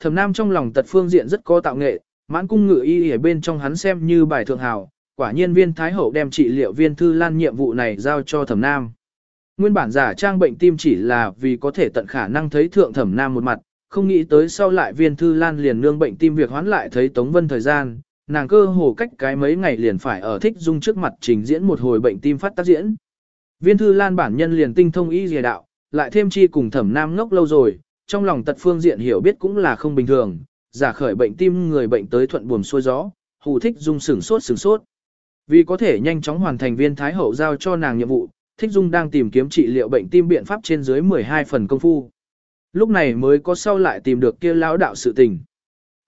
thẩm nam trong lòng tật phương diện rất có tạo nghệ, mãn cung ngự y ở bên trong hắn xem như bài thượng hào, quả nhiên viên thái hậu đem trị liệu viên thư lan nhiệm vụ này giao cho thẩm nam. Nguyên bản giả trang bệnh tim chỉ là vì có thể tận khả năng thấy thượng thẩm nam một mặt, không nghĩ tới sau lại viên thư lan liền nương bệnh tim việc hoán lại thấy Tống Vân thời gian, nàng cơ hồ cách cái mấy ngày liền phải ở thích dung trước mặt trình diễn một hồi bệnh tim phát tác diễn. Viên thư lan bản nhân liền tinh thông y dìa đạo, lại thêm chi cùng thẩm nam ngốc lâu rồi, trong lòng tật phương diện hiểu biết cũng là không bình thường, giả khởi bệnh tim người bệnh tới thuận buồm xuôi gió, hù thích dung sửng sốt sửng sốt. Vì có thể nhanh chóng hoàn thành viên thái hậu giao cho nàng nhiệm vụ, thích dung đang tìm kiếm trị liệu bệnh tim biện pháp trên dưới 12 phần công phu. Lúc này mới có sau lại tìm được kia lão đạo sự tình.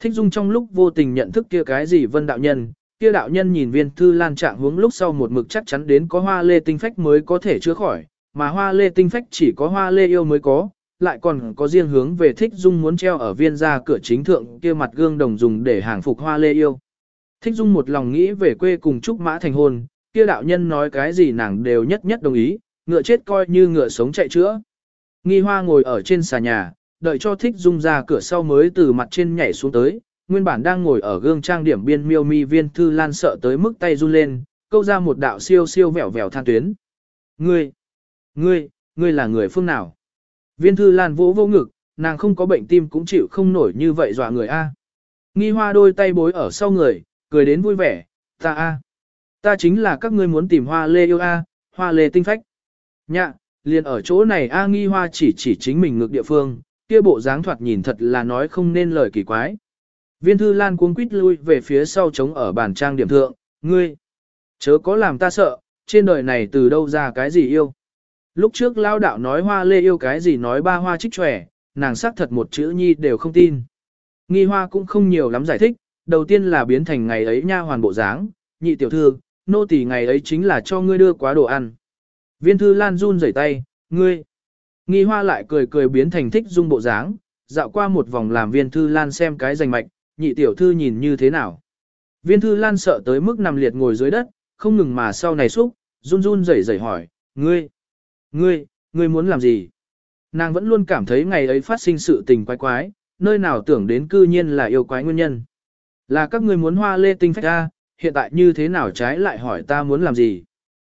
Thích dung trong lúc vô tình nhận thức kia cái gì vân đạo nhân, kia đạo nhân nhìn viên thư lan trạng hướng lúc sau một mực chắc chắn đến có hoa lê tinh phách mới có thể chữa khỏi, mà hoa lê tinh phách chỉ có hoa lê yêu mới có, lại còn có riêng hướng về thích dung muốn treo ở viên ra cửa chính thượng kia mặt gương đồng dùng để hàng phục hoa lê yêu. Thích dung một lòng nghĩ về quê cùng trúc mã thành hôn, kia đạo nhân nói cái gì nàng đều nhất nhất đồng ý, ngựa chết coi như ngựa sống chạy chữa. Nghi hoa ngồi ở trên xà nhà, đợi cho thích dung ra cửa sau mới từ mặt trên nhảy xuống tới, nguyên bản đang ngồi ở gương trang điểm biên miêu mi viên thư lan sợ tới mức tay run lên, câu ra một đạo siêu siêu vẻo vẻo than tuyến. Ngươi, ngươi, ngươi là người phương nào? Viên thư lan vỗ vô ngực, nàng không có bệnh tim cũng chịu không nổi như vậy dọa người a. Nghi hoa đôi tay bối ở sau người, cười đến vui vẻ, ta a, ta chính là các ngươi muốn tìm hoa lê yêu a, hoa lê tinh phách. Nhạ, liền ở chỗ này a nghi hoa chỉ chỉ chính mình ngược địa phương, kia bộ dáng thoạt nhìn thật là nói không nên lời kỳ quái. Viên thư lan cuống quýt lui về phía sau trống ở bàn trang điểm thượng, ngươi, chớ có làm ta sợ, trên đời này từ đâu ra cái gì yêu. Lúc trước lao đạo nói hoa lê yêu cái gì nói ba hoa trích trẻ, nàng xác thật một chữ nhi đều không tin. Nghi hoa cũng không nhiều lắm giải thích, đầu tiên là biến thành ngày ấy nha hoàn bộ dáng, nhị tiểu thư, nô tỳ ngày ấy chính là cho ngươi đưa quá đồ ăn. Viên thư lan run rẩy tay, ngươi. Nghi hoa lại cười cười biến thành thích dung bộ dáng, dạo qua một vòng làm viên thư lan xem cái rành mạch, nhị tiểu thư nhìn như thế nào. Viên thư lan sợ tới mức nằm liệt ngồi dưới đất, không ngừng mà sau này xúc, run run rẩy rẩy hỏi, ngươi, ngươi, ngươi muốn làm gì? Nàng vẫn luôn cảm thấy ngày ấy phát sinh sự tình quái quái, nơi nào tưởng đến cư nhiên là yêu quái nguyên nhân. Là các ngươi muốn hoa lê tinh phách ra, hiện tại như thế nào trái lại hỏi ta muốn làm gì?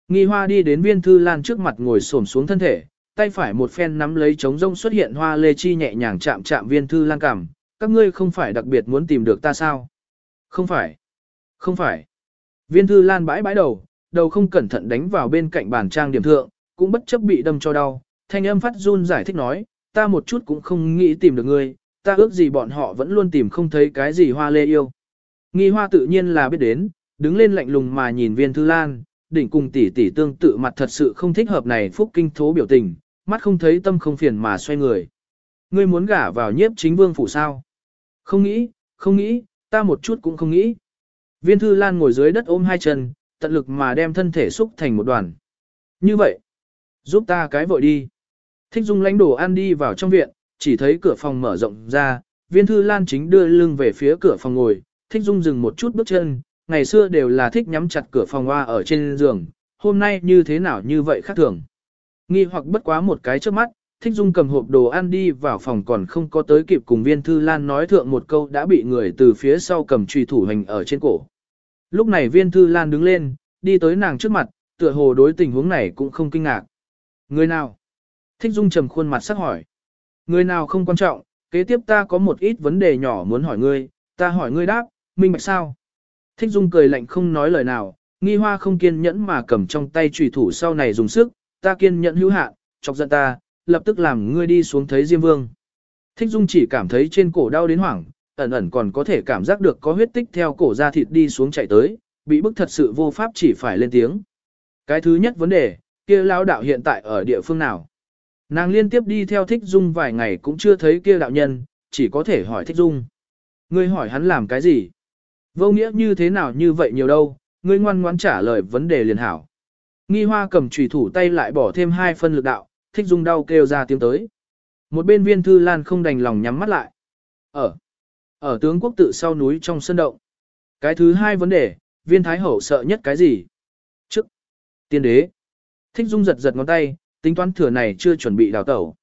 Nghi hoa đi đến viên thư lan trước mặt ngồi xổm xuống thân thể, tay phải một phen nắm lấy trống rông xuất hiện hoa lê chi nhẹ nhàng chạm chạm viên thư lan cảm, các ngươi không phải đặc biệt muốn tìm được ta sao? Không phải. Không phải. Viên thư lan bãi bãi đầu, đầu không cẩn thận đánh vào bên cạnh bàn trang điểm thượng, cũng bất chấp bị đâm cho đau. Thanh âm phát run giải thích nói, ta một chút cũng không nghĩ tìm được ngươi, ta ước gì bọn họ vẫn luôn tìm không thấy cái gì hoa lê yêu. Nghi hoa tự nhiên là biết đến, đứng lên lạnh lùng mà nhìn viên thư lan, đỉnh cùng tỷ tỷ tương tự mặt thật sự không thích hợp này phúc kinh thố biểu tình, mắt không thấy tâm không phiền mà xoay người. Ngươi muốn gả vào nhiếp chính vương phủ sao? Không nghĩ, không nghĩ, ta một chút cũng không nghĩ. Viên thư lan ngồi dưới đất ôm hai chân, tận lực mà đem thân thể xúc thành một đoàn. Như vậy, giúp ta cái vội đi. Thích dung lãnh đồ ăn đi vào trong viện, chỉ thấy cửa phòng mở rộng ra, viên thư lan chính đưa lưng về phía cửa phòng ngồi, thích dung dừng một chút bước chân, ngày xưa đều là thích nhắm chặt cửa phòng hoa ở trên giường, hôm nay như thế nào như vậy khác thường. Nghi hoặc bất quá một cái trước mắt, thích dung cầm hộp đồ ăn đi vào phòng còn không có tới kịp cùng viên thư lan nói thượng một câu đã bị người từ phía sau cầm trùy thủ hành ở trên cổ. Lúc này viên thư lan đứng lên, đi tới nàng trước mặt, tựa hồ đối tình huống này cũng không kinh ngạc. Người nào? Thích dung trầm khuôn mặt sắc hỏi. Người nào không quan trọng, kế tiếp ta có một ít vấn đề nhỏ muốn hỏi ngươi, ta hỏi ngươi đáp, minh bạch sao? Thích dung cười lạnh không nói lời nào, nghi hoa không kiên nhẫn mà cầm trong tay trùy thủ sau này dùng sức, ta kiên nhẫn hữu hạn, chọc giận ta, lập tức làm ngươi đi xuống thấy Diêm Vương. Thích Dung chỉ cảm thấy trên cổ đau đến hoảng, ẩn ẩn còn có thể cảm giác được có huyết tích theo cổ da thịt đi xuống chạy tới, bị bức thật sự vô pháp chỉ phải lên tiếng. Cái thứ nhất vấn đề, kia lão đạo hiện tại ở địa phương nào? Nàng liên tiếp đi theo Thích Dung vài ngày cũng chưa thấy kia đạo nhân, chỉ có thể hỏi Thích Dung. Ngươi hỏi hắn làm cái gì? Vô nghĩa như thế nào như vậy nhiều đâu, ngươi ngoan ngoãn trả lời vấn đề liền hảo. Nghi hoa cầm chủy thủ tay lại bỏ thêm hai phân lực đạo, thích dung đau kêu ra tiếng tới. Một bên viên thư lan không đành lòng nhắm mắt lại. Ở, ở tướng quốc tự sau núi trong sân động. Cái thứ hai vấn đề, viên thái hậu sợ nhất cái gì? Trước, tiên đế. Thích dung giật giật ngón tay, tính toán thừa này chưa chuẩn bị đào tẩu.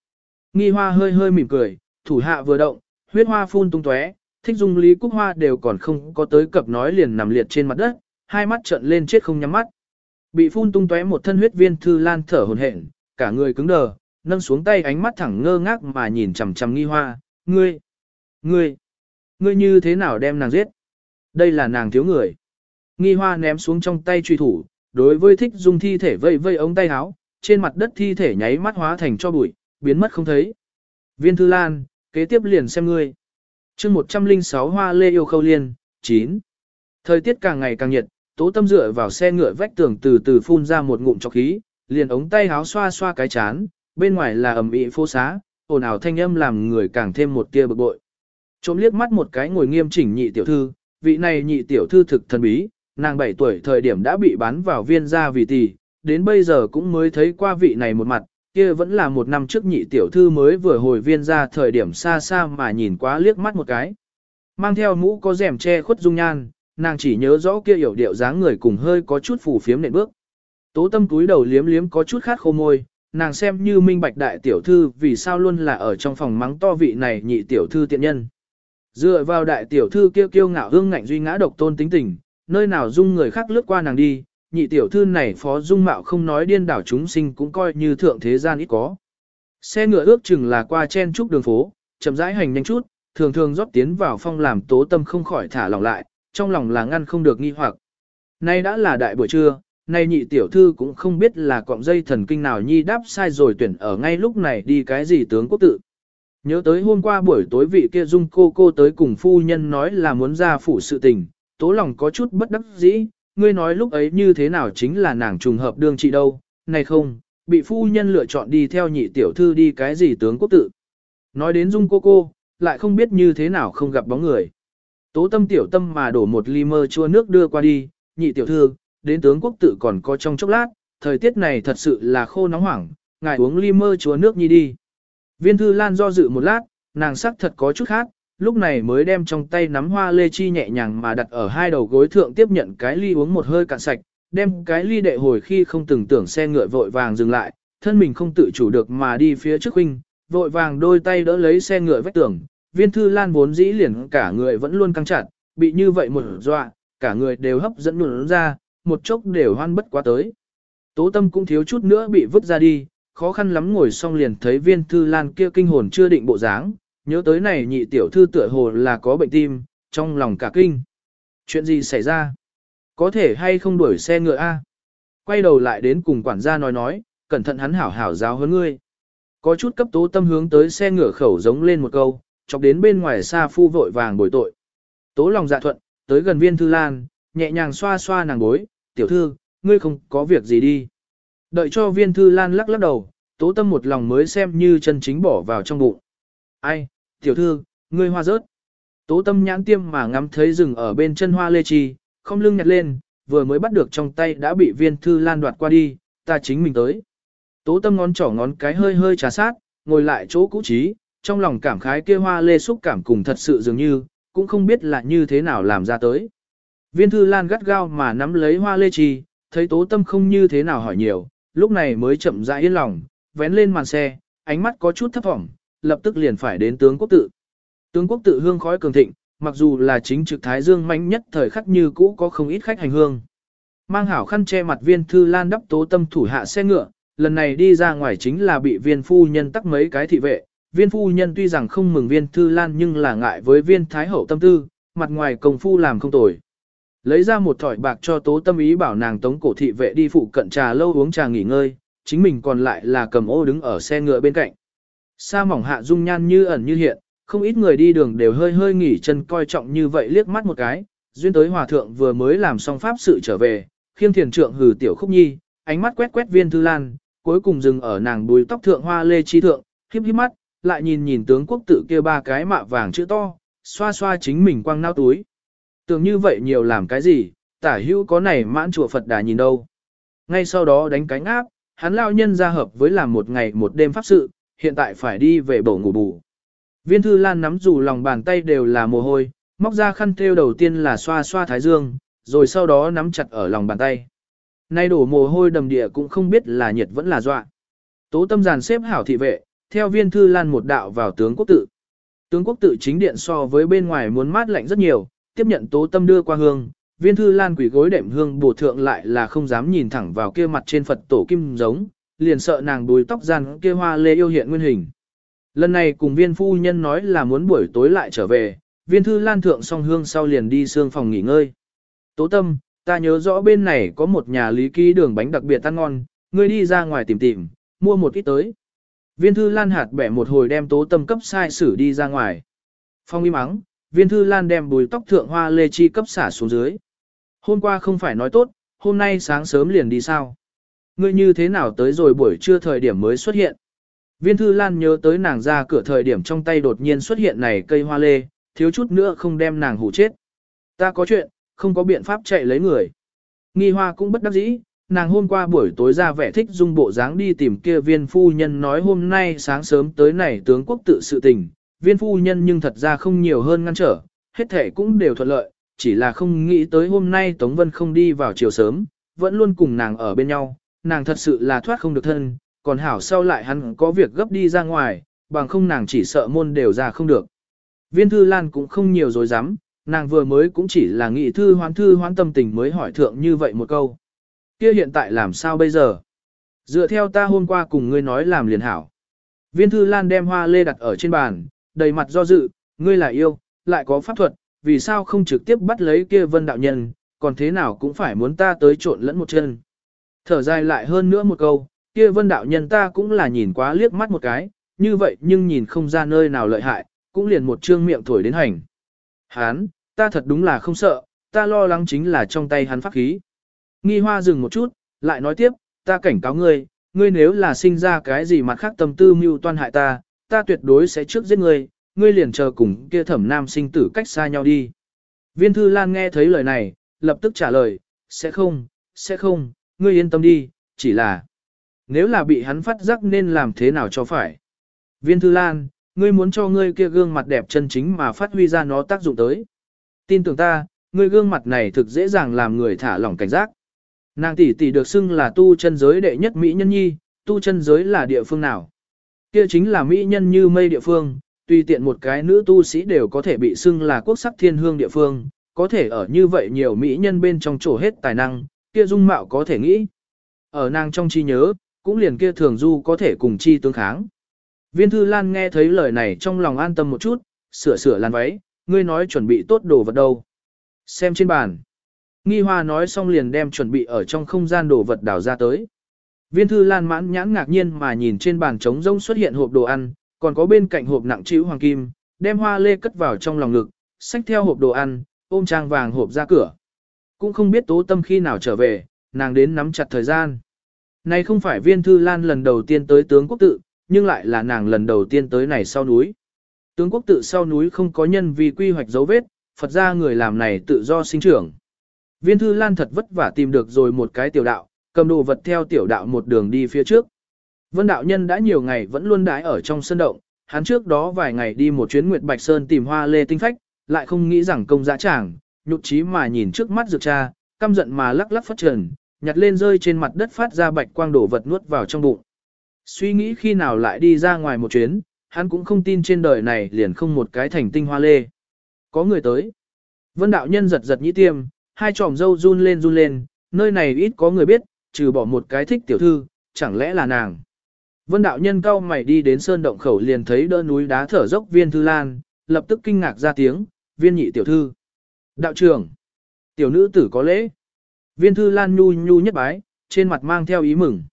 Nghi hoa hơi hơi mỉm cười, thủ hạ vừa động, huyết hoa phun tung tóe, thích dung lý cúc hoa đều còn không có tới cập nói liền nằm liệt trên mặt đất, hai mắt trợn lên chết không nhắm mắt. Bị phun tung tóe một thân huyết viên thư lan thở hổn hển, cả người cứng đờ, nâng xuống tay ánh mắt thẳng ngơ ngác mà nhìn chằm chằm nghi hoa, ngươi, ngươi, ngươi như thế nào đem nàng giết? Đây là nàng thiếu người. Nghi hoa ném xuống trong tay truy thủ, đối với thích dung thi thể vây vây ống tay áo, trên mặt đất thi thể nháy mắt hóa thành cho bụi, biến mất không thấy. Viên thư lan, kế tiếp liền xem ngươi. chương 106 hoa lê yêu khâu liên, 9. Thời tiết càng ngày càng nhiệt, tố tâm dựa vào xe ngựa vách tường từ từ phun ra một ngụm chọc khí, liền ống tay háo xoa xoa cái chán, bên ngoài là ẩm ĩ phố xá, ồn ào thanh âm làm người càng thêm một tia bực bội. Trộm liếc mắt một cái ngồi nghiêm chỉnh nhị tiểu thư, vị này nhị tiểu thư thực thần bí, nàng 7 tuổi thời điểm đã bị bán vào viên gia vì tỷ, đến bây giờ cũng mới thấy qua vị này một mặt, kia vẫn là một năm trước nhị tiểu thư mới vừa hồi viên gia thời điểm xa xa mà nhìn quá liếc mắt một cái. Mang theo mũ có rèm che khuất dung nhan, nàng chỉ nhớ rõ kia hiểu điệu dáng người cùng hơi có chút phủ phiếm nện bước. Tố tâm túi đầu liếm liếm có chút khát khô môi, nàng xem như minh bạch đại tiểu thư vì sao luôn là ở trong phòng mắng to vị này nhị tiểu thư tiện nhân. Dựa vào đại tiểu thư kêu kiêu ngạo hương ngạnh duy ngã độc tôn tính tình, nơi nào dung người khác lướt qua nàng đi, nhị tiểu thư này phó dung mạo không nói điên đảo chúng sinh cũng coi như thượng thế gian ít có. Xe ngựa ước chừng là qua chen trúc đường phố, chậm rãi hành nhanh chút, thường thường rót tiến vào phong làm tố tâm không khỏi thả lòng lại, trong lòng là ngăn không được nghi hoặc. Nay đã là đại buổi trưa, nay nhị tiểu thư cũng không biết là cọng dây thần kinh nào nhi đáp sai rồi tuyển ở ngay lúc này đi cái gì tướng quốc tự. Nhớ tới hôm qua buổi tối vị kia dung cô cô tới cùng phu nhân nói là muốn ra phủ sự tình, tố lòng có chút bất đắc dĩ, ngươi nói lúc ấy như thế nào chính là nàng trùng hợp đương trị đâu, này không, bị phu nhân lựa chọn đi theo nhị tiểu thư đi cái gì tướng quốc tự. Nói đến dung cô cô, lại không biết như thế nào không gặp bóng người. Tố tâm tiểu tâm mà đổ một ly mơ chua nước đưa qua đi, nhị tiểu thư, đến tướng quốc tự còn có trong chốc lát, thời tiết này thật sự là khô nóng hoảng, ngài uống ly mơ chua nước nhi đi. Viên thư lan do dự một lát, nàng sắc thật có chút khác, lúc này mới đem trong tay nắm hoa lê chi nhẹ nhàng mà đặt ở hai đầu gối thượng tiếp nhận cái ly uống một hơi cạn sạch, đem cái ly đệ hồi khi không từng tưởng xe ngựa vội vàng dừng lại, thân mình không tự chủ được mà đi phía trước huynh, vội vàng đôi tay đỡ lấy xe ngựa vách tường, viên thư lan vốn dĩ liền cả người vẫn luôn căng chặt, bị như vậy một dọa, cả người đều hấp dẫn luôn ra, một chốc đều hoan bất quá tới. Tố tâm cũng thiếu chút nữa bị vứt ra đi, khó khăn lắm ngồi xong liền thấy viên thư lan kia kinh hồn chưa định bộ dáng, nhớ tới này nhị tiểu thư tựa hồ là có bệnh tim, trong lòng cả kinh. Chuyện gì xảy ra? Có thể hay không đuổi xe ngựa A? Quay đầu lại đến cùng quản gia nói nói, cẩn thận hắn hảo hảo giáo hơn ngươi. Có chút cấp tố tâm hướng tới xe ngựa khẩu giống lên một câu, chọc đến bên ngoài xa phu vội vàng bồi tội. Tố lòng dạ thuận, tới gần viên thư lan, nhẹ nhàng xoa xoa nàng bối, tiểu thư, ngươi không có việc gì đi. Đợi cho viên thư lan lắc lắc đầu, tố tâm một lòng mới xem như chân chính bỏ vào trong bụng. Ai, tiểu thư, ngươi hoa rớt. Tố tâm nhãn tiêm mà ngắm thấy rừng ở bên chân hoa lê chi, không lưng nhặt lên, vừa mới bắt được trong tay đã bị viên thư lan đoạt qua đi, ta chính mình tới. Tố tâm ngón trỏ ngón cái hơi hơi trà sát, ngồi lại chỗ cũ trí, trong lòng cảm khái kia hoa lê xúc cảm cùng thật sự dường như, cũng không biết là như thế nào làm ra tới. Viên thư lan gắt gao mà nắm lấy hoa lê chi, thấy tố tâm không như thế nào hỏi nhiều, lúc này mới chậm rãi yên lòng, vén lên màn xe, ánh mắt có chút thấp thỏm, lập tức liền phải đến tướng quốc tự. Tướng quốc tự hương khói cường thịnh, mặc dù là chính trực thái dương manh nhất thời khắc như cũ có không ít khách hành hương. Mang hảo khăn che mặt viên thư lan đắp tố tâm thủ hạ xe ngựa, lần này đi ra ngoài chính là bị viên phu nhân tắc mấy cái thị vệ. Viên phu nhân tuy rằng không mừng viên thư lan nhưng là ngại với viên thái hậu tâm tư, mặt ngoài công phu làm không tồi. Lấy ra một thỏi bạc cho tố tâm ý bảo nàng tống cổ thị vệ đi phụ cận trà lâu uống trà nghỉ ngơi, chính mình còn lại là cầm ô đứng ở xe ngựa bên cạnh. Sa mỏng hạ dung nhan như ẩn như hiện, không ít người đi đường đều hơi hơi nghỉ chân coi trọng như vậy liếc mắt một cái, duyên tới hòa thượng vừa mới làm xong pháp sự trở về, khiêng thiền trượng hừ tiểu khúc nhi, ánh mắt quét quét viên thư lan, cuối cùng dừng ở nàng đuôi tóc thượng hoa lê chi thượng, khiếp khiếp mắt, lại nhìn nhìn tướng quốc tự kia ba cái mạ vàng chữ to, xoa xoa chính mình quăng nao túi. Tưởng như vậy nhiều làm cái gì, tả hữu có này mãn chùa Phật đà nhìn đâu. Ngay sau đó đánh cánh áp, hắn lao nhân ra hợp với làm một ngày một đêm pháp sự, hiện tại phải đi về bổ ngủ bù. Viên thư lan nắm dù lòng bàn tay đều là mồ hôi, móc ra khăn thêu đầu tiên là xoa xoa thái dương, rồi sau đó nắm chặt ở lòng bàn tay. Nay đổ mồ hôi đầm địa cũng không biết là nhiệt vẫn là dọa. Tố tâm giàn xếp hảo thị vệ, theo viên thư lan một đạo vào tướng quốc tự. Tướng quốc tự chính điện so với bên ngoài muốn mát lạnh rất nhiều, tiếp nhận tố tâm đưa qua hương, viên thư lan quỷ gối đệm hương bổ thượng lại là không dám nhìn thẳng vào kia mặt trên Phật tổ kim giống, liền sợ nàng đuôi tóc gian kia hoa lê yêu hiện nguyên hình. Lần này cùng viên phu nhân nói là muốn buổi tối lại trở về, viên thư lan thượng song hương sau liền đi xương phòng nghỉ ngơi. Tố tâm, ta nhớ rõ bên này có một nhà lý ký đường bánh đặc biệt ăn ngon, ngươi đi ra ngoài tìm tìm, mua một ít tới. Viên thư lan hạt bẻ một hồi đem tố tâm cấp sai sử đi ra ngoài. Phong im mắng, viên thư lan đem bùi tóc thượng hoa lê chi cấp xả xuống dưới. Hôm qua không phải nói tốt, hôm nay sáng sớm liền đi sao. Ngươi như thế nào tới rồi buổi trưa thời điểm mới xuất hiện. Viên thư lan nhớ tới nàng ra cửa thời điểm trong tay đột nhiên xuất hiện này cây hoa lê, thiếu chút nữa không đem nàng hủ chết. Ta có chuyện, không có biện pháp chạy lấy người. Nghi hoa cũng bất đắc dĩ, nàng hôm qua buổi tối ra vẻ thích dung bộ dáng đi tìm kia viên phu nhân nói hôm nay sáng sớm tới này tướng quốc tự sự tình, viên phu nhân nhưng thật ra không nhiều hơn ngăn trở, hết thể cũng đều thuận lợi, chỉ là không nghĩ tới hôm nay Tống Vân không đi vào chiều sớm, vẫn luôn cùng nàng ở bên nhau, nàng thật sự là thoát không được thân, còn hảo sau lại hắn có việc gấp đi ra ngoài, bằng không nàng chỉ sợ môn đều ra không được. Viên thư lan cũng không nhiều dối dám, nàng vừa mới cũng chỉ là nghị thư hoán thư hoán tâm tình mới hỏi thượng như vậy một câu. Kia hiện tại làm sao bây giờ? Dựa theo ta hôm qua cùng ngươi nói làm liền hảo. Viên thư lan đem hoa lê đặt ở trên bàn, đầy mặt do dự, ngươi là yêu, lại có pháp thuật, vì sao không trực tiếp bắt lấy kia vân đạo nhân, còn thế nào cũng phải muốn ta tới trộn lẫn một chân. Thở dài lại hơn nữa một câu, kia vân đạo nhân ta cũng là nhìn quá liếc mắt một cái, như vậy nhưng nhìn không ra nơi nào lợi hại, cũng liền một trương miệng thổi đến hành. Hán, ta thật đúng là không sợ, ta lo lắng chính là trong tay hắn pháp khí. Nghi hoa dừng một chút, lại nói tiếp, ta cảnh cáo ngươi, ngươi nếu là sinh ra cái gì mặt khác tâm tư mưu toan hại ta, ta tuyệt đối sẽ trước giết ngươi, ngươi liền chờ cùng kia thẩm nam sinh tử cách xa nhau đi. Viên thư lan nghe thấy lời này, lập tức trả lời, sẽ không, sẽ không, ngươi yên tâm đi, chỉ là, nếu là bị hắn phát giác nên làm thế nào cho phải. Viên thư lan, ngươi muốn cho ngươi kia gương mặt đẹp chân chính mà phát huy ra nó tác dụng tới. Tin tưởng ta, ngươi gương mặt này thực dễ dàng làm người thả lỏng cảnh giác. Nàng tỷ tỷ được xưng là tu chân giới đệ nhất Mỹ nhân nhi, tu chân giới là địa phương nào? Kia chính là Mỹ nhân như mây địa phương, tùy tiện một cái nữ tu sĩ đều có thể bị xưng là quốc sắc thiên hương địa phương, có thể ở như vậy nhiều Mỹ nhân bên trong chỗ hết tài năng, kia dung mạo có thể nghĩ. Ở nàng trong chi nhớ, cũng liền kia thường du có thể cùng chi tương kháng. Viên thư lan nghe thấy lời này trong lòng an tâm một chút, sửa sửa làn váy, ngươi nói chuẩn bị tốt đồ vật đâu. Xem trên bàn. Nghi hoa nói xong liền đem chuẩn bị ở trong không gian đồ vật đào ra tới. Viên thư lan mãn nhãn ngạc nhiên mà nhìn trên bàn trống rông xuất hiện hộp đồ ăn, còn có bên cạnh hộp nặng chữ hoàng kim, đem hoa lê cất vào trong lòng ngực, xách theo hộp đồ ăn, ôm trang vàng hộp ra cửa. Cũng không biết tố tâm khi nào trở về, nàng đến nắm chặt thời gian. Này không phải viên thư lan lần đầu tiên tới tướng quốc tự, nhưng lại là nàng lần đầu tiên tới này sau núi. Tướng quốc tự sau núi không có nhân vì quy hoạch dấu vết, Phật ra người làm này tự do sinh trưởng. Viên thư lan thật vất vả tìm được rồi một cái tiểu đạo, cầm đồ vật theo tiểu đạo một đường đi phía trước. Vân đạo nhân đã nhiều ngày vẫn luôn đái ở trong sân động, hắn trước đó vài ngày đi một chuyến Nguyệt Bạch Sơn tìm hoa lê tinh phách, lại không nghĩ rằng công dã tràng, nhục trí mà nhìn trước mắt dược cha, căm giận mà lắc lắc phất trần, nhặt lên rơi trên mặt đất phát ra bạch quang đổ vật nuốt vào trong bụng. Suy nghĩ khi nào lại đi ra ngoài một chuyến, hắn cũng không tin trên đời này liền không một cái thành tinh hoa lê. Có người tới. Vân đạo nhân giật giật nhĩ tiêm, hai tròm dâu run lên run lên, nơi này ít có người biết, trừ bỏ một cái thích tiểu thư, chẳng lẽ là nàng. Vân đạo nhân cao mày đi đến sơn động khẩu liền thấy đỡ núi đá thở dốc viên thư lan, lập tức kinh ngạc ra tiếng, viên nhị tiểu thư. Đạo trưởng, tiểu nữ tử có lễ. Viên thư lan nhu nhu nhất bái, trên mặt mang theo ý mừng.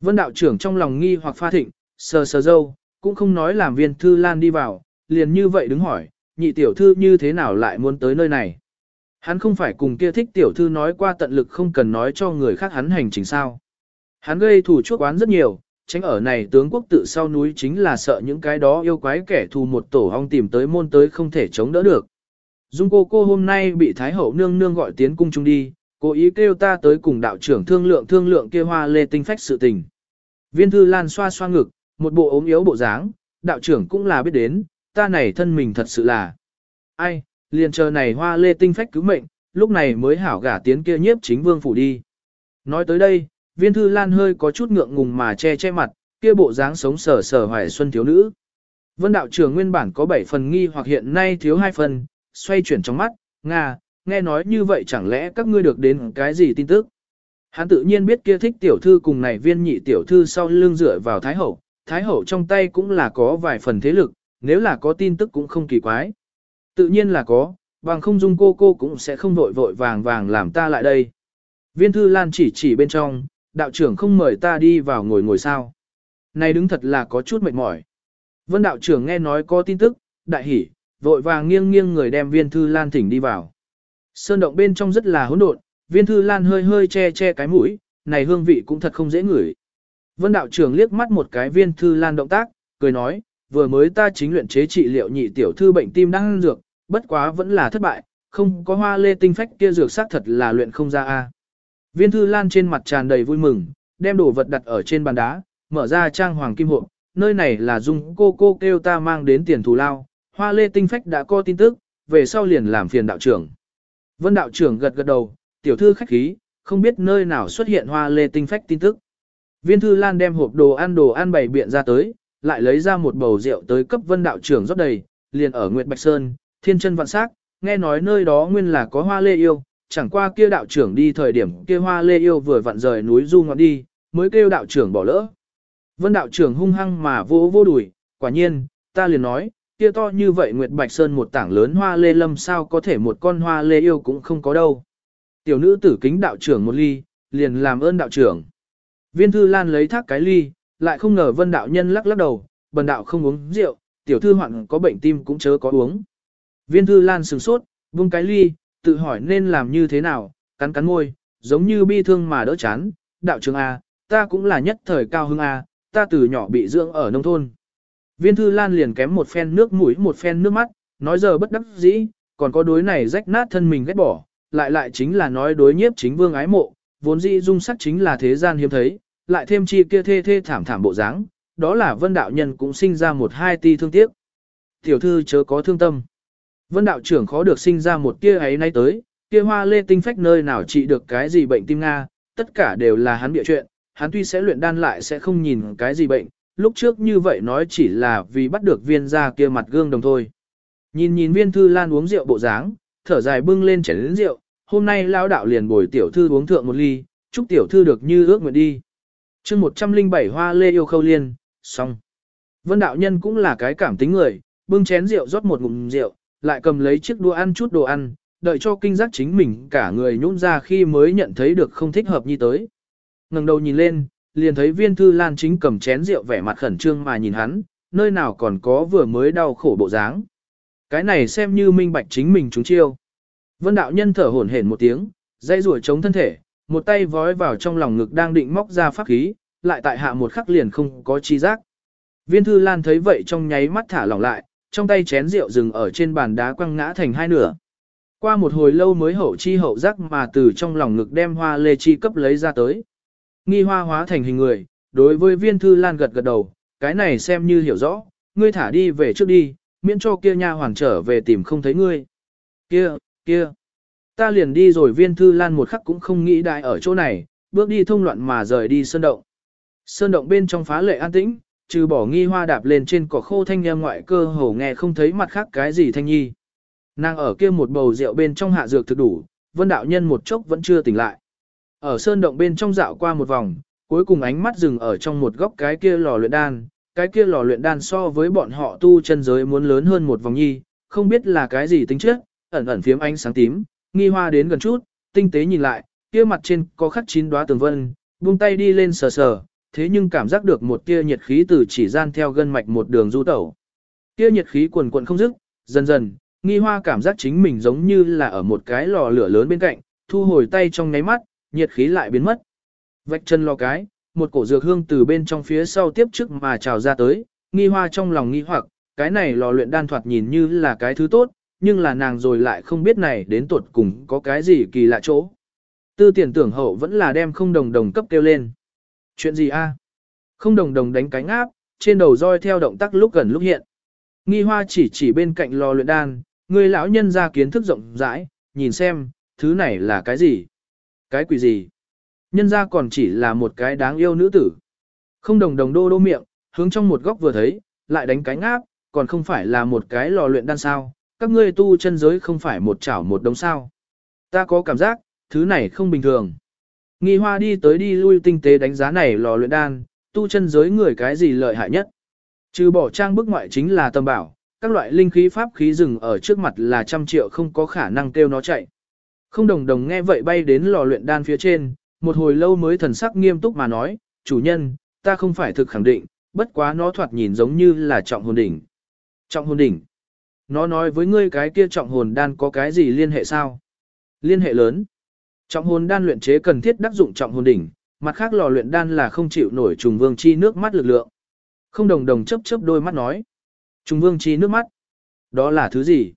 Vân đạo trưởng trong lòng nghi hoặc pha thịnh, sờ sờ dâu, cũng không nói làm viên thư lan đi vào, liền như vậy đứng hỏi, nhị tiểu thư như thế nào lại muốn tới nơi này. Hắn không phải cùng kia thích tiểu thư nói qua tận lực không cần nói cho người khác hắn hành trình sao. Hắn gây thủ chuốc oán rất nhiều, tránh ở này tướng quốc tự sau núi chính là sợ những cái đó yêu quái kẻ thù một tổ hong tìm tới môn tới không thể chống đỡ được. Dung cô cô hôm nay bị Thái Hậu nương nương gọi tiến cung chung đi, cố ý kêu ta tới cùng đạo trưởng thương lượng thương lượng kia hoa lê tinh phách sự tình. Viên thư lan xoa xoa ngực, một bộ ốm yếu bộ dáng, đạo trưởng cũng là biết đến, ta này thân mình thật sự là. Ai, liền chờ này hoa lê tinh phách cứu mệnh, lúc này mới hảo gả tiến kia nhiếp chính vương phủ đi. Nói tới đây, viên thư lan hơi có chút ngượng ngùng mà che che mặt, kia bộ dáng sống sở sở hoài xuân thiếu nữ. Vân đạo trưởng nguyên bản có 7 phần nghi hoặc hiện nay thiếu 2 phần, xoay chuyển trong mắt, Nga, nghe nói như vậy chẳng lẽ các ngươi được đến cái gì tin tức? Hắn tự nhiên biết kia thích tiểu thư cùng này viên nhị tiểu thư sau lưng dựa vào Thái Hậu, Thái Hậu trong tay cũng là có vài phần thế lực, nếu là có tin tức cũng không kỳ quái. Tự nhiên là có, bằng không dung cô cô cũng sẽ không vội vội vàng vàng làm ta lại đây. Viên thư lan chỉ chỉ bên trong, đạo trưởng không mời ta đi vào ngồi ngồi sao. Này đứng thật là có chút mệt mỏi. Vân đạo trưởng nghe nói có tin tức, đại hỉ, vội vàng nghiêng nghiêng người đem viên thư lan thỉnh đi vào. Sơn động bên trong rất là hỗn độn, viên thư lan hơi hơi che che cái mũi, này hương vị cũng thật không dễ ngửi. Vân đạo trưởng liếc mắt một cái viên thư lan động tác, cười nói, vừa mới ta chính luyện chế trị liệu nhị tiểu thư bệnh tim đang dược, bất quá vẫn là thất bại, không có hoa lê tinh phách kia dược xác thật là luyện không ra a. Viên thư lan trên mặt tràn đầy vui mừng, đem đồ vật đặt ở trên bàn đá, mở ra trang hoàng kim hộp, nơi này là dung cô cô kêu ta mang đến tiền thù lao, hoa lê tinh phách đã có tin tức, về sau liền làm phiền đạo trưởng. Vân đạo trưởng gật gật đầu, tiểu thư khách khí, không biết nơi nào xuất hiện hoa lê tinh phách tin tức. Viên thư lan đem hộp đồ ăn đồ ăn bày biện ra tới, lại lấy ra một bầu rượu tới cấp vân đạo trưởng rót đầy, liền ở Nguyệt Bạch Sơn, thiên chân vạn sắc, nghe nói nơi đó nguyên là có hoa lê yêu, chẳng qua kia đạo trưởng đi thời điểm kia hoa lê yêu vừa vặn rời núi du ngọn đi, mới kêu đạo trưởng bỏ lỡ. Vân đạo trưởng hung hăng mà vô vô đùi, quả nhiên, ta liền nói, kia to như vậy Nguyệt Bạch Sơn một tảng lớn hoa lê lâm sao có thể một con hoa lê yêu cũng không có đâu. Tiểu nữ tử kính đạo trưởng một ly, liền làm ơn đạo trưởng. Viên thư lan lấy thác cái ly, lại không ngờ vân đạo nhân lắc lắc đầu, bần đạo không uống rượu, tiểu thư hoạn có bệnh tim cũng chớ có uống. Viên thư lan sừng sốt, buông cái ly, tự hỏi nên làm như thế nào, cắn cắn môi, giống như bi thương mà đỡ chán, đạo trưởng A, ta cũng là nhất thời cao hưng A, à, ta từ nhỏ bị dưỡng ở nông thôn. Viên thư lan liền kém một phen nước mũi một phen nước mắt, nói giờ bất đắc dĩ, còn có đối này rách nát thân mình ghét bỏ, lại lại chính là nói đối nhiếp chính vương ái mộ, vốn dĩ dung sắc chính là thế gian hiếm thấy, lại thêm chi kia thê thê thảm thảm bộ dáng, đó là vân đạo nhân cũng sinh ra một hai ti thương tiếc. Tiểu thư chớ có thương tâm. Vân đạo trưởng khó được sinh ra một tia ấy nay tới, kia hoa lê tinh phách nơi nào trị được cái gì bệnh tim Nga, tất cả đều là hắn bịa chuyện, hắn tuy sẽ luyện đan lại sẽ không nhìn cái gì bệnh, lúc trước như vậy nói chỉ là vì bắt được viên ra kia mặt gương đồng thôi. Nhìn nhìn viên thư lan uống rượu bộ dáng, thở dài bưng lên chén lớn rượu, hôm nay lao đạo liền bồi tiểu thư uống thượng một ly, chúc tiểu thư được như ước nguyện đi. chương 107 hoa lê yêu khâu liên, xong. Vân đạo nhân cũng là cái cảm tính người, bưng chén rượu rót một ngụm rượu, lại cầm lấy chiếc đũa ăn chút đồ ăn, đợi cho kinh giác chính mình cả người nhũn ra khi mới nhận thấy được không thích hợp như tới. ngẩng đầu nhìn lên, liền thấy viên thư lan chính cầm chén rượu vẻ mặt khẩn trương mà nhìn hắn, nơi nào còn có vừa mới đau khổ bộ dáng. Cái này xem như minh bạch chính mình chúng chiêu. Vân đạo nhân thở hổn hển một tiếng, dây rùa chống thân thể, một tay vói vào trong lòng ngực đang định móc ra pháp khí, lại tại hạ một khắc liền không có chi giác. Viên thư lan thấy vậy trong nháy mắt thả lỏng lại, trong tay chén rượu dừng ở trên bàn đá quăng ngã thành hai nửa. Qua một hồi lâu mới hậu chi hậu giác mà từ trong lòng ngực đem hoa lê chi cấp lấy ra tới. Nghi hoa hóa thành hình người, đối với viên thư lan gật gật đầu, cái này xem như hiểu rõ, ngươi thả đi về trước đi, miễn cho kia nha hoàn trở về tìm không thấy ngươi. Kia, kia, ta liền đi rồi viên thư lan một khắc cũng không nghĩ đại ở chỗ này, bước đi thông loạn mà rời đi sơn động. Sơn động bên trong phá lệ an tĩnh, trừ bỏ nghi hoa đạp lên trên cỏ khô thanh nghe ngoại cơ hồ nghe không thấy mặt khác cái gì thanh nhi. Nàng ở kia một bầu rượu bên trong hạ dược thực đủ, vân đạo nhân một chốc vẫn chưa tỉnh lại. Ở sơn động bên trong dạo qua một vòng, cuối cùng ánh mắt dừng ở trong một góc cái kia lò luyện đan, cái kia lò luyện đan so với bọn họ tu chân giới muốn lớn hơn một vòng nhi, không biết là cái gì tính chất, ẩn ẩn phiếm ánh sáng tím, nghi hoa đến gần chút, tinh tế nhìn lại, kia mặt trên có khắc chín đóa tường vân, buông tay đi lên sờ sờ, thế nhưng cảm giác được một tia nhiệt khí từ chỉ gian theo gân mạch một đường du tẩu. Tia nhiệt khí quần quần không dứt, dần dần, nghi hoa cảm giác chính mình giống như là ở một cái lò lửa lớn bên cạnh, thu hồi tay trong nháy mắt, nhiệt khí lại biến mất. Vạch chân lò cái, một cổ dược hương từ bên trong phía sau tiếp trước mà trào ra tới, nghi hoa trong lòng nghi hoặc, cái này lò luyện đan thoạt nhìn như là cái thứ tốt, nhưng là nàng rồi lại không biết này đến tuột cùng có cái gì kỳ lạ chỗ. Tư tiền tưởng hậu vẫn là đem không đồng đồng cấp kêu lên. Chuyện gì a? Không đồng đồng đánh cánh áp, trên đầu roi theo động tác lúc gần lúc hiện. Nghi hoa chỉ chỉ bên cạnh lò luyện đan, người lão nhân ra kiến thức rộng rãi, nhìn xem, thứ này là cái gì? Cái quỷ gì? Nhân ra còn chỉ là một cái đáng yêu nữ tử. Không đồng đồng đô đô miệng, hướng trong một góc vừa thấy, lại đánh cánh áp, còn không phải là một cái lò luyện đan sao, các ngươi tu chân giới không phải một chảo một đống sao. Ta có cảm giác, thứ này không bình thường. Nghi hoa đi tới đi lui tinh tế đánh giá này lò luyện đan, tu chân giới người cái gì lợi hại nhất. Trừ bỏ trang bức ngoại chính là tâm bảo, các loại linh khí pháp khí rừng ở trước mặt là trăm triệu không có khả năng kêu nó chạy. Không đồng đồng nghe vậy bay đến lò luyện đan phía trên, một hồi lâu mới thần sắc nghiêm túc mà nói, chủ nhân, ta không phải thực khẳng định, bất quá nó thoạt nhìn giống như là trọng hồn đỉnh. Trọng hồn đỉnh. Nó nói với ngươi cái kia trọng hồn đan có cái gì liên hệ sao? Liên hệ lớn. Trọng hồn đan luyện chế cần thiết đắc dụng trọng hồn đỉnh, mặt khác lò luyện đan là không chịu nổi trùng vương chi nước mắt lực lượng. Không đồng đồng chấp chấp đôi mắt nói. Trùng vương chi nước mắt. Đó là thứ gì?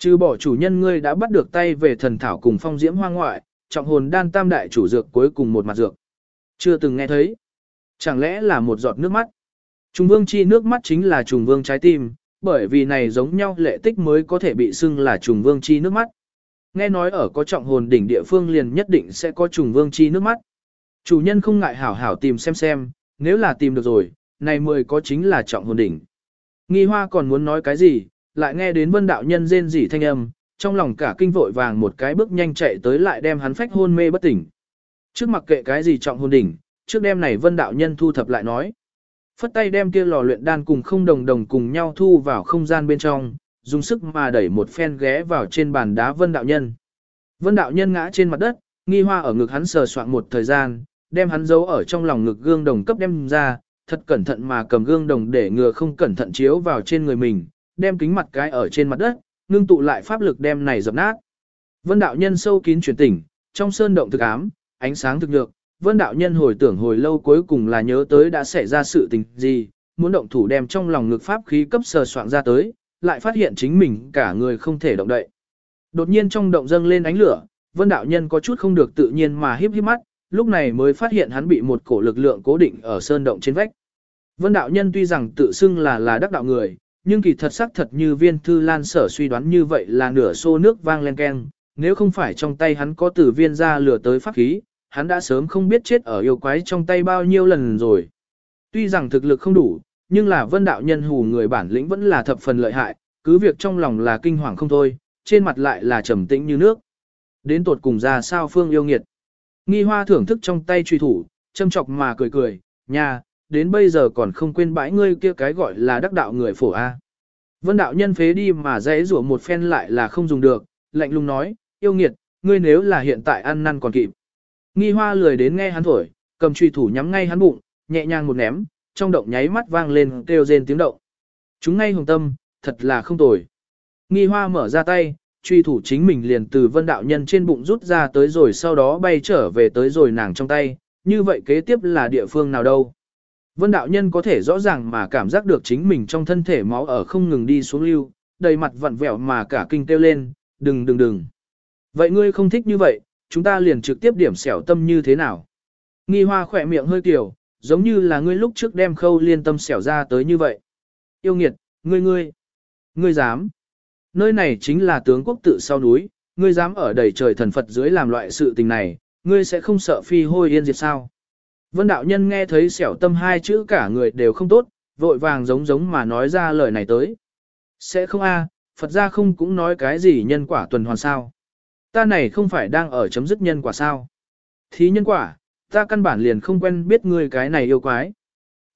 Trừ bỏ chủ nhân ngươi đã bắt được tay về thần thảo cùng phong diễm hoa ngoại, trọng hồn đan tam đại chủ dược cuối cùng một mặt dược. Chưa từng nghe thấy. Chẳng lẽ là một giọt nước mắt? Trùng vương chi nước mắt chính là trùng vương trái tim, bởi vì này giống nhau lệ tích mới có thể bị xưng là trùng vương chi nước mắt. Nghe nói ở có trọng hồn đỉnh địa phương liền nhất định sẽ có trùng vương chi nước mắt. Chủ nhân không ngại hảo hảo tìm xem xem, nếu là tìm được rồi, này mười có chính là trọng hồn đỉnh. Nghi hoa còn muốn nói cái gì, lại nghe đến vân đạo nhân rên rỉ thanh âm, trong lòng cả kinh vội vàng một cái bước nhanh chạy tới lại đem hắn phách hôn mê bất tỉnh. Trước mặc kệ cái gì trọng hôn đỉnh, trước đêm này vân đạo nhân thu thập lại nói. Phất tay đem kia lò luyện đan cùng không đồng đồng cùng nhau thu vào không gian bên trong, dùng sức mà đẩy một phen ghé vào trên bàn đá vân đạo nhân. Vân đạo nhân ngã trên mặt đất, nghi hoa ở ngực hắn sờ soạn một thời gian, đem hắn giấu ở trong lòng ngực gương đồng cấp đem ra, thật cẩn thận mà cầm gương đồng để ngừa không cẩn thận chiếu vào trên người mình, đem kính mặt cái ở trên mặt đất, ngưng tụ lại pháp lực đem này dập nát. Vân đạo nhân sâu kín chuyển tỉnh, trong sơn động thực ám, ánh sáng thực nhược, vân đạo nhân hồi tưởng hồi lâu cuối cùng là nhớ tới đã xảy ra sự tình gì, muốn động thủ đem trong lòng ngực pháp khí cấp sờ soạn ra tới, lại phát hiện chính mình cả người không thể động đậy. Đột nhiên trong động dâng lên ánh lửa, vân đạo nhân có chút không được tự nhiên mà híp híp mắt, lúc này mới phát hiện hắn bị một cổ lực lượng cố định ở sơn động trên vách. Vân đạo nhân tuy rằng tự xưng là là đắc đạo người, nhưng kỳ thật sắc thật như viên thư lan sở suy đoán như vậy là nửa xô nước vang lên keng, nếu không phải trong tay hắn có tử viên ra lửa tới pháp khí, hắn đã sớm không biết chết ở yêu quái trong tay bao nhiêu lần rồi. Tuy rằng thực lực không đủ, nhưng là vân đạo nhân hù người bản lĩnh vẫn là thập phần lợi hại, cứ việc trong lòng là kinh hoàng không thôi, trên mặt lại là trầm tĩnh như nước. Đến tột cùng ra sao phương yêu nghiệt. Nghi hoa thưởng thức trong tay truy thủ, châm chọc mà cười cười, nha, đến bây giờ còn không quên bãi ngươi kia cái gọi là đắc đạo người phổ A. Vân đạo nhân phế đi mà dễ rủa một phen lại là không dùng được, lạnh lùng nói, yêu nghiệt, ngươi nếu là hiện tại ăn năn còn kịp. Nghi hoa lười đến nghe hắn thổi, cầm truy thủ nhắm ngay hắn bụng, nhẹ nhàng một ném, trong động nháy mắt vang lên kêu rên tiếng động. Chúng ngay hồng tâm, thật là không tồi. Nghi hoa mở ra tay, truy thủ chính mình liền từ vân đạo nhân trên bụng rút ra tới rồi sau đó bay trở về tới rồi nàng trong tay, như vậy kế tiếp là địa phương nào đâu. Vân đạo nhân có thể rõ ràng mà cảm giác được chính mình trong thân thể máu ở không ngừng đi xuống lưu, đầy mặt vặn vẹo mà cả kinh kêu lên, đừng đừng đừng. Vậy ngươi không thích như vậy, chúng ta liền trực tiếp điểm xẻo tâm như thế nào? Nghi hoa khỏe miệng hơi kiểu, giống như là ngươi lúc trước đem khâu liên tâm xẻo ra tới như vậy. Yêu nghiệt, ngươi ngươi, ngươi dám. Nơi này chính là tướng quốc tự sau núi, ngươi dám ở đầy trời thần Phật dưới làm loại sự tình này, ngươi sẽ không sợ phi hôi yên diệt sao? Vân đạo nhân nghe thấy xẻo tâm hai chữ cả người đều không tốt, vội vàng giống giống mà nói ra lời này tới. Sẽ không a, Phật gia không cũng nói cái gì nhân quả tuần hoàn sao. Ta này không phải đang ở chấm dứt nhân quả sao. Thí nhân quả, ta căn bản liền không quen biết ngươi cái này yêu quái.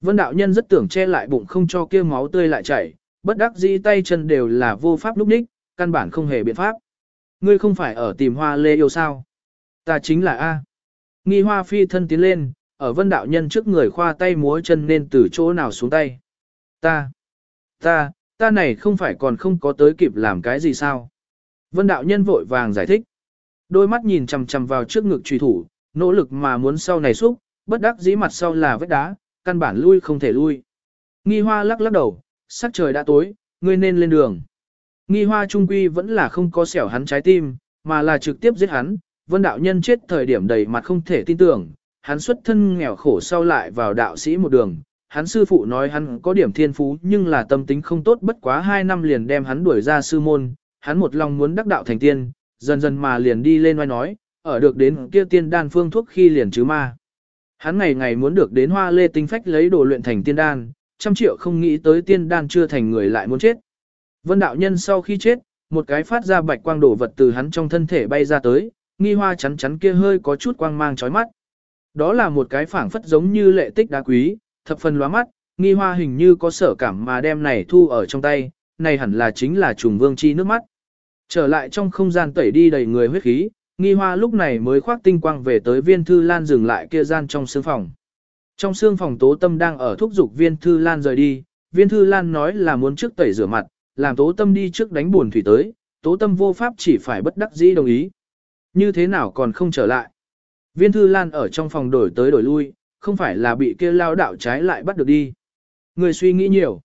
Vân đạo nhân rất tưởng che lại bụng không cho kia máu tươi lại chảy, bất đắc dĩ tay chân đều là vô pháp lúc ních, căn bản không hề biện pháp. Ngươi không phải ở tìm hoa lê yêu sao. Ta chính là A. Nghi hoa phi thân tiến lên, ở vân đạo nhân trước người khoa tay múa chân nên từ chỗ nào xuống tay. Ta, ta, ta này không phải còn không có tới kịp làm cái gì sao. Vân đạo nhân vội vàng giải thích. Đôi mắt nhìn chằm chằm vào trước ngực truy thủ, nỗ lực mà muốn sau này xúc, bất đắc dĩ mặt sau là vết đá, căn bản lui không thể lui. Nghi hoa lắc lắc đầu, sắc trời đã tối, ngươi nên lên đường. Nghi hoa trung quy vẫn là không có xẻo hắn trái tim, mà là trực tiếp giết hắn, vân đạo nhân chết thời điểm đầy mặt không thể tin tưởng, hắn xuất thân nghèo khổ sau lại vào đạo sĩ một đường. Hắn sư phụ nói hắn có điểm thiên phú nhưng là tâm tính không tốt bất quá hai năm liền đem hắn đuổi ra sư môn, hắn một lòng muốn đắc đạo thành tiên, dần dần mà liền đi lên oai nói, ở được đến kia tiên đan phương thuốc khi liền chứ ma. Hắn ngày ngày muốn được đến hoa lê tinh phách lấy đồ luyện thành tiên đan, trăm triệu không nghĩ tới tiên đan chưa thành người lại muốn chết. Vân đạo nhân sau khi chết, một cái phát ra bạch quang đổ vật từ hắn trong thân thể bay ra tới, nghi hoa chắn chắn kia hơi có chút quang mang chói mắt. Đó là một cái phảng phất giống như lệ tích đá quý, thập phần lóa mắt, nghi hoa hình như có sở cảm mà đem này thu ở trong tay, này hẳn là chính là trùng vương chi nước mắt. Trở lại trong không gian tẩy đi đầy người huyết khí, nghi hoa lúc này mới khoác tinh quang về tới viên thư lan dừng lại kia gian trong sương phòng. Trong sương phòng tố tâm đang ở thúc giục viên thư lan rời đi, viên thư lan nói là muốn trước tẩy rửa mặt, làm tố tâm đi trước đánh buồn thủy tới, tố tâm vô pháp chỉ phải bất đắc dĩ đồng ý. Như thế nào còn không trở lại. Viên thư lan ở trong phòng đổi tới đổi lui, không phải là bị kia lao đạo trái lại bắt được đi. Người suy nghĩ nhiều.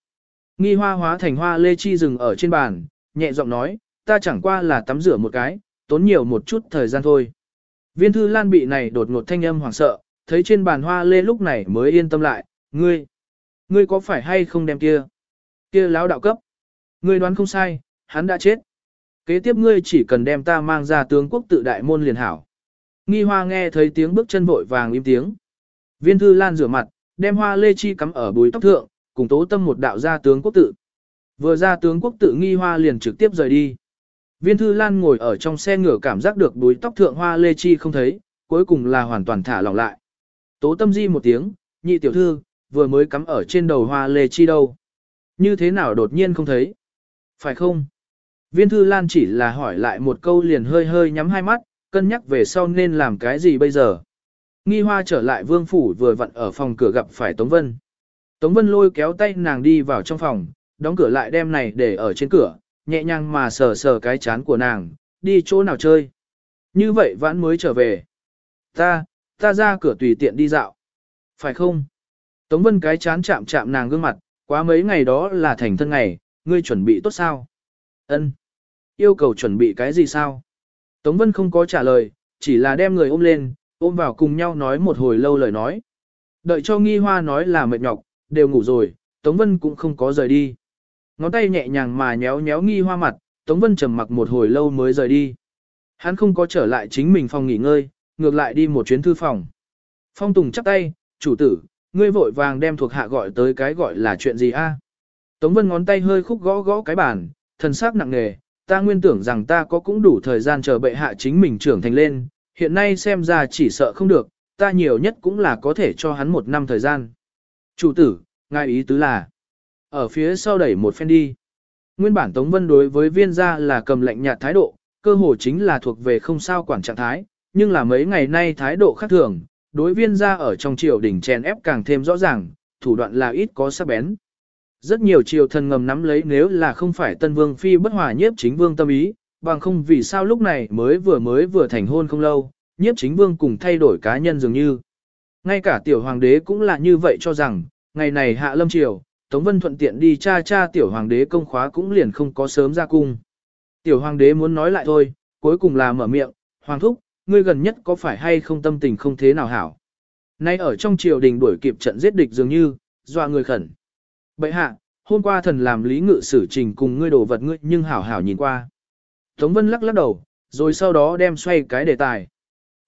Nghi hoa hóa thành hoa lê chi rừng ở trên bàn, nhẹ giọng nói, ta chẳng qua là tắm rửa một cái, tốn nhiều một chút thời gian thôi. Viên thư lan bị này đột ngột thanh âm hoảng sợ, thấy trên bàn hoa lê lúc này mới yên tâm lại, ngươi, ngươi có phải hay không đem kia, kia lão đạo cấp. Ngươi đoán không sai, hắn đã chết. Kế tiếp ngươi chỉ cần đem ta mang ra tướng quốc tự đại môn liền hảo. Nghi hoa nghe thấy tiếng bước chân vội vàng im tiếng. Viên thư lan rửa mặt, đem hoa lê chi cắm ở bùi tóc thượng, cùng tố tâm một đạo ra tướng quốc tự. Vừa ra tướng quốc tự nghi hoa liền trực tiếp rời đi. Viên thư lan ngồi ở trong xe ngựa cảm giác được bùi tóc thượng hoa lê chi không thấy, cuối cùng là hoàn toàn thả lỏng lại. Tố tâm di một tiếng, nhị tiểu thư, vừa mới cắm ở trên đầu hoa lê chi đâu. Như thế nào đột nhiên không thấy? Phải không? Viên thư lan chỉ là hỏi lại một câu liền hơi hơi nhắm hai mắt, cân nhắc về sau nên làm cái gì bây giờ. Nghi hoa trở lại vương phủ vừa vặn ở phòng cửa gặp phải Tống Vân. Tống Vân lôi kéo tay nàng đi vào trong phòng, đóng cửa lại đem này để ở trên cửa, nhẹ nhàng mà sờ sờ cái chán của nàng, đi chỗ nào chơi. Như vậy vãn mới trở về. Ta, ta ra cửa tùy tiện đi dạo. Phải không? Tống Vân cái chán chạm chạm nàng gương mặt, quá mấy ngày đó là thành thân ngày, ngươi chuẩn bị tốt sao? Ân. Yêu cầu chuẩn bị cái gì sao? Tống Vân không có trả lời, chỉ là đem người ôm lên, ôm vào cùng nhau nói một hồi lâu lời nói. Đợi cho nghi hoa nói là mệt nhọc, đều ngủ rồi, Tống Vân cũng không có rời đi. Ngón tay nhẹ nhàng mà nhéo nhéo nghi hoa mặt, Tống Vân trầm mặc một hồi lâu mới rời đi. Hắn không có trở lại chính mình phòng nghỉ ngơi, ngược lại đi một chuyến thư phòng. Phong Tùng chắp tay, chủ tử, ngươi vội vàng đem thuộc hạ gọi tới cái gọi là chuyện gì a? Tống Vân ngón tay hơi khúc gõ gõ cái bàn, thần sắc nặng nề, ta nguyên tưởng rằng ta có cũng đủ thời gian chờ bệ hạ chính mình trưởng thành lên, hiện nay xem ra chỉ sợ không được, ta nhiều nhất cũng là có thể cho hắn một năm thời gian. Chủ tử, ngài ý tứ là, ở phía sau đẩy một phen đi. Nguyên bản Tống Vân đối với viên gia là cầm lệnh nhạt thái độ, cơ hồ chính là thuộc về không sao quản trạng thái, nhưng là mấy ngày nay thái độ khác thường, đối viên gia ở trong triều đình chèn ép càng thêm rõ ràng, thủ đoạn là ít có sắc bén. Rất nhiều triều thần ngầm nắm lấy nếu là không phải tân vương phi bất hòa nhiếp chính vương tâm ý, bằng không vì sao lúc này mới vừa mới vừa thành hôn không lâu, nhiếp chính vương cùng thay đổi cá nhân dường như. Ngay cả tiểu hoàng đế cũng là như vậy cho rằng, ngày này hạ lâm triều, Tống Vân thuận tiện đi cha cha tiểu hoàng đế công khóa cũng liền không có sớm ra cung. Tiểu hoàng đế muốn nói lại thôi, cuối cùng là mở miệng, hoàng thúc, ngươi gần nhất có phải hay không tâm tình không thế nào hảo. Nay ở trong triều đình đuổi kịp trận giết địch dường như, dọa người khẩn. Bệ hạ, hôm qua thần làm lý ngự sử trình cùng ngươi đổ vật ngươi nhưng hảo hảo nhìn qua. Tống Vân lắc lắc đầu, rồi sau đó đem xoay cái đề tài.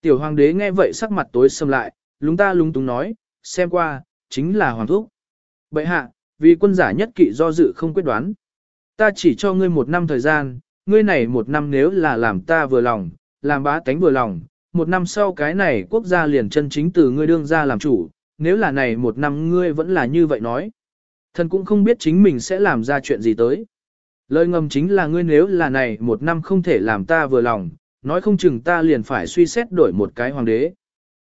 Tiểu hoàng đế nghe vậy sắc mặt tối sầm lại, lúng ta lúng túng nói, xem qua, chính là hoàng thúc. Bệ hạ, vì quân giả nhất kỵ do dự không quyết đoán. Ta chỉ cho ngươi một năm thời gian, ngươi này một năm nếu là làm ta vừa lòng, làm bá tánh vừa lòng, một năm sau cái này quốc gia liền chân chính từ ngươi đương ra làm chủ, nếu là này một năm ngươi vẫn là như vậy nói. Thần cũng không biết chính mình sẽ làm ra chuyện gì tới. Lời ngầm chính là ngươi nếu là này một năm không thể làm ta vừa lòng, nói không chừng ta liền phải suy xét đổi một cái hoàng đế.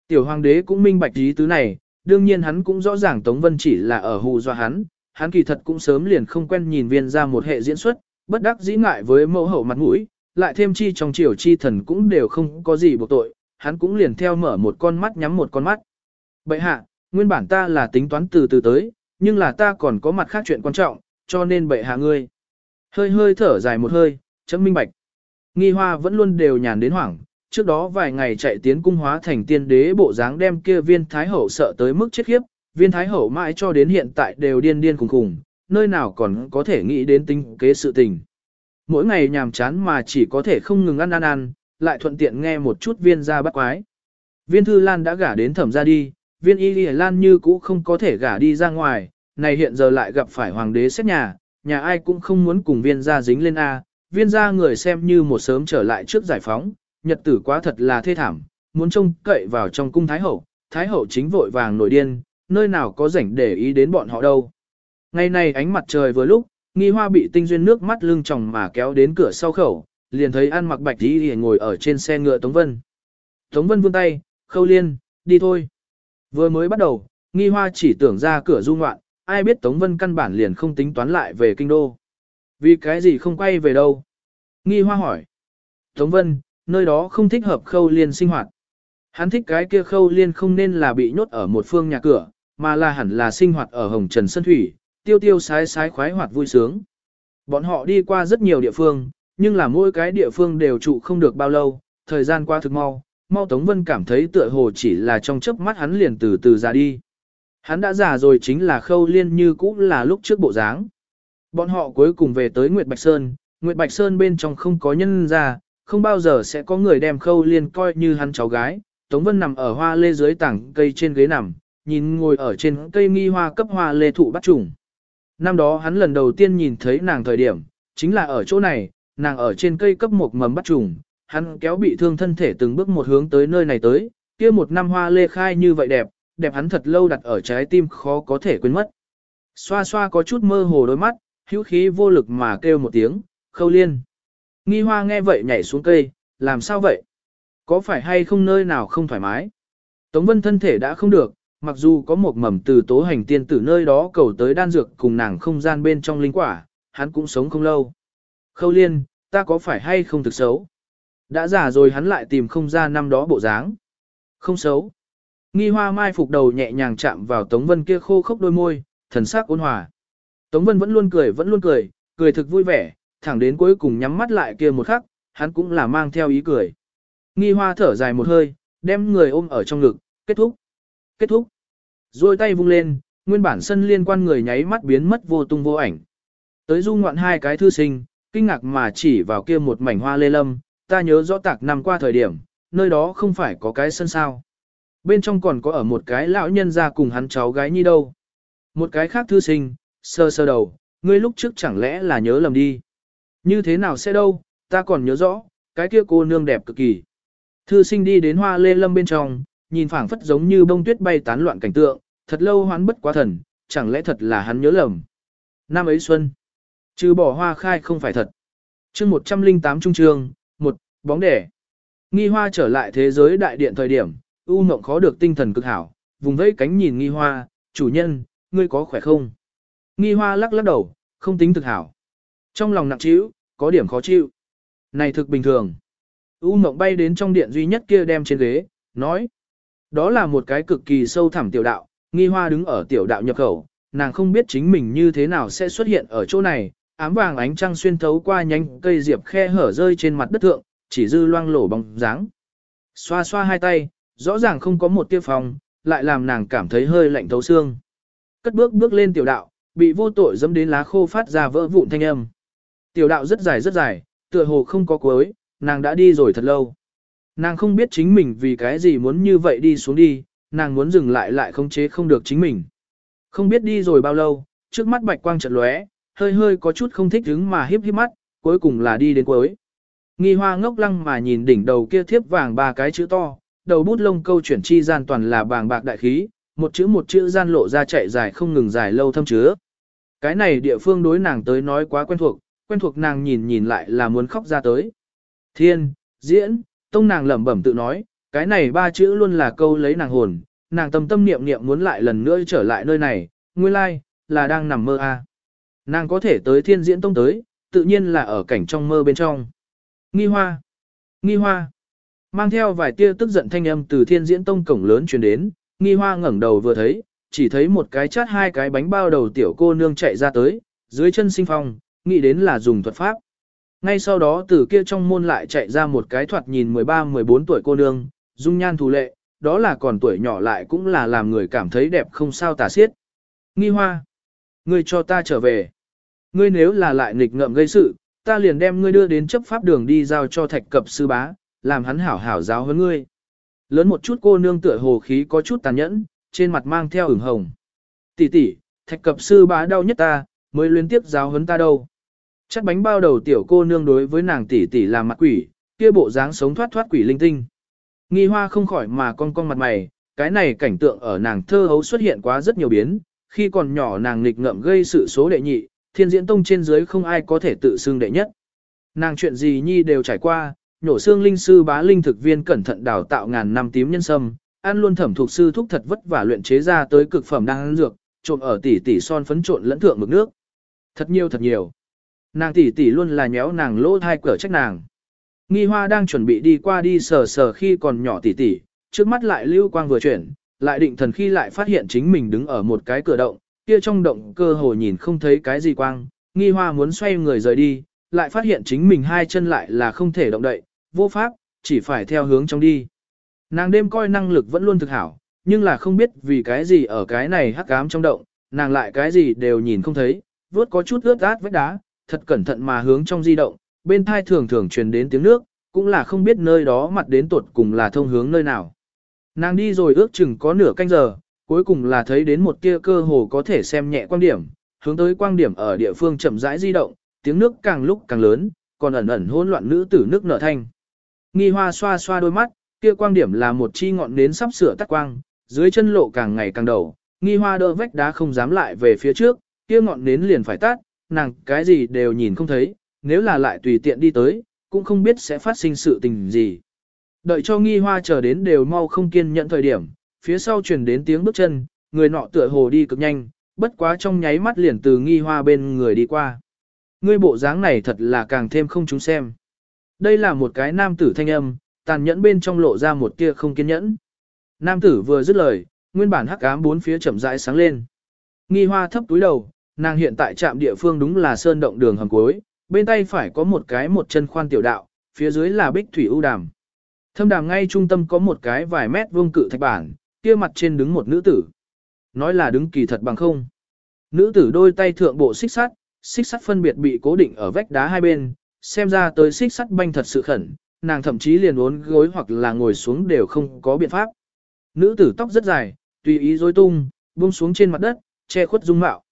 Tiểu hoàng đế cũng minh bạch ý tứ này, đương nhiên hắn cũng rõ ràng Tống Vân chỉ là ở hù dọa hắn, hắn kỳ thật cũng sớm liền không quen nhìn viên ra một hệ diễn xuất, bất đắc dĩ ngại với mẫu hậu mặt mũi, lại thêm chi trong triều chi thần cũng đều không có gì buộc tội, hắn cũng liền theo mở một con mắt nhắm một con mắt. Bậy hạ, nguyên bản ta là tính toán từ từ tới, nhưng là ta còn có mặt khác chuyện quan trọng, cho nên bệ hạ ngươi. Hơi hơi thở dài một hơi, chấm minh bạch. Nghi hoa vẫn luôn đều nhàn đến hoảng, trước đó vài ngày chạy tiến cung hóa thành tiên đế bộ dáng đem kia viên thái hậu sợ tới mức chết khiếp, viên thái hậu mãi cho đến hiện tại đều điên điên cùng khủng, nơi nào còn có thể nghĩ đến tính kế sự tình. Mỗi ngày nhàm chán mà chỉ có thể không ngừng ăn ăn ăn, lại thuận tiện nghe một chút viên ra bắt quái. Viên thư lan đã gả đến thẩm ra đi, viên y lan như cũ không có thể gả đi ra ngoài, này hiện giờ lại gặp phải hoàng đế xét nhà, nhà ai cũng không muốn cùng viên gia dính lên A, viên gia người xem như một sớm trở lại trước giải phóng, nhật tử quá thật là thê thảm, muốn trông cậy vào trong cung Thái Hậu, Thái Hậu chính vội vàng nổi điên, nơi nào có rảnh để ý đến bọn họ đâu. Ngày này ánh mặt trời vừa lúc, nghi hoa bị tinh duyên nước mắt lưng tròng mà kéo đến cửa sau khẩu, liền thấy ăn mặc bạch đi ngồi ở trên xe ngựa Tống Vân. Tống Vân vươn tay, khâu liên, đi thôi. Vừa mới bắt đầu, nghi hoa chỉ tưởng ra cửa du ngoạn, ai biết Tống Vân căn bản liền không tính toán lại về kinh đô. Vì cái gì không quay về đâu? Nghi hoa hỏi. Tống Vân, nơi đó không thích hợp khâu liên sinh hoạt. Hắn thích cái kia khâu liên không nên là bị nhốt ở một phương nhà cửa, mà là hẳn là sinh hoạt ở Hồng Trần Sơn Thủy, tiêu tiêu sái sái khoái hoạt vui sướng. Bọn họ đi qua rất nhiều địa phương, nhưng là mỗi cái địa phương đều trụ không được bao lâu, thời gian qua thực mau, mau Tống Vân cảm thấy tựa hồ chỉ là trong chớp mắt hắn liền từ từ ra đi. Hắn đã già rồi chính là khâu liên như cũ là lúc trước bộ dáng. Bọn họ cuối cùng về tới Nguyệt Bạch Sơn, Nguyệt Bạch Sơn bên trong không có nhân ra, không bao giờ sẽ có người đem khâu liên coi như hắn cháu gái. Tống Vân nằm ở hoa lê dưới tảng cây trên ghế nằm, nhìn ngồi ở trên cây nghi hoa cấp hoa lê thụ bắt trùng. Năm đó hắn lần đầu tiên nhìn thấy nàng thời điểm, chính là ở chỗ này, nàng ở trên cây cấp một mầm bắt trùng, hắn kéo bị thương thân thể từng bước một hướng tới nơi này tới, kia một năm hoa lê khai như vậy đẹp, đẹp hắn thật lâu đặt ở trái tim khó có thể quên mất. Xoa xoa có chút mơ hồ đôi mắt, hữu khí vô lực mà kêu một tiếng, khâu liên. Nghi hoa nghe vậy nhảy xuống cây, làm sao vậy? Có phải hay không nơi nào không thoải mái? Tống vân thân thể đã không được, mặc dù có một mầm từ tố hành tiên tử nơi đó cầu tới đan dược cùng nàng không gian bên trong linh quả, hắn cũng sống không lâu. Khâu liên, ta có phải hay không thực xấu? Đã giả rồi hắn lại tìm không ra năm đó bộ dáng. Không xấu. Nghi hoa mai phục đầu nhẹ nhàng chạm vào Tống Vân kia khô khốc đôi môi, thần sắc ôn hòa. Tống Vân vẫn luôn cười vẫn luôn cười, cười thực vui vẻ, thẳng đến cuối cùng nhắm mắt lại kia một khắc, hắn cũng là mang theo ý cười. Nghi hoa thở dài một hơi, đem người ôm ở trong ngực, kết thúc. Kết thúc. Rồi tay vung lên, nguyên bản sân liên quan người nháy mắt biến mất vô tung vô ảnh. Tới du ngoạn hai cái thư sinh, kinh ngạc mà chỉ vào kia một mảnh hoa lê lâm, ta nhớ rõ tạc năm qua thời điểm, nơi đó không phải có cái sân sao. Bên trong còn có ở một cái lão nhân ra cùng hắn cháu gái nhi đâu. Một cái khác thư sinh, sơ sơ đầu, ngươi lúc trước chẳng lẽ là nhớ lầm đi. Như thế nào sẽ đâu, ta còn nhớ rõ, cái kia cô nương đẹp cực kỳ. Thư sinh đi đến hoa lê lâm bên trong, nhìn phảng phất giống như bông tuyết bay tán loạn cảnh tượng, thật lâu hoán bất quá thần, chẳng lẽ thật là hắn nhớ lầm. Năm ấy xuân, trừ bỏ hoa khai không phải thật. chương 108 trung trường, một bóng đẻ. Nghi hoa trở lại thế giới đại điện thời điểm, u mộng khó được tinh thần cực hảo, vùng vẫy cánh nhìn nghi hoa, chủ nhân, ngươi có khỏe không? Nghi hoa lắc lắc đầu, không tính thực hảo. Trong lòng nặng trĩu, có điểm khó chịu. Này thực bình thường. U mộng bay đến trong điện duy nhất kia đem trên ghế, nói. Đó là một cái cực kỳ sâu thẳm tiểu đạo, nghi hoa đứng ở tiểu đạo nhập khẩu, nàng không biết chính mình như thế nào sẽ xuất hiện ở chỗ này, ám vàng ánh trăng xuyên thấu qua nhánh cây diệp khe hở rơi trên mặt đất thượng, chỉ dư loang lổ bóng dáng. Xoa xoa hai tay, rõ ràng không có một tia phòng, lại làm nàng cảm thấy hơi lạnh thấu xương. Cất bước bước lên tiểu đạo, bị vô tội dẫm đến lá khô phát ra vỡ vụn thanh âm. Tiểu đạo rất dài rất dài, tựa hồ không có cuối, nàng đã đi rồi thật lâu. Nàng không biết chính mình vì cái gì muốn như vậy đi xuống đi, nàng muốn dừng lại lại không chế không được chính mình. Không biết đi rồi bao lâu, trước mắt bạch quang chợt lóe, hơi hơi có chút không thích đứng mà hiếp hiếp mắt, cuối cùng là đi đến cuối. Nghi hoa ngốc lăng mà nhìn đỉnh đầu kia thiếp vàng ba cái chữ to, đầu bút lông câu chuyển chi gian toàn là bàng bạc đại khí, một chữ một chữ gian lộ ra chạy dài không ngừng dài lâu thâm chứa. Cái này địa phương đối nàng tới nói quá quen thuộc, quen thuộc nàng nhìn nhìn lại là muốn khóc ra tới. Thiên, diễn, tông nàng lẩm bẩm tự nói, cái này ba chữ luôn là câu lấy nàng hồn, nàng tâm tâm niệm niệm muốn lại lần nữa trở lại nơi này, nguyên lai, là đang nằm mơ a. À. Nàng có thể tới thiên diễn tông tới, tự nhiên là ở cảnh trong mơ bên trong. Nghi hoa, nghi hoa, mang theo vài tia tức giận thanh âm từ thiên diễn tông cổng lớn truyền đến, nghi hoa ngẩng đầu vừa thấy, chỉ thấy một cái chát hai cái bánh bao đầu tiểu cô nương chạy ra tới, dưới chân sinh phong, nghĩ đến là dùng thuật pháp. Ngay sau đó từ kia trong môn lại chạy ra một cái thoạt nhìn 13-14 tuổi cô nương, dung nhan thù lệ, đó là còn tuổi nhỏ lại cũng là làm người cảm thấy đẹp không sao tả xiết. Nghi hoa, ngươi cho ta trở về. Ngươi nếu là lại nghịch ngợm gây sự, ta liền đem ngươi đưa đến chấp pháp đường đi giao cho thạch cập sư bá, làm hắn hảo hảo giáo hơn ngươi. Lớn một chút cô nương tựa hồ khí có chút tàn nhẫn, trên mặt mang theo ửng hồng. Tỷ tỷ, thạch cập sư bá đau nhất ta, mới liên tiếp giáo huấn ta đâu. Chắc bánh bao đầu tiểu cô nương đối với nàng tỷ tỷ làm mặt quỷ, kia bộ dáng sống thoát thoát quỷ linh tinh. Nghi hoa không khỏi mà con con mặt mày, cái này cảnh tượng ở nàng thơ hấu xuất hiện quá rất nhiều biến, khi còn nhỏ nàng nghịch ngợm gây sự số đệ nhị, thiên diễn tông trên dưới không ai có thể tự xưng đệ nhất. Nàng chuyện gì nhi đều trải qua, nhổ xương linh sư bá linh thực viên cẩn thận đào tạo ngàn năm tím nhân sâm, ăn luôn thẩm thuộc sư thúc thật vất vả luyện chế ra tới cực phẩm đang ăn dược, trộn ở tỷ tỷ son phấn trộn lẫn thượng mực nước. Thật nhiều thật nhiều. Nàng tỷ tỷ luôn là nhéo nàng lỗ thai cửa trách nàng. Nghi hoa đang chuẩn bị đi qua đi sờ sờ khi còn nhỏ tỷ tỷ trước mắt lại lưu quang vừa chuyển, lại định thần khi lại phát hiện chính mình đứng ở một cái cửa động, kia trong động cơ hồ nhìn không thấy cái gì quang, nghi hoa muốn xoay người rời đi, lại phát hiện chính mình hai chân lại là không thể động đậy, vô pháp, chỉ phải theo hướng trong đi. Nàng đêm coi năng lực vẫn luôn thực hảo, nhưng là không biết vì cái gì ở cái này hắc ám trong động, nàng lại cái gì đều nhìn không thấy, vớt có chút ướt át vết đá, thật cẩn thận mà hướng trong di động, bên thai thường thường truyền đến tiếng nước, cũng là không biết nơi đó mặt đến tuột cùng là thông hướng nơi nào. Nàng đi rồi ước chừng có nửa canh giờ, cuối cùng là thấy đến một tia cơ hồ có thể xem nhẹ quan điểm, hướng tới quang điểm ở địa phương chậm rãi di động, tiếng nước càng lúc càng lớn, còn ẩn ẩn hỗn loạn nữ tử nước nở thanh. Nghi hoa xoa xoa đôi mắt, kia quang điểm là một chi ngọn nến sắp sửa tắt quang, dưới chân lộ càng ngày càng đầu, nghi hoa đỡ vách đá không dám lại về phía trước, kia ngọn nến liền phải tắt, nàng cái gì đều nhìn không thấy, nếu là lại tùy tiện đi tới, cũng không biết sẽ phát sinh sự tình gì. Đợi cho nghi hoa chờ đến đều mau không kiên nhẫn thời điểm, phía sau truyền đến tiếng bước chân, người nọ tựa hồ đi cực nhanh, bất quá trong nháy mắt liền từ nghi hoa bên người đi qua. Ngươi bộ dáng này thật là càng thêm không chúng xem. Đây là một cái nam tử thanh âm, tàn nhẫn bên trong lộ ra một tia không kiên nhẫn. Nam tử vừa dứt lời, nguyên bản hắc ám bốn phía chậm rãi sáng lên. Nghi hoa thấp túi đầu, nàng hiện tại trạm địa phương đúng là sơn động đường hầm cuối, bên tay phải có một cái một chân khoan tiểu đạo, phía dưới là bích thủy ưu đàm. Thâm đàm ngay trung tâm có một cái vài mét vuông cự thạch bản, kia mặt trên đứng một nữ tử. Nói là đứng kỳ thật bằng không. Nữ tử đôi tay thượng bộ xích sắt, xích sắt phân biệt bị cố định ở vách đá hai bên, xem ra tới xích sắt banh thật sự khẩn, nàng thậm chí liền uốn gối hoặc là ngồi xuống đều không có biện pháp. Nữ tử tóc rất dài, tùy ý rối tung, buông xuống trên mặt đất, che khuất dung mạo.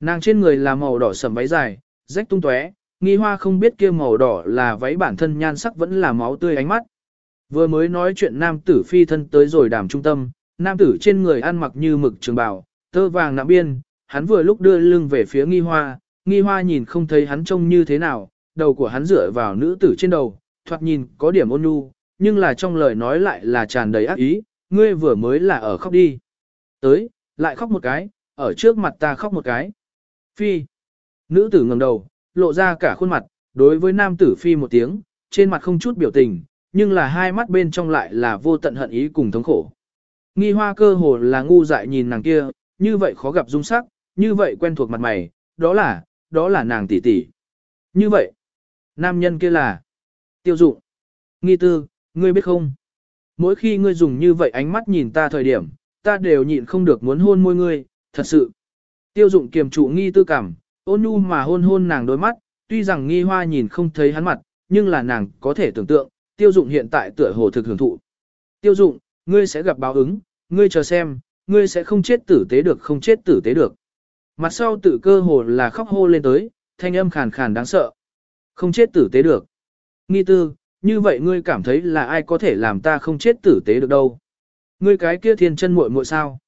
Nàng trên người là màu đỏ sẫm váy dài, rách tung tóe, nghi hoa không biết kia màu đỏ là váy bản thân nhan sắc vẫn là máu tươi ánh mắt. Vừa mới nói chuyện nam tử phi thân tới rồi đàm trung tâm, nam tử trên người ăn mặc như mực trường bào, tơ vàng nạm biên, hắn vừa lúc đưa lưng về phía nghi hoa, nghi hoa nhìn không thấy hắn trông như thế nào, đầu của hắn dựa vào nữ tử trên đầu, thoạt nhìn có điểm ôn nhu, nhưng là trong lời nói lại là tràn đầy ác ý, ngươi vừa mới là ở khóc đi. Tới, lại khóc một cái, ở trước mặt ta khóc một cái. Phi. Nữ tử ngẩng đầu, lộ ra cả khuôn mặt, đối với nam tử phi một tiếng, trên mặt không chút biểu tình, nhưng là hai mắt bên trong lại là vô tận hận ý cùng thống khổ. Nghi hoa cơ hồ là ngu dại nhìn nàng kia, như vậy khó gặp dung sắc, như vậy quen thuộc mặt mày, đó là, đó là nàng tỷ tỷ. Như vậy, nam nhân kia là tiêu dụng. Nghi tư, ngươi biết không? Mỗi khi ngươi dùng như vậy ánh mắt nhìn ta thời điểm, ta đều nhịn không được muốn hôn môi ngươi, thật sự. Tiêu dụng kiềm trụ nghi tư cảm, ôn nhu mà hôn hôn nàng đôi mắt, tuy rằng nghi hoa nhìn không thấy hắn mặt, nhưng là nàng có thể tưởng tượng, tiêu dụng hiện tại tựa hồ thực hưởng thụ. Tiêu dụng, ngươi sẽ gặp báo ứng, ngươi chờ xem, ngươi sẽ không chết tử tế được không chết tử tế được. Mặt sau tự cơ hồ là khóc hô lên tới, thanh âm khàn khàn đáng sợ. Không chết tử tế được. Nghi tư, như vậy ngươi cảm thấy là ai có thể làm ta không chết tử tế được đâu. Ngươi cái kia thiên chân muội muội sao.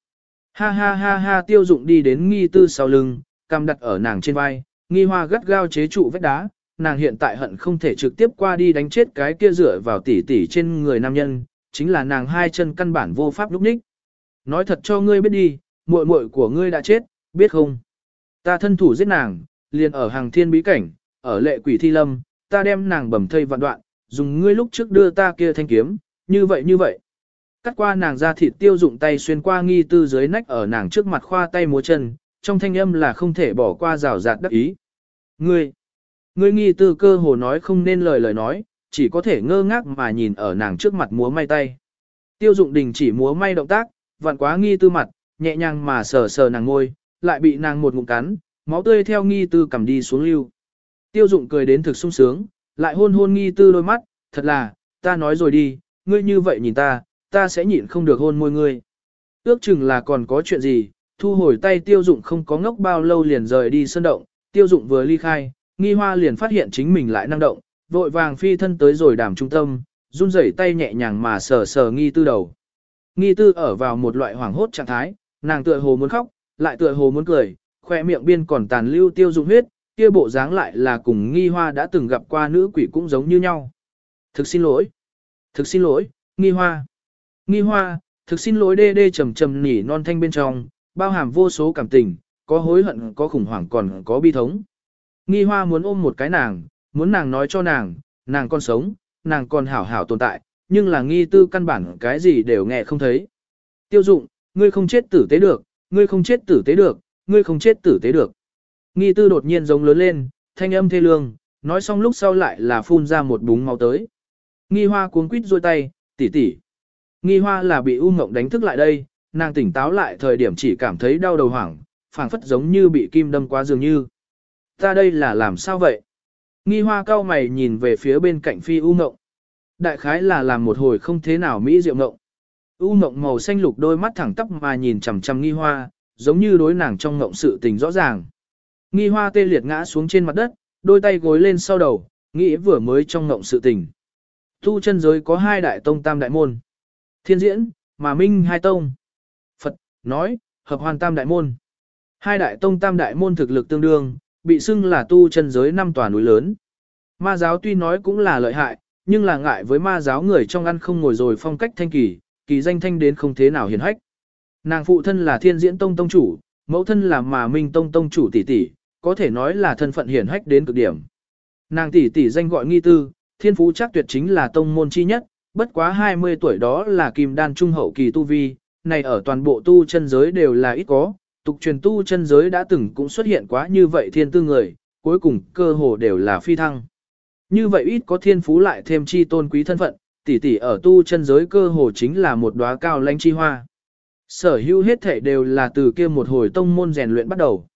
Ha ha ha ha tiêu dụng đi đến nghi tư sau lưng, cầm đặt ở nàng trên vai, nghi hoa gắt gao chế trụ vách đá, nàng hiện tại hận không thể trực tiếp qua đi đánh chết cái kia rửa vào tỉ tỉ trên người nam nhân, chính là nàng hai chân căn bản vô pháp lúc ních. Nói thật cho ngươi biết đi, muội muội của ngươi đã chết, biết không? Ta thân thủ giết nàng, liền ở hàng thiên bí cảnh, ở lệ quỷ thi lâm, ta đem nàng bầm thây vạn đoạn, dùng ngươi lúc trước đưa ta kia thanh kiếm, như vậy như vậy. Cắt qua nàng ra thịt tiêu dụng tay xuyên qua nghi tư dưới nách ở nàng trước mặt khoa tay múa chân, trong thanh âm là không thể bỏ qua rào rạt đắc ý. Ngươi, ngươi nghi tư cơ hồ nói không nên lời lời nói, chỉ có thể ngơ ngác mà nhìn ở nàng trước mặt múa may tay. Tiêu dụng đình chỉ múa may động tác, vạn quá nghi tư mặt, nhẹ nhàng mà sờ sờ nàng ngôi, lại bị nàng một ngụm cắn, máu tươi theo nghi tư cầm đi xuống lưu. Tiêu dụng cười đến thực sung sướng, lại hôn hôn nghi tư đôi mắt, thật là, ta nói rồi đi, ngươi như vậy nhìn ta, ta sẽ nhịn không được hôn môi ngươi. Ước chừng là còn có chuyện gì, thu hồi tay tiêu dụng không có ngốc bao lâu liền rời đi sân động, tiêu dụng vừa ly khai, nghi hoa liền phát hiện chính mình lại năng động, vội vàng phi thân tới rồi đàm trung tâm, run rẩy tay nhẹ nhàng mà sờ sờ nghi tư đầu. Nghi tư ở vào một loại hoảng hốt trạng thái, nàng tựa hồ muốn khóc, lại tựa hồ muốn cười, khoe miệng biên còn tàn lưu tiêu dụng huyết, kia bộ dáng lại là cùng nghi hoa đã từng gặp qua nữ quỷ cũng giống như nhau. Thực xin lỗi. Thực xin lỗi, nghi hoa. Nghi hoa, thực xin lỗi đê đê trầm trầm nỉ non thanh bên trong, bao hàm vô số cảm tình, có hối hận, có khủng hoảng còn có bi thống. Nghi hoa muốn ôm một cái nàng, muốn nàng nói cho nàng, nàng còn sống, nàng còn hảo hảo tồn tại, nhưng là nghi tư căn bản cái gì đều nghe không thấy. Tiêu dụng, ngươi không chết tử tế được, ngươi không chết tử tế được, ngươi không chết tử tế được. Nghi tư đột nhiên giống lớn lên, thanh âm thê lương, nói xong lúc sau lại là phun ra một búng máu tới. Nghi hoa cuống quýt rôi tay, tỉ tỉ. Nghi hoa là bị u ngộng đánh thức lại đây, nàng tỉnh táo lại thời điểm chỉ cảm thấy đau đầu hoảng, phảng phất giống như bị kim đâm quá dường như. Ta đây là làm sao vậy? Nghi hoa cao mày nhìn về phía bên cạnh phi u ngộng. Đại khái là làm một hồi không thế nào mỹ diệu ngộng. U ngộng màu xanh lục đôi mắt thẳng tắp mà nhìn chằm chằm nghi hoa, giống như đối nàng trong ngộng sự tình rõ ràng. Nghi hoa tê liệt ngã xuống trên mặt đất, đôi tay gối lên sau đầu, nghĩ vừa mới trong ngộng sự tình. Tu chân giới có hai đại tông tam đại môn. Thiên diễn, mà minh hai tông. Phật, nói, hợp hoàn tam đại môn. Hai đại tông tam đại môn thực lực tương đương, bị xưng là tu chân giới năm tòa núi lớn. Ma giáo tuy nói cũng là lợi hại, nhưng là ngại với ma giáo người trong ăn không ngồi rồi phong cách thanh kỳ, kỳ danh thanh đến không thế nào hiền hách. Nàng phụ thân là thiên diễn tông tông chủ, mẫu thân là mà minh tông tông chủ tỷ tỷ, có thể nói là thân phận hiển hách đến cực điểm. Nàng tỷ tỷ danh gọi nghi tư, thiên phú chắc tuyệt chính là tông môn chi nhất, bất quá 20 tuổi đó là kim đan trung hậu kỳ tu vi, này ở toàn bộ tu chân giới đều là ít có, tục truyền tu chân giới đã từng cũng xuất hiện quá như vậy thiên tư người, cuối cùng cơ hồ đều là phi thăng. Như vậy ít có thiên phú lại thêm chi tôn quý thân phận, tỷ tỷ ở tu chân giới cơ hồ chính là một đóa cao lãnh chi hoa. Sở hữu hết thể đều là từ kia một hồi tông môn rèn luyện bắt đầu.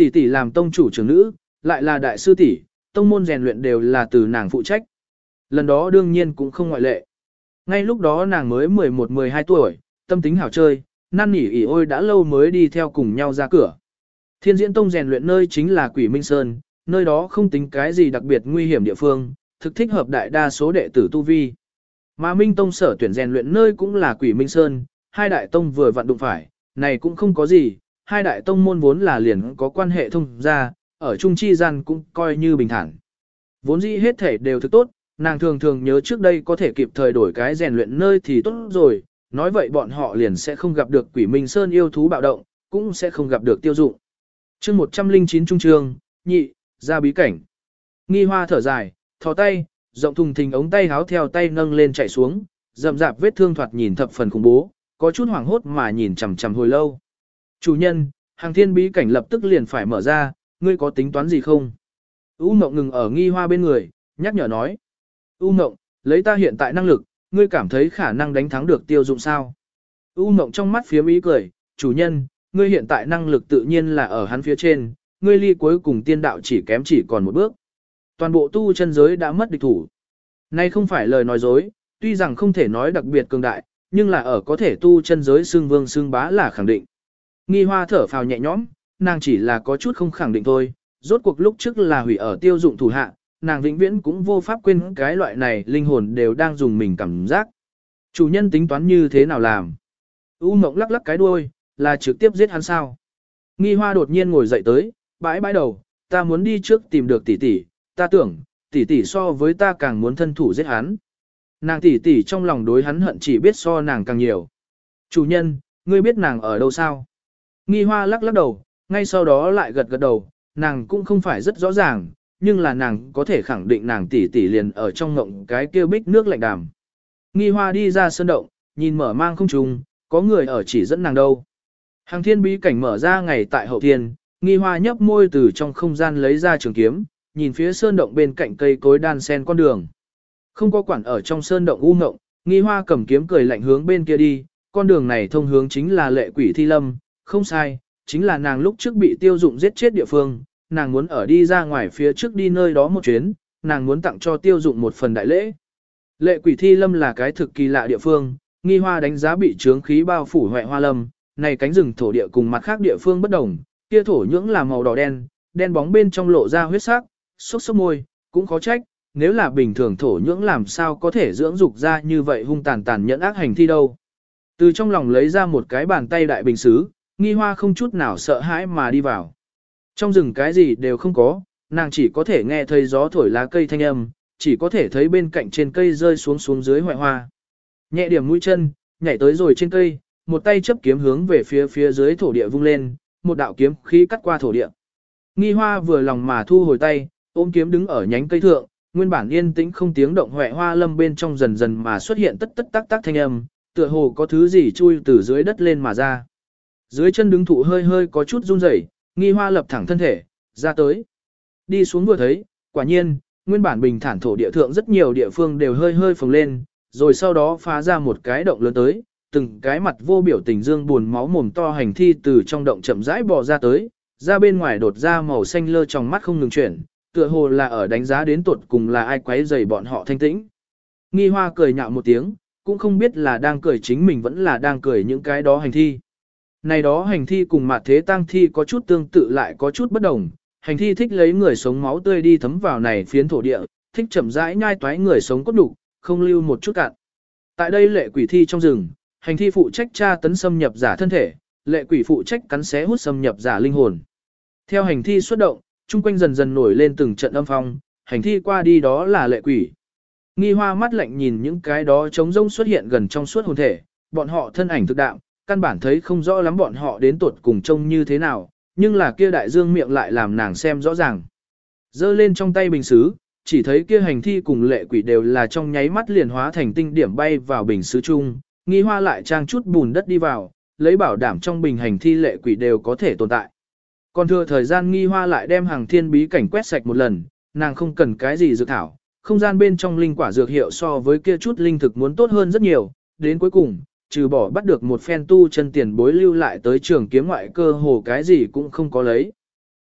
Tỷ tỷ làm tông chủ trưởng nữ, lại là đại sư tỷ, tông môn rèn luyện đều là từ nàng phụ trách. Lần đó đương nhiên cũng không ngoại lệ. Ngay lúc đó nàng mới 11-12 tuổi, tâm tính hảo chơi, năn nỉ ỉ ôi đã lâu mới đi theo cùng nhau ra cửa. Thiên diễn tông rèn luyện nơi chính là Quỷ Minh Sơn, nơi đó không tính cái gì đặc biệt nguy hiểm địa phương, thực thích hợp đại đa số đệ tử tu vi. Mà Minh Tông sở tuyển rèn luyện nơi cũng là Quỷ Minh Sơn, hai đại tông vừa vặn đụng phải, này cũng không có gì, hai đại tông môn vốn là liền có quan hệ thông ra, ở trung chi gian cũng coi như bình thản. Vốn dĩ hết thể đều thực tốt, nàng thường thường nhớ trước đây có thể kịp thời đổi cái rèn luyện nơi thì tốt rồi, nói vậy bọn họ liền sẽ không gặp được quỷ minh sơn yêu thú bạo động, cũng sẽ không gặp được tiêu dụng. chương 109 trung trường, nhị, ra bí cảnh. Nghi hoa thở dài, thò tay, rộng thùng thình ống tay háo theo tay nâng lên chạy xuống, rậm rạp vết thương thoạt nhìn thập phần khủng bố, có chút hoảng hốt mà nhìn chằm chằm hồi lâu. Chủ nhân, hàng thiên bí cảnh lập tức liền phải mở ra, ngươi có tính toán gì không? U Mộng ngừng ở nghi hoa bên người, nhắc nhở nói. U Mộng, lấy ta hiện tại năng lực, ngươi cảm thấy khả năng đánh thắng được tiêu dụng sao? U Mộng trong mắt phía ý cười, chủ nhân, ngươi hiện tại năng lực tự nhiên là ở hắn phía trên, ngươi ly cuối cùng tiên đạo chỉ kém chỉ còn một bước. Toàn bộ tu chân giới đã mất địch thủ. Nay không phải lời nói dối, tuy rằng không thể nói đặc biệt cường đại, nhưng là ở có thể tu chân giới xương vương xương bá là khẳng định. Nghi hoa thở phào nhẹ nhõm, nàng chỉ là có chút không khẳng định thôi, rốt cuộc lúc trước là hủy ở tiêu dụng thủ hạ, nàng vĩnh viễn cũng vô pháp quên cái loại này linh hồn đều đang dùng mình cảm giác. Chủ nhân tính toán như thế nào làm? U mộng lắc lắc cái đuôi, là trực tiếp giết hắn sao? Nghi hoa đột nhiên ngồi dậy tới, bãi bãi đầu, ta muốn đi trước tìm được tỷ tỷ, ta tưởng, tỷ tỷ so với ta càng muốn thân thủ giết hắn. Nàng tỷ tỷ trong lòng đối hắn hận chỉ biết so nàng càng nhiều. Chủ nhân, ngươi biết nàng ở đâu sao? Nghi hoa lắc lắc đầu, ngay sau đó lại gật gật đầu, nàng cũng không phải rất rõ ràng, nhưng là nàng có thể khẳng định nàng tỷ tỷ liền ở trong ngộng cái kia bích nước lạnh đàm. Nghi hoa đi ra sơn động, nhìn mở mang không trùng, có người ở chỉ dẫn nàng đâu. Hàng thiên bí cảnh mở ra ngày tại hậu thiên, nghi hoa nhấp môi từ trong không gian lấy ra trường kiếm, nhìn phía sơn động bên cạnh cây cối đan sen con đường. Không có quản ở trong sơn động u ngộng, nghi hoa cầm kiếm cười lạnh hướng bên kia đi, con đường này thông hướng chính là lệ quỷ thi lâm, không sai, chính là nàng lúc trước bị tiêu dụng giết chết địa phương, nàng muốn ở đi ra ngoài phía trước đi nơi đó một chuyến, nàng muốn tặng cho tiêu dụng một phần đại lễ. Lệ quỷ thi lâm là cái thực kỳ lạ địa phương, nghi hoa đánh giá bị trướng khí bao phủ hoại hoa lâm, này cánh rừng thổ địa cùng mặt khác địa phương bất đồng, kia thổ nhưỡng là màu đỏ đen, đen bóng bên trong lộ ra huyết sắc, sốc sốc môi, cũng khó trách, nếu là bình thường thổ nhưỡng làm sao có thể dưỡng dục ra như vậy hung tàn tàn nhẫn ác hành thi đâu. Từ trong lòng lấy ra một cái bàn tay đại bình xứ, nghi hoa không chút nào sợ hãi mà đi vào. Trong rừng cái gì đều không có, nàng chỉ có thể nghe thấy gió thổi lá cây thanh âm, chỉ có thể thấy bên cạnh trên cây rơi xuống xuống dưới hoại hoa. Nhẹ điểm mũi chân, nhảy tới rồi trên cây, một tay chấp kiếm hướng về phía phía dưới thổ địa vung lên, một đạo kiếm khí cắt qua thổ địa. Nghi hoa vừa lòng mà thu hồi tay, ôm kiếm đứng ở nhánh cây thượng, nguyên bản yên tĩnh không tiếng động hoại hoa lâm bên trong dần dần mà xuất hiện tất tất tác tác thanh âm, tựa hồ có thứ gì chui từ dưới đất lên mà ra. Dưới chân đứng thụ hơi hơi có chút run rẩy, nghi hoa lập thẳng thân thể, ra tới. Đi xuống vừa thấy, quả nhiên, nguyên bản bình thản thổ địa thượng rất nhiều địa phương đều hơi hơi phồng lên, rồi sau đó phá ra một cái động lớn tới, từng cái mặt vô biểu tình dương buồn máu mồm to hành thi từ trong động chậm rãi bò ra tới, ra bên ngoài đột ra màu xanh lơ trong mắt không ngừng chuyển, tựa hồ là ở đánh giá đến tuột cùng là ai quấy rầy bọn họ thanh tĩnh. Nghi hoa cười nhạo một tiếng, cũng không biết là đang cười chính mình vẫn là đang cười những cái đó hành thi. Này đó hành thi cùng mặt thế tang thi có chút tương tự lại có chút bất đồng, hành thi thích lấy người sống máu tươi đi thấm vào này phiến thổ địa, thích chậm rãi nhai toái người sống cốt đủ, không lưu một chút cạn. Tại đây lệ quỷ thi trong rừng, hành thi phụ trách tra tấn xâm nhập giả thân thể, lệ quỷ phụ trách cắn xé hút xâm nhập giả linh hồn. Theo hành thi xuất động, chung quanh dần dần nổi lên từng trận âm phong, hành thi qua đi đó là lệ quỷ. Nghi hoa mắt lạnh nhìn những cái đó trống rông xuất hiện gần trong suốt hồn thể, bọn họ thân ảnh thực đạo, căn bản thấy không rõ lắm bọn họ đến tuột cùng trông như thế nào, nhưng là kia đại dương miệng lại làm nàng xem rõ ràng. Dơ lên trong tay bình xứ, chỉ thấy kia hành thi cùng lệ quỷ đều là trong nháy mắt liền hóa thành tinh điểm bay vào bình xứ chung, nghi hoa lại trang chút bùn đất đi vào, lấy bảo đảm trong bình hành thi lệ quỷ đều có thể tồn tại. Còn thừa thời gian nghi hoa lại đem hàng thiên bí cảnh quét sạch một lần, nàng không cần cái gì dược thảo, không gian bên trong linh quả dược hiệu so với kia chút linh thực muốn tốt hơn rất nhiều, đến cuối cùng, trừ bỏ bắt được một phen tu chân tiền bối lưu lại tới trường kiếm ngoại cơ hồ cái gì cũng không có lấy.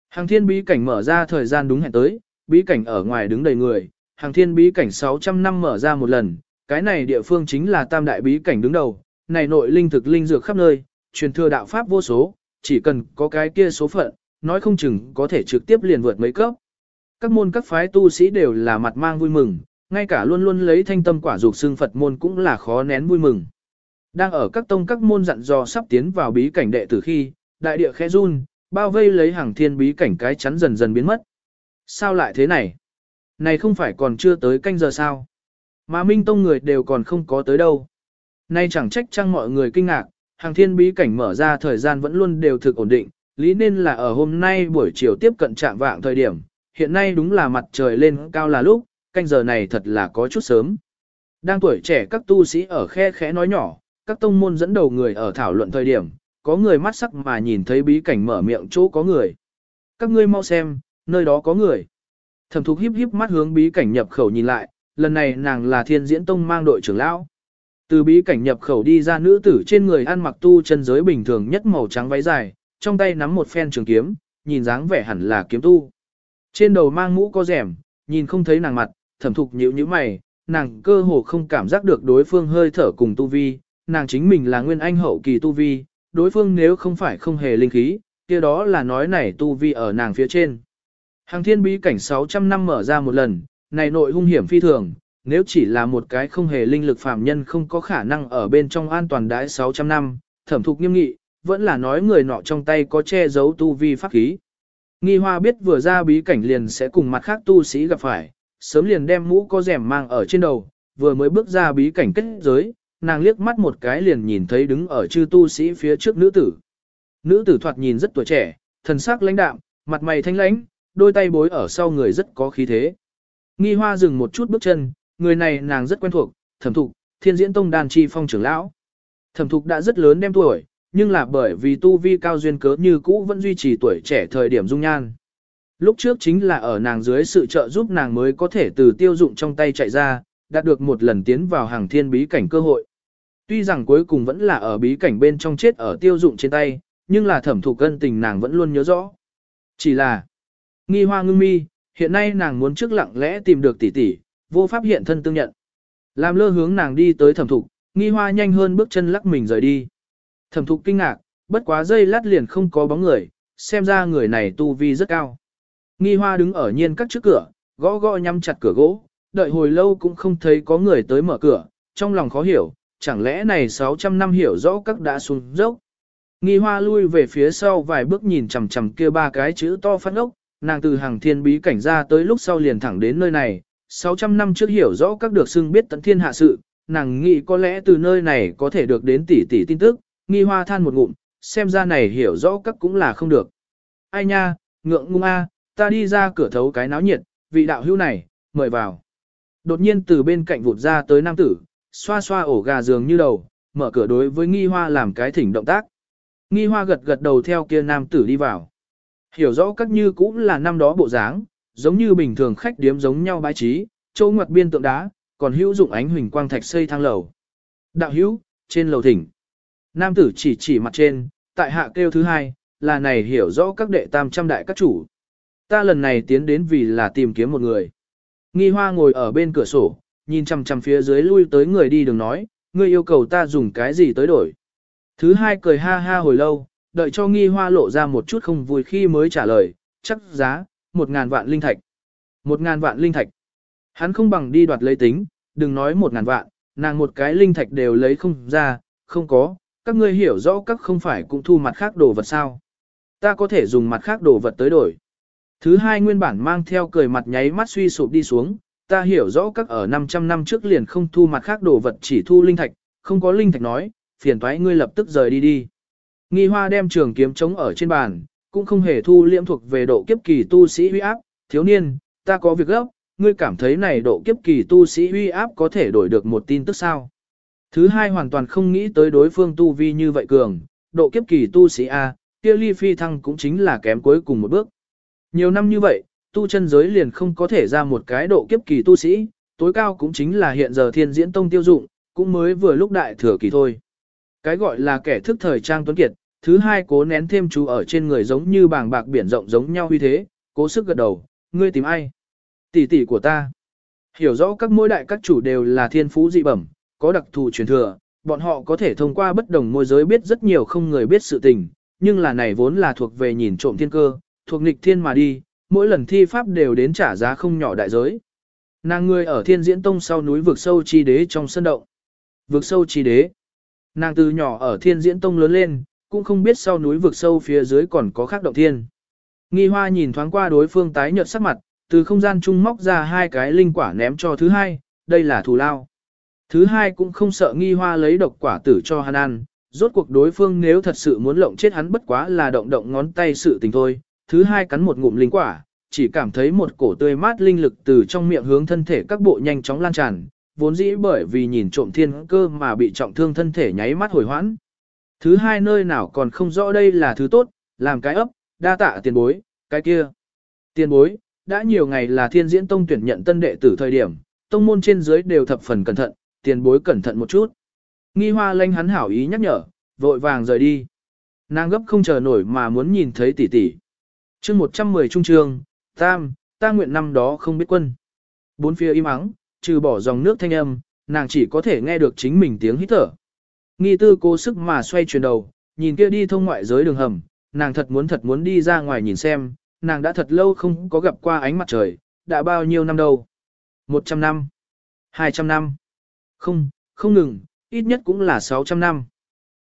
Hàng thiên bí cảnh mở ra thời gian đúng hẹn tới, bí cảnh ở ngoài đứng đầy người, hàng thiên bí cảnh 600 năm mở ra một lần, cái này địa phương chính là tam đại bí cảnh đứng đầu, này nội linh thực linh dược khắp nơi, truyền thừa đạo pháp vô số, chỉ cần có cái kia số phận, nói không chừng có thể trực tiếp liền vượt mấy cấp. Các môn các phái tu sĩ đều là mặt mang vui mừng, ngay cả luôn luôn lấy thanh tâm quả dục xương Phật môn cũng là khó nén vui mừng. Đang ở các tông các môn dặn dò sắp tiến vào bí cảnh đệ tử khi, đại địa khẽ run, bao vây lấy hàng thiên bí cảnh cái chắn dần dần biến mất. Sao lại thế này? Này không phải còn chưa tới canh giờ sao? Mà Minh Tông người đều còn không có tới đâu. Nay chẳng trách chăng mọi người kinh ngạc, hàng thiên bí cảnh mở ra thời gian vẫn luôn đều thực ổn định, lý nên là ở hôm nay buổi chiều tiếp cận trạng vạng thời điểm, hiện nay đúng là mặt trời lên cao là lúc, canh giờ này thật là có chút sớm. Đang tuổi trẻ các tu sĩ ở khe khẽ nói nhỏ, các tông môn dẫn đầu người ở thảo luận thời điểm, có người mắt sắc mà nhìn thấy bí cảnh mở miệng chỗ có người. Các ngươi mau xem, nơi đó có người. Thẩm thục híp híp mắt hướng bí cảnh nhập khẩu nhìn lại, lần này nàng là thiên diễn tông mang đội trưởng lão. Từ bí cảnh nhập khẩu đi ra nữ tử trên người ăn mặc tu chân giới bình thường nhất màu trắng váy dài, trong tay nắm một phen trường kiếm, nhìn dáng vẻ hẳn là kiếm tu. Trên đầu mang mũ có rèm, nhìn không thấy nàng mặt, thẩm thục nhíu nhíu mày, nàng cơ hồ không cảm giác được đối phương hơi thở cùng tu vi, nàng chính mình là nguyên anh hậu kỳ tu vi, đối phương nếu không phải không hề linh khí, kia đó là nói này tu vi ở nàng phía trên. Hàng thiên bí cảnh 600 năm mở ra một lần, này nội hung hiểm phi thường, nếu chỉ là một cái không hề linh lực phàm nhân không có khả năng ở bên trong an toàn đãi 600 năm, thẩm thục nghiêm nghị, vẫn là nói người nọ trong tay có che giấu tu vi pháp khí. Nghi hoa biết vừa ra bí cảnh liền sẽ cùng mặt khác tu sĩ gặp phải, sớm liền đem mũ có rèm mang ở trên đầu, vừa mới bước ra bí cảnh kết giới, nàng liếc mắt một cái liền nhìn thấy đứng ở chư tu sĩ phía trước nữ tử. Nữ tử thoạt nhìn rất tuổi trẻ, thần sắc lãnh đạm, mặt mày thanh lãnh, đôi tay bối ở sau người rất có khí thế. Nghi hoa dừng một chút bước chân, người này nàng rất quen thuộc, thẩm thục, thiên diễn tông đàn chi phong trưởng lão. Thẩm thục đã rất lớn đem tuổi, nhưng là bởi vì tu vi cao duyên cớ như cũ vẫn duy trì tuổi trẻ thời điểm dung nhan. Lúc trước chính là ở nàng dưới sự trợ giúp nàng mới có thể từ tiêu dụng trong tay chạy ra, đạt được một lần tiến vào hàng thiên bí cảnh cơ hội. Tuy rằng cuối cùng vẫn là ở bí cảnh bên trong chết ở tiêu dụng trên tay, nhưng là thẩm thục cân tình nàng vẫn luôn nhớ rõ. Chỉ là, nghi hoa ngưng mi, hiện nay nàng muốn trước lặng lẽ tìm được tỷ tỷ, vô pháp hiện thân tương nhận. Làm lơ hướng nàng đi tới thẩm thục, nghi hoa nhanh hơn bước chân lắc mình rời đi. Thẩm thục kinh ngạc, bất quá dây lát liền không có bóng người, xem ra người này tu vi rất cao. Nghi hoa đứng ở nhiên các trước cửa, gõ gõ nhắm chặt cửa gỗ, đợi hồi lâu cũng không thấy có người tới mở cửa, trong lòng khó hiểu, chẳng lẽ này 600 năm hiểu rõ các đã xuống dốc. Nghi hoa lui về phía sau vài bước nhìn chằm chằm kia ba cái chữ to phát ốc, nàng từ hàng thiên bí cảnh ra tới lúc sau liền thẳng đến nơi này, 600 năm trước hiểu rõ các được xưng biết tận thiên hạ sự, nàng nghĩ có lẽ từ nơi này có thể được đến tỷ tỷ tin tức, nghi hoa than một ngụm, xem ra này hiểu rõ các cũng là không được. Ai nha, ngượng ngung a, ta đi ra cửa thấu cái náo nhiệt, vị đạo hữu này, mời vào. Đột nhiên từ bên cạnh vụt ra tới nam tử, xoa xoa ổ gà giường như đầu, mở cửa đối với nghi hoa làm cái thỉnh động tác. Nghi hoa gật gật đầu theo kia nam tử đi vào. Hiểu rõ các như cũng là năm đó bộ dáng, giống như bình thường khách điếm giống nhau bãi trí, châu ngoặt biên tượng đá, còn hữu dụng ánh huỳnh quang thạch xây thang lầu. Đạo hữu, trên lầu thỉnh. Nam tử chỉ chỉ mặt trên, tại hạ kêu thứ hai, là này hiểu rõ các đệ tam trăm đại các chủ. Ta lần này tiến đến vì là tìm kiếm một người. Nghi hoa ngồi ở bên cửa sổ, nhìn chằm chằm phía dưới lui tới người đi đường nói, ngươi yêu cầu ta dùng cái gì tới đổi. Thứ hai cười ha ha hồi lâu, đợi cho nghi hoa lộ ra một chút không vui khi mới trả lời, chắc giá, một ngàn vạn linh thạch. Một ngàn vạn linh thạch. Hắn không bằng đi đoạt lấy tính, đừng nói một ngàn vạn, nàng một cái linh thạch đều lấy không ra, không có, các ngươi hiểu rõ các không phải cũng thu mặt khác đồ vật sao. Ta có thể dùng mặt khác đồ vật tới đổi. Thứ hai nguyên bản mang theo cười mặt nháy mắt suy sụp đi xuống, ta hiểu rõ các ở 500 năm trước liền không thu mặt khác đồ vật chỉ thu linh thạch, không có linh thạch nói, phiền toái ngươi lập tức rời đi đi. Nghi hoa đem trường kiếm chống ở trên bàn, cũng không hề thu liễm thuộc về độ kiếp kỳ tu sĩ huy áp, thiếu niên, ta có việc gấp, ngươi cảm thấy này độ kiếp kỳ tu sĩ huy áp có thể đổi được một tin tức sao. Thứ hai hoàn toàn không nghĩ tới đối phương tu vi như vậy cường, độ kiếp kỳ tu sĩ A, kia ly phi thăng cũng chính là kém cuối cùng một bước. Nhiều năm như vậy, tu chân giới liền không có thể ra một cái độ kiếp kỳ tu sĩ, tối cao cũng chính là hiện giờ thiên diễn tông tiêu dụng, cũng mới vừa lúc đại thừa kỳ thôi. Cái gọi là kẻ thức thời trang tuấn kiệt, thứ hai cố nén thêm chú ở trên người giống như bàng bạc biển rộng giống nhau huy thế, cố sức gật đầu, ngươi tìm ai? Tỷ tỷ của ta. Hiểu rõ các môi đại các chủ đều là thiên phú dị bẩm, có đặc thù truyền thừa, bọn họ có thể thông qua bất đồng môi giới biết rất nhiều không người biết sự tình, nhưng là này vốn là thuộc về nhìn trộm thiên cơ, thuộc nghịch thiên mà đi, mỗi lần thi pháp đều đến trả giá không nhỏ đại giới. Nàng người ở thiên diễn tông sau núi vực sâu chi đế trong sân động. Vực sâu chi đế. Nàng từ nhỏ ở thiên diễn tông lớn lên, cũng không biết sau núi vực sâu phía dưới còn có khác động thiên. Nghi hoa nhìn thoáng qua đối phương tái nhợt sắc mặt, từ không gian trung móc ra hai cái linh quả ném cho thứ hai, đây là thù lao. Thứ hai cũng không sợ nghi hoa lấy độc quả tử cho hắn ăn, rốt cuộc đối phương nếu thật sự muốn lộng chết hắn bất quá là động động ngón tay sự tình thôi. Thứ hai cắn một ngụm linh quả, chỉ cảm thấy một cổ tươi mát linh lực từ trong miệng hướng thân thể các bộ nhanh chóng lan tràn, vốn dĩ bởi vì nhìn trộm thiên cơ mà bị trọng thương thân thể nháy mắt hồi hoãn. Thứ hai nơi nào còn không rõ đây là thứ tốt, làm cái ấp, đa tạ tiền bối, cái kia. Tiền bối, đã nhiều ngày là thiên diễn tông tuyển nhận tân đệ tử thời điểm, tông môn trên dưới đều thập phần cẩn thận, tiền bối cẩn thận một chút. Nghi hoa lanh hắn hảo ý nhắc nhở, vội vàng rời đi. Nàng gấp không chờ nổi mà muốn nhìn thấy tỷ tỷ chương 110 trung trường, tam, ta nguyện năm đó không biết quân. Bốn phía im ắng, trừ bỏ dòng nước thanh âm, nàng chỉ có thể nghe được chính mình tiếng hít thở. Nghi tư cố sức mà xoay chuyển đầu, nhìn kia đi thông ngoại giới đường hầm, nàng thật muốn thật muốn đi ra ngoài nhìn xem, nàng đã thật lâu không có gặp qua ánh mặt trời, đã bao nhiêu năm đâu. 100 năm, 200 năm, không, không ngừng, ít nhất cũng là 600 năm.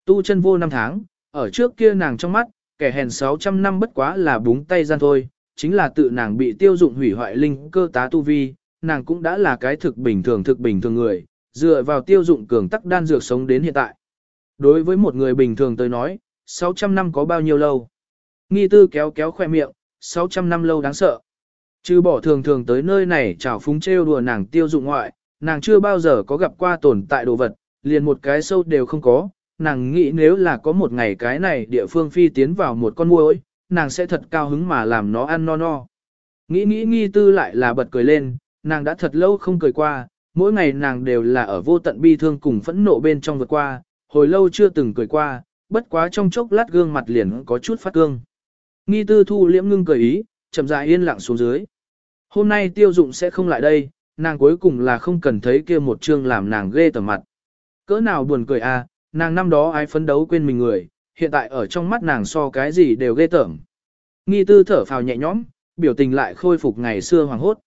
Tu chân vô năm tháng, ở trước kia nàng trong mắt, kẻ hèn 600 năm bất quá là búng tay gian thôi, chính là tự nàng bị tiêu dụng hủy hoại linh cơ tá tu vi, nàng cũng đã là cái thực bình thường thực bình thường người, dựa vào tiêu dụng cường tắc đan dược sống đến hiện tại. Đối với một người bình thường tới nói, 600 năm có bao nhiêu lâu? Nghi tư kéo kéo khoe miệng, 600 năm lâu đáng sợ. Chứ bỏ thường thường tới nơi này chảo phúng trêu đùa nàng tiêu dụng ngoại, nàng chưa bao giờ có gặp qua tồn tại đồ vật, liền một cái sâu đều không có. Nàng nghĩ nếu là có một ngày cái này địa phương phi tiến vào một con muỗi, nàng sẽ thật cao hứng mà làm nó ăn no no. Nghĩ nghĩ nghi tư lại là bật cười lên, nàng đã thật lâu không cười qua, mỗi ngày nàng đều là ở vô tận bi thương cùng phẫn nộ bên trong vượt qua, hồi lâu chưa từng cười qua, bất quá trong chốc lát gương mặt liền có chút phát cương. Nghi tư thu liễm ngưng cười ý, chậm rãi yên lặng xuống dưới. Hôm nay tiêu dụng sẽ không lại đây, nàng cuối cùng là không cần thấy kia một chương làm nàng ghê tởm mặt. Cỡ nào buồn cười à, nàng năm đó ai phấn đấu quên mình người, hiện tại ở trong mắt nàng so cái gì đều ghê tởm. Nghi tư thở phào nhẹ nhõm, biểu tình lại khôi phục ngày xưa hoàng hốt.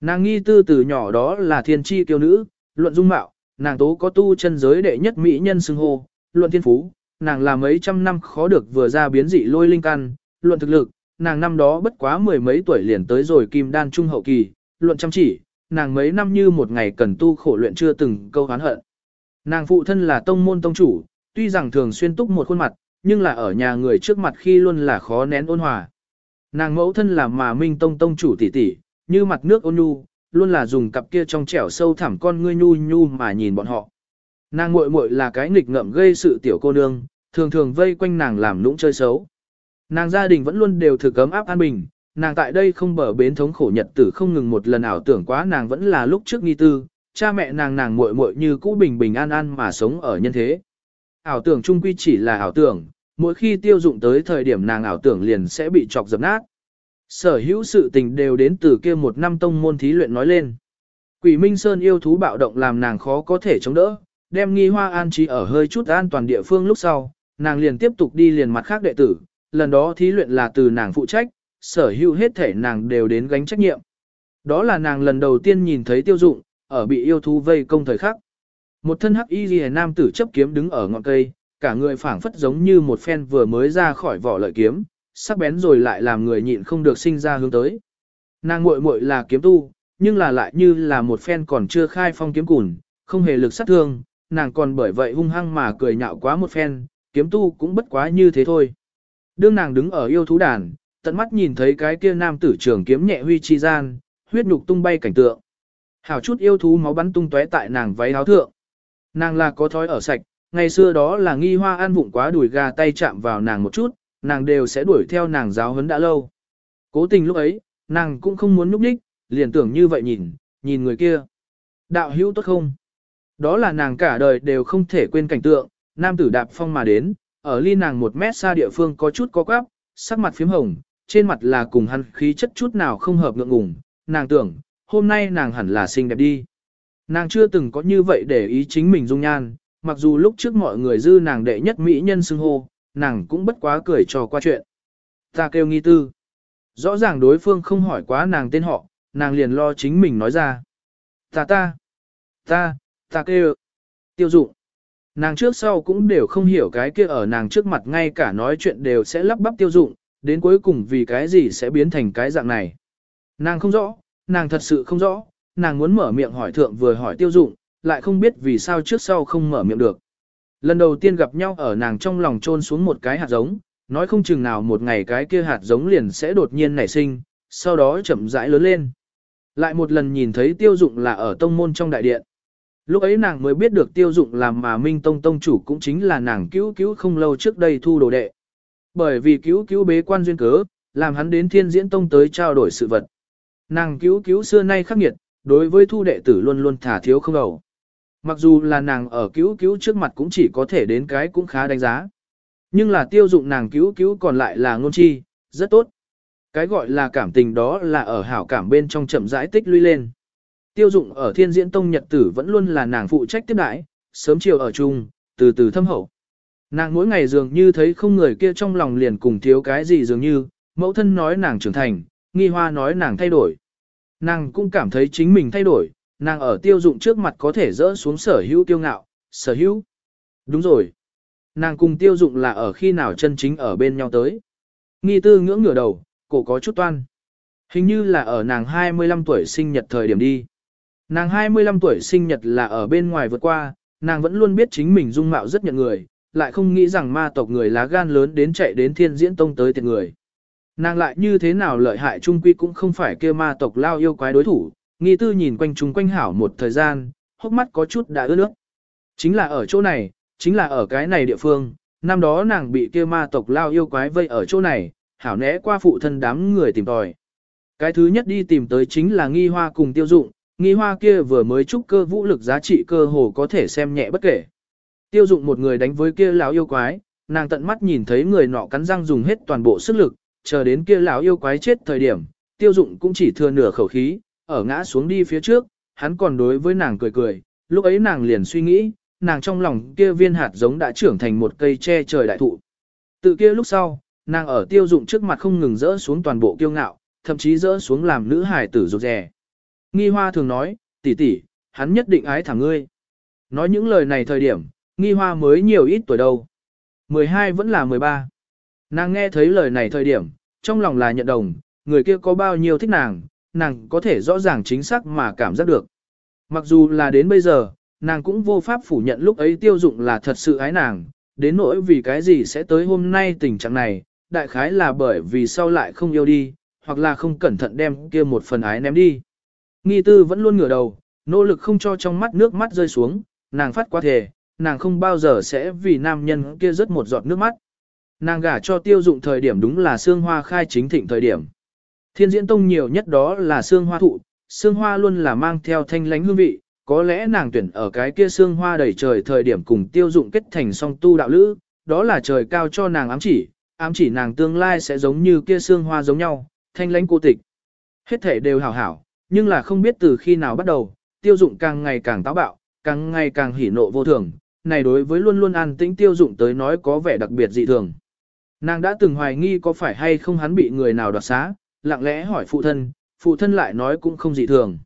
Nàng nghi tư từ nhỏ đó là thiên tri kiêu nữ, luận dung mạo, nàng tố có tu chân giới đệ nhất mỹ nhân xưng hô, luận thiên phú, nàng là mấy trăm năm khó được vừa ra biến dị lôi linh căn, luận thực lực, nàng năm đó bất quá mười mấy tuổi liền tới rồi kim đan trung hậu kỳ, luận chăm chỉ, nàng mấy năm như một ngày cần tu khổ luyện chưa từng câu hán hận. Nàng phụ thân là tông môn tông chủ, tuy rằng thường xuyên túc một khuôn mặt, nhưng là ở nhà người trước mặt khi luôn là khó nén ôn hòa. Nàng mẫu thân là mà minh tông tông chủ tỷ tỷ, như mặt nước ôn nhu, luôn là dùng cặp kia trong trẻo sâu thẳm con ngươi nhu nhu mà nhìn bọn họ. Nàng muội muội là cái nghịch ngợm gây sự tiểu cô nương, thường thường vây quanh nàng làm nũng chơi xấu. Nàng gia đình vẫn luôn đều thử cấm áp an bình, nàng tại đây không bờ bến thống khổ nhật tử không ngừng một lần ảo tưởng quá nàng vẫn là lúc trước nghi tư, cha mẹ nàng nàng muội muội như cũ bình bình an an mà sống ở nhân thế. Ảo tưởng chung quy chỉ là ảo tưởng, mỗi khi tiêu dụng tới thời điểm nàng ảo tưởng liền sẽ bị chọc dập nát. Sở hữu sự tình đều đến từ kia một năm tông môn thí luyện nói lên. Quỷ Minh Sơn yêu thú bạo động làm nàng khó có thể chống đỡ, đem nghi hoa an trí ở hơi chút an toàn địa phương lúc sau, nàng liền tiếp tục đi liền mặt khác đệ tử, lần đó thí luyện là từ nàng phụ trách, sở hữu hết thể nàng đều đến gánh trách nhiệm. Đó là nàng lần đầu tiên nhìn thấy tiêu dụng, ở bị yêu thú vây công thời khắc. Một thân hắc y ghi nam tử chấp kiếm đứng ở ngọn cây, cả người phảng phất giống như một phen vừa mới ra khỏi vỏ lợi kiếm, sắc bén rồi lại làm người nhịn không được sinh ra hướng tới. Nàng muội muội là kiếm tu, nhưng là lại như là một phen còn chưa khai phong kiếm cùn, không hề lực sát thương, nàng còn bởi vậy hung hăng mà cười nhạo quá một phen, kiếm tu cũng bất quá như thế thôi. Đương nàng đứng ở yêu thú đàn, tận mắt nhìn thấy cái kia nam tử trường kiếm nhẹ huy chi gian, huyết nhục tung bay cảnh tượng. Hảo chút yêu thú máu bắn tung tóe tại nàng váy áo thượng. Nàng là có thói ở sạch, ngày xưa đó là nghi hoa ăn vụng quá đùi gà tay chạm vào nàng một chút, nàng đều sẽ đuổi theo nàng giáo huấn đã lâu. Cố tình lúc ấy, nàng cũng không muốn núp đích, liền tưởng như vậy nhìn, nhìn người kia. Đạo hữu tốt không? Đó là nàng cả đời đều không thể quên cảnh tượng, nam tử đạp phong mà đến, ở ly nàng một mét xa địa phương có chút có quáp, sắc mặt phím hồng, trên mặt là cùng hắn khí chất chút nào không hợp ngượng ngùng, nàng tưởng, hôm nay nàng hẳn là xinh đẹp đi. Nàng chưa từng có như vậy để ý chính mình dung nhan, mặc dù lúc trước mọi người dư nàng đệ nhất mỹ nhân xưng hô, nàng cũng bất quá cười trò qua chuyện. Ta kêu nghi tư. Rõ ràng đối phương không hỏi quá nàng tên họ, nàng liền lo chính mình nói ra. Ta ta, ta, ta kêu, tiêu dụng. Nàng trước sau cũng đều không hiểu cái kia ở nàng trước mặt ngay cả nói chuyện đều sẽ lắp bắp tiêu dụng, đến cuối cùng vì cái gì sẽ biến thành cái dạng này. Nàng không rõ, nàng thật sự không rõ, nàng muốn mở miệng hỏi thượng vừa hỏi tiêu dụng, lại không biết vì sao trước sau không mở miệng được. Lần đầu tiên gặp nhau ở nàng trong lòng trôn xuống một cái hạt giống, nói không chừng nào một ngày cái kia hạt giống liền sẽ đột nhiên nảy sinh, sau đó chậm rãi lớn lên. Lại một lần nhìn thấy tiêu dụng là ở tông môn trong đại điện. Lúc ấy nàng mới biết được tiêu dụng làm mà Minh Tông Tông chủ cũng chính là nàng cứu cứu không lâu trước đây thu đồ đệ. Bởi vì cứu cứu bế quan duyên cớ, làm hắn đến thiên diễn tông tới trao đổi sự vật. Nàng cứu cứu xưa nay khắc nghiệt, đối với thu đệ tử luôn luôn thả thiếu không đầu. Mặc dù là nàng ở cứu cứu trước mặt cũng chỉ có thể đến cái cũng khá đánh giá. Nhưng là tiêu dụng nàng cứu cứu còn lại là ngôn chi, rất tốt. Cái gọi là cảm tình đó là ở hảo cảm bên trong chậm rãi tích lũy lên. Tiêu dụng ở thiên diễn tông nhật tử vẫn luôn là nàng phụ trách tiếp đãi, sớm chiều ở chung, từ từ thâm hậu. Nàng mỗi ngày dường như thấy không người kia trong lòng liền cùng thiếu cái gì dường như, mẫu thân nói nàng trưởng thành, nghi hoa nói nàng thay đổi. Nàng cũng cảm thấy chính mình thay đổi, nàng ở tiêu dụng trước mặt có thể dỡ xuống sở hữu tiêu ngạo, sở hữu. Đúng rồi. Nàng cùng tiêu dụng là ở khi nào chân chính ở bên nhau tới. Nghi tư ngưỡng ngửa đầu, cổ có chút toan. Hình như là ở nàng 25 tuổi sinh nhật thời điểm đi. Nàng 25 tuổi sinh nhật là ở bên ngoài vượt qua, nàng vẫn luôn biết chính mình dung mạo rất nhận người, lại không nghĩ rằng ma tộc người lá gan lớn đến chạy đến thiên diễn tông tới tiệt người. Nàng lại như thế nào lợi hại trung quy cũng không phải kia ma tộc lao yêu quái đối thủ, nghi tư nhìn quanh chúng quanh hảo một thời gian, hốc mắt có chút đã ướt nước. Chính là ở chỗ này, chính là ở cái này địa phương, năm đó nàng bị kia ma tộc lao yêu quái vây ở chỗ này, hảo né qua phụ thân đám người tìm tòi. Cái thứ nhất đi tìm tới chính là nghi hoa cùng tiêu dụng, nghi hoa kia vừa mới trúc cơ vũ lực giá trị cơ hồ có thể xem nhẹ bất kể. Tiêu dụng một người đánh với kia lão yêu quái, nàng tận mắt nhìn thấy người nọ cắn răng dùng hết toàn bộ sức lực, chờ đến kia lão yêu quái chết thời điểm, tiêu dụng cũng chỉ thừa nửa khẩu khí, ở ngã xuống đi phía trước, hắn còn đối với nàng cười cười, lúc ấy nàng liền suy nghĩ, nàng trong lòng kia viên hạt giống đã trưởng thành một cây che trời đại thụ. Từ kia lúc sau, nàng ở tiêu dụng trước mặt không ngừng rỡ xuống toàn bộ kiêu ngạo, thậm chí rỡ xuống làm nữ hài tử rụt rè. Nghi hoa thường nói, tỷ tỷ, hắn nhất định ái thẳng ngươi. Nói những lời này thời điểm, nghi hoa mới nhiều ít tuổi đâu. 12 vẫn là 13. Nàng nghe thấy lời này thời điểm, trong lòng là nhận đồng, người kia có bao nhiêu thích nàng, nàng có thể rõ ràng chính xác mà cảm giác được. Mặc dù là đến bây giờ, nàng cũng vô pháp phủ nhận lúc ấy tiêu dụng là thật sự ái nàng, đến nỗi vì cái gì sẽ tới hôm nay tình trạng này, đại khái là bởi vì sau lại không yêu đi, hoặc là không cẩn thận đem kia một phần ái ném đi. Nghi tư vẫn luôn ngửa đầu, nỗ lực không cho trong mắt nước mắt rơi xuống, nàng phát qua thể, nàng không bao giờ sẽ vì nam nhân kia rớt một giọt nước mắt. Nàng gả cho tiêu dụng thời điểm đúng là xương hoa khai chính thịnh thời điểm. Thiên diễn tông nhiều nhất đó là xương hoa thụ, xương hoa luôn là mang theo thanh lánh hương vị, có lẽ nàng tuyển ở cái kia xương hoa đầy trời thời điểm cùng tiêu dụng kết thành song tu đạo lữ, đó là trời cao cho nàng ám chỉ, ám chỉ nàng tương lai sẽ giống như kia xương hoa giống nhau, thanh lãnh cô tịch. Hết thể đều hảo hảo, nhưng là không biết từ khi nào bắt đầu, tiêu dụng càng ngày càng táo bạo, càng ngày càng hỉ nộ vô thường, này đối với luôn luôn an tĩnh tiêu dụng tới nói có vẻ đặc biệt dị thường. Nàng đã từng hoài nghi có phải hay không hắn bị người nào đoạt xá, lặng lẽ hỏi phụ thân, phụ thân lại nói cũng không dị thường.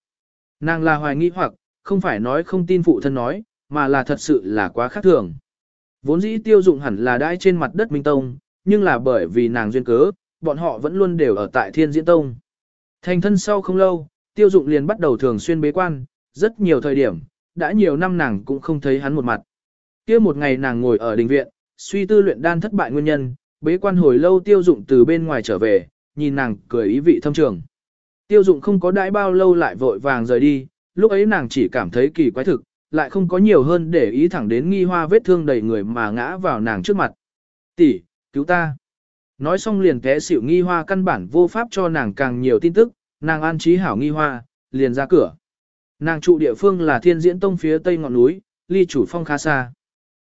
Nàng là hoài nghi hoặc, không phải nói không tin phụ thân nói, mà là thật sự là quá khác thường. Vốn dĩ tiêu dụng hẳn là đai trên mặt đất Minh Tông, nhưng là bởi vì nàng duyên cớ, bọn họ vẫn luôn đều ở tại Thiên Diễn Tông. Thành thân sau không lâu, tiêu dụng liền bắt đầu thường xuyên bế quan, rất nhiều thời điểm, đã nhiều năm nàng cũng không thấy hắn một mặt. kia một ngày nàng ngồi ở đình viện, suy tư luyện đan thất bại nguyên nhân, bế quan hồi lâu tiêu dụng từ bên ngoài trở về, nhìn nàng cười ý vị thâm trường. Tiêu dụng không có đãi bao lâu lại vội vàng rời đi, lúc ấy nàng chỉ cảm thấy kỳ quái thực, lại không có nhiều hơn để ý thẳng đến nghi hoa vết thương đầy người mà ngã vào nàng trước mặt. Tỷ, cứu ta. Nói xong liền té xỉu nghi hoa căn bản vô pháp cho nàng càng nhiều tin tức, nàng an trí hảo nghi hoa, liền ra cửa. Nàng trụ địa phương là thiên diễn tông phía tây ngọn núi, ly chủ phong khá xa.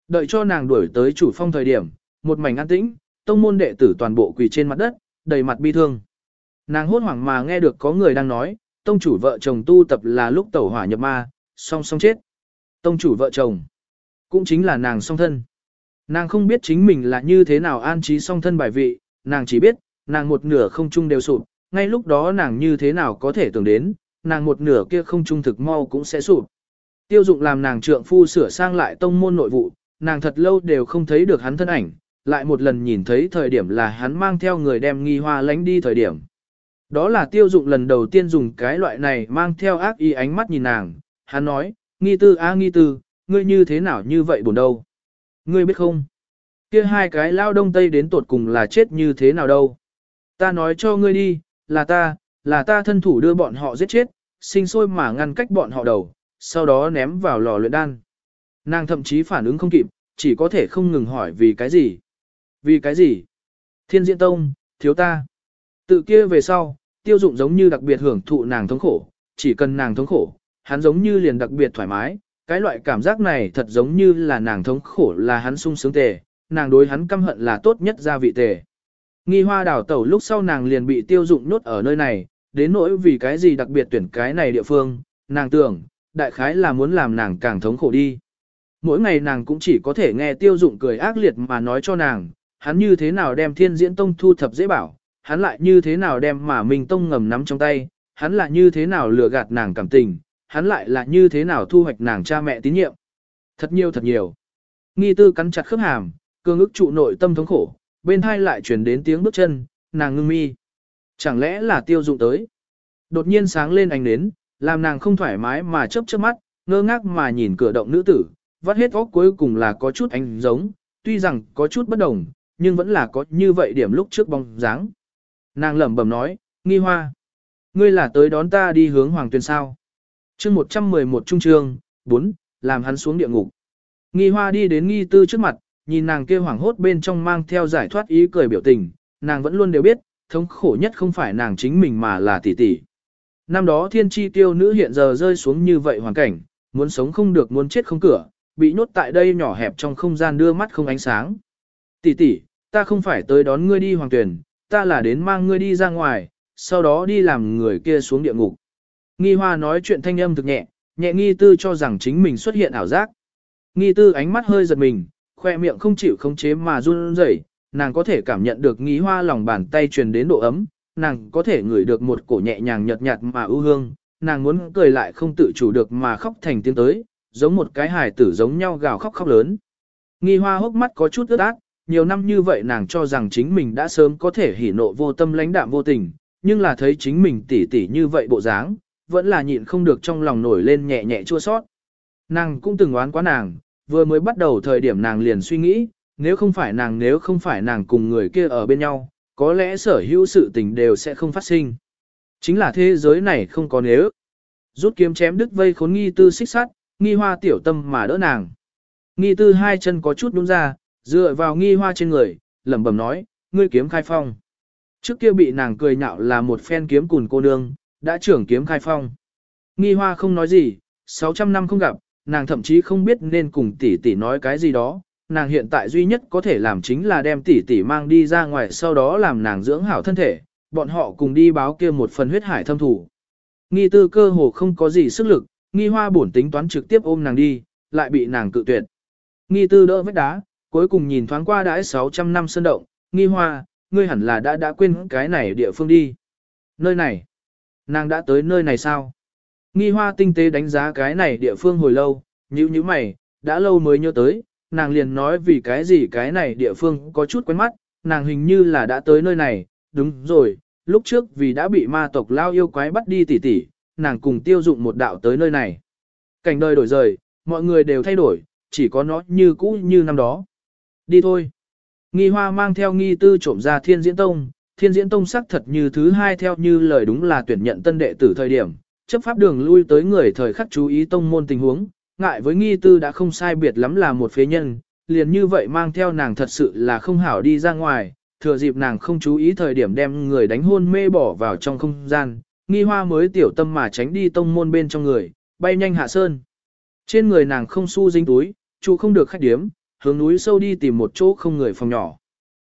Đợi cho nàng đuổi tới chủ phong thời điểm, một mảnh an tĩnh, tông môn đệ tử toàn bộ quỳ trên mặt đất, đầy mặt bi thương. Nàng hốt hoảng mà nghe được có người đang nói, tông chủ vợ chồng tu tập là lúc tẩu hỏa nhập ma, song song chết. Tông chủ vợ chồng, cũng chính là nàng song thân. Nàng không biết chính mình là như thế nào an trí song thân bài vị, nàng chỉ biết, nàng một nửa không chung đều sụp, ngay lúc đó nàng như thế nào có thể tưởng đến, nàng một nửa kia không trung thực mau cũng sẽ sụp. Tiêu dụng làm nàng trượng phu sửa sang lại tông môn nội vụ, nàng thật lâu đều không thấy được hắn thân ảnh, lại một lần nhìn thấy thời điểm là hắn mang theo người đem nghi hoa lánh đi thời điểm. Đó là tiêu dụng lần đầu tiên dùng cái loại này mang theo ác ý ánh mắt nhìn nàng, hắn nói, nghi tư á nghi tư, ngươi như thế nào như vậy buồn đâu. Ngươi biết không? kia hai cái lao đông tây đến tột cùng là chết như thế nào đâu. Ta nói cho ngươi đi, là ta, là ta thân thủ đưa bọn họ giết chết, sinh sôi mà ngăn cách bọn họ đầu, sau đó ném vào lò luyện đan. Nàng thậm chí phản ứng không kịp, chỉ có thể không ngừng hỏi vì cái gì. Vì cái gì? Thiên diễn tông, thiếu ta. Tự kia về sau, tiêu dụng giống như đặc biệt hưởng thụ nàng thống khổ, chỉ cần nàng thống khổ, hắn giống như liền đặc biệt thoải mái, cái loại cảm giác này thật giống như là nàng thống khổ là hắn sung sướng tề, nàng đối hắn căm hận là tốt nhất gia vị tề. Nghi hoa đảo tẩu lúc sau nàng liền bị tiêu dụng nhốt ở nơi này, đến nỗi vì cái gì đặc biệt tuyển cái này địa phương, nàng tưởng, đại khái là muốn làm nàng càng thống khổ đi. Mỗi ngày nàng cũng chỉ có thể nghe tiêu dụng cười ác liệt mà nói cho nàng, hắn như thế nào đem thiên diễn tông thu thập dễ bảo, hắn lại như thế nào đem mà mình tông ngầm nắm trong tay, hắn lại như thế nào lừa gạt nàng cảm tình, hắn lại là như thế nào thu hoạch nàng cha mẹ tín nhiệm. Thật nhiều thật nhiều. Nghi tư cắn chặt khớp hàm, cương ức trụ nội tâm thống khổ, bên hai lại chuyển đến tiếng bước chân, nàng ngưng mi. Chẳng lẽ là tiêu dụng tới? Đột nhiên sáng lên ánh nến, làm nàng không thoải mái mà chớp chớp mắt, ngơ ngác mà nhìn cửa động nữ tử, vắt hết óc cuối cùng là có chút ánh giống, tuy rằng có chút bất đồng, nhưng vẫn là có như vậy điểm lúc trước bóng dáng. Nàng lẩm bẩm nói, nghi hoa. Ngươi là tới đón ta đi hướng hoàng tuyên sao. chương 111 trung trường, 4, làm hắn xuống địa ngục. Nghi hoa đi đến nghi tư trước mặt, nhìn nàng kia hoảng hốt bên trong mang theo giải thoát ý cười biểu tình, nàng vẫn luôn đều biết, thống khổ nhất không phải nàng chính mình mà là tỷ tỷ. Năm đó thiên chi tiêu nữ hiện giờ rơi xuống như vậy hoàn cảnh, muốn sống không được muốn chết không cửa, bị nhốt tại đây nhỏ hẹp trong không gian đưa mắt không ánh sáng. Tỷ tỷ, ta không phải tới đón ngươi đi hoàng tuyển, ta là đến mang ngươi đi ra ngoài, sau đó đi làm người kia xuống địa ngục. Nghi hoa nói chuyện thanh âm thực nhẹ, nhẹ nghi tư cho rằng chính mình xuất hiện ảo giác. Nghi tư ánh mắt hơi giật mình, khoe miệng không chịu khống chế mà run rẩy, nàng có thể cảm nhận được nghi hoa lòng bàn tay truyền đến độ ấm, nàng có thể ngửi được một cổ nhẹ nhàng nhợt nhạt mà ưu hương, nàng muốn cười lại không tự chủ được mà khóc thành tiếng tới, giống một cái hài tử giống nhau gào khóc khóc lớn. Nghi hoa hốc mắt có chút ướt át, nhiều năm như vậy nàng cho rằng chính mình đã sớm có thể hỉ nộ vô tâm lãnh đạm vô tình, nhưng là thấy chính mình tỉ tỉ như vậy bộ dáng, vẫn là nhịn không được trong lòng nổi lên nhẹ nhẹ chua sót. Nàng cũng từng oán quá nàng, vừa mới bắt đầu thời điểm nàng liền suy nghĩ, nếu không phải nàng nếu không phải nàng cùng người kia ở bên nhau, có lẽ sở hữu sự tình đều sẽ không phát sinh. Chính là thế giới này không có nếu. Rút kiếm chém đứt vây khốn nghi tư xích sát, nghi hoa tiểu tâm mà đỡ nàng. Nghi tư hai chân có chút đúng ra, dựa vào nghi hoa trên người, lẩm bẩm nói, ngươi kiếm khai phong. Trước kia bị nàng cười nhạo là một phen kiếm cùn cô nương, đã trưởng kiếm khai phong. Nghi hoa không nói gì, 600 năm không gặp, nàng thậm chí không biết nên cùng tỷ tỷ nói cái gì đó, nàng hiện tại duy nhất có thể làm chính là đem tỷ tỷ mang đi ra ngoài sau đó làm nàng dưỡng hảo thân thể, bọn họ cùng đi báo kia một phần huyết hải thâm thủ. Nghi tư cơ hồ không có gì sức lực, nghi hoa bổn tính toán trực tiếp ôm nàng đi, lại bị nàng cự tuyệt. Nghi tư đỡ vết đá, cuối cùng nhìn thoáng qua đãi 600 năm sơn động, nghi hoa, ngươi hẳn là đã đã quên cái này địa phương đi. Nơi này, nàng đã tới nơi này sao? Nghi hoa tinh tế đánh giá cái này địa phương hồi lâu, như như mày, đã lâu mới nhớ tới, nàng liền nói vì cái gì cái này địa phương có chút quen mắt, nàng hình như là đã tới nơi này, đúng rồi, lúc trước vì đã bị ma tộc lao yêu quái bắt đi tỉ tỉ, nàng cùng tiêu dụng một đạo tới nơi này. Cảnh đời đổi rời, mọi người đều thay đổi, chỉ có nó như cũ như năm đó. Đi thôi. Nghi hoa mang theo nghi tư trộm ra thiên diễn tông, thiên diễn tông sắc thật như thứ hai theo như lời đúng là tuyển nhận tân đệ tử thời điểm, chấp pháp đường lui tới người thời khắc chú ý tông môn tình huống, ngại với nghi tư đã không sai biệt lắm là một phế nhân, liền như vậy mang theo nàng thật sự là không hảo đi ra ngoài, thừa dịp nàng không chú ý thời điểm đem người đánh hôn mê bỏ vào trong không gian, nghi hoa mới tiểu tâm mà tránh đi tông môn bên trong người, bay nhanh hạ sơn. Trên người nàng không xu dính túi, chủ không được khách điếm, hướng núi sâu đi tìm một chỗ không người phòng nhỏ.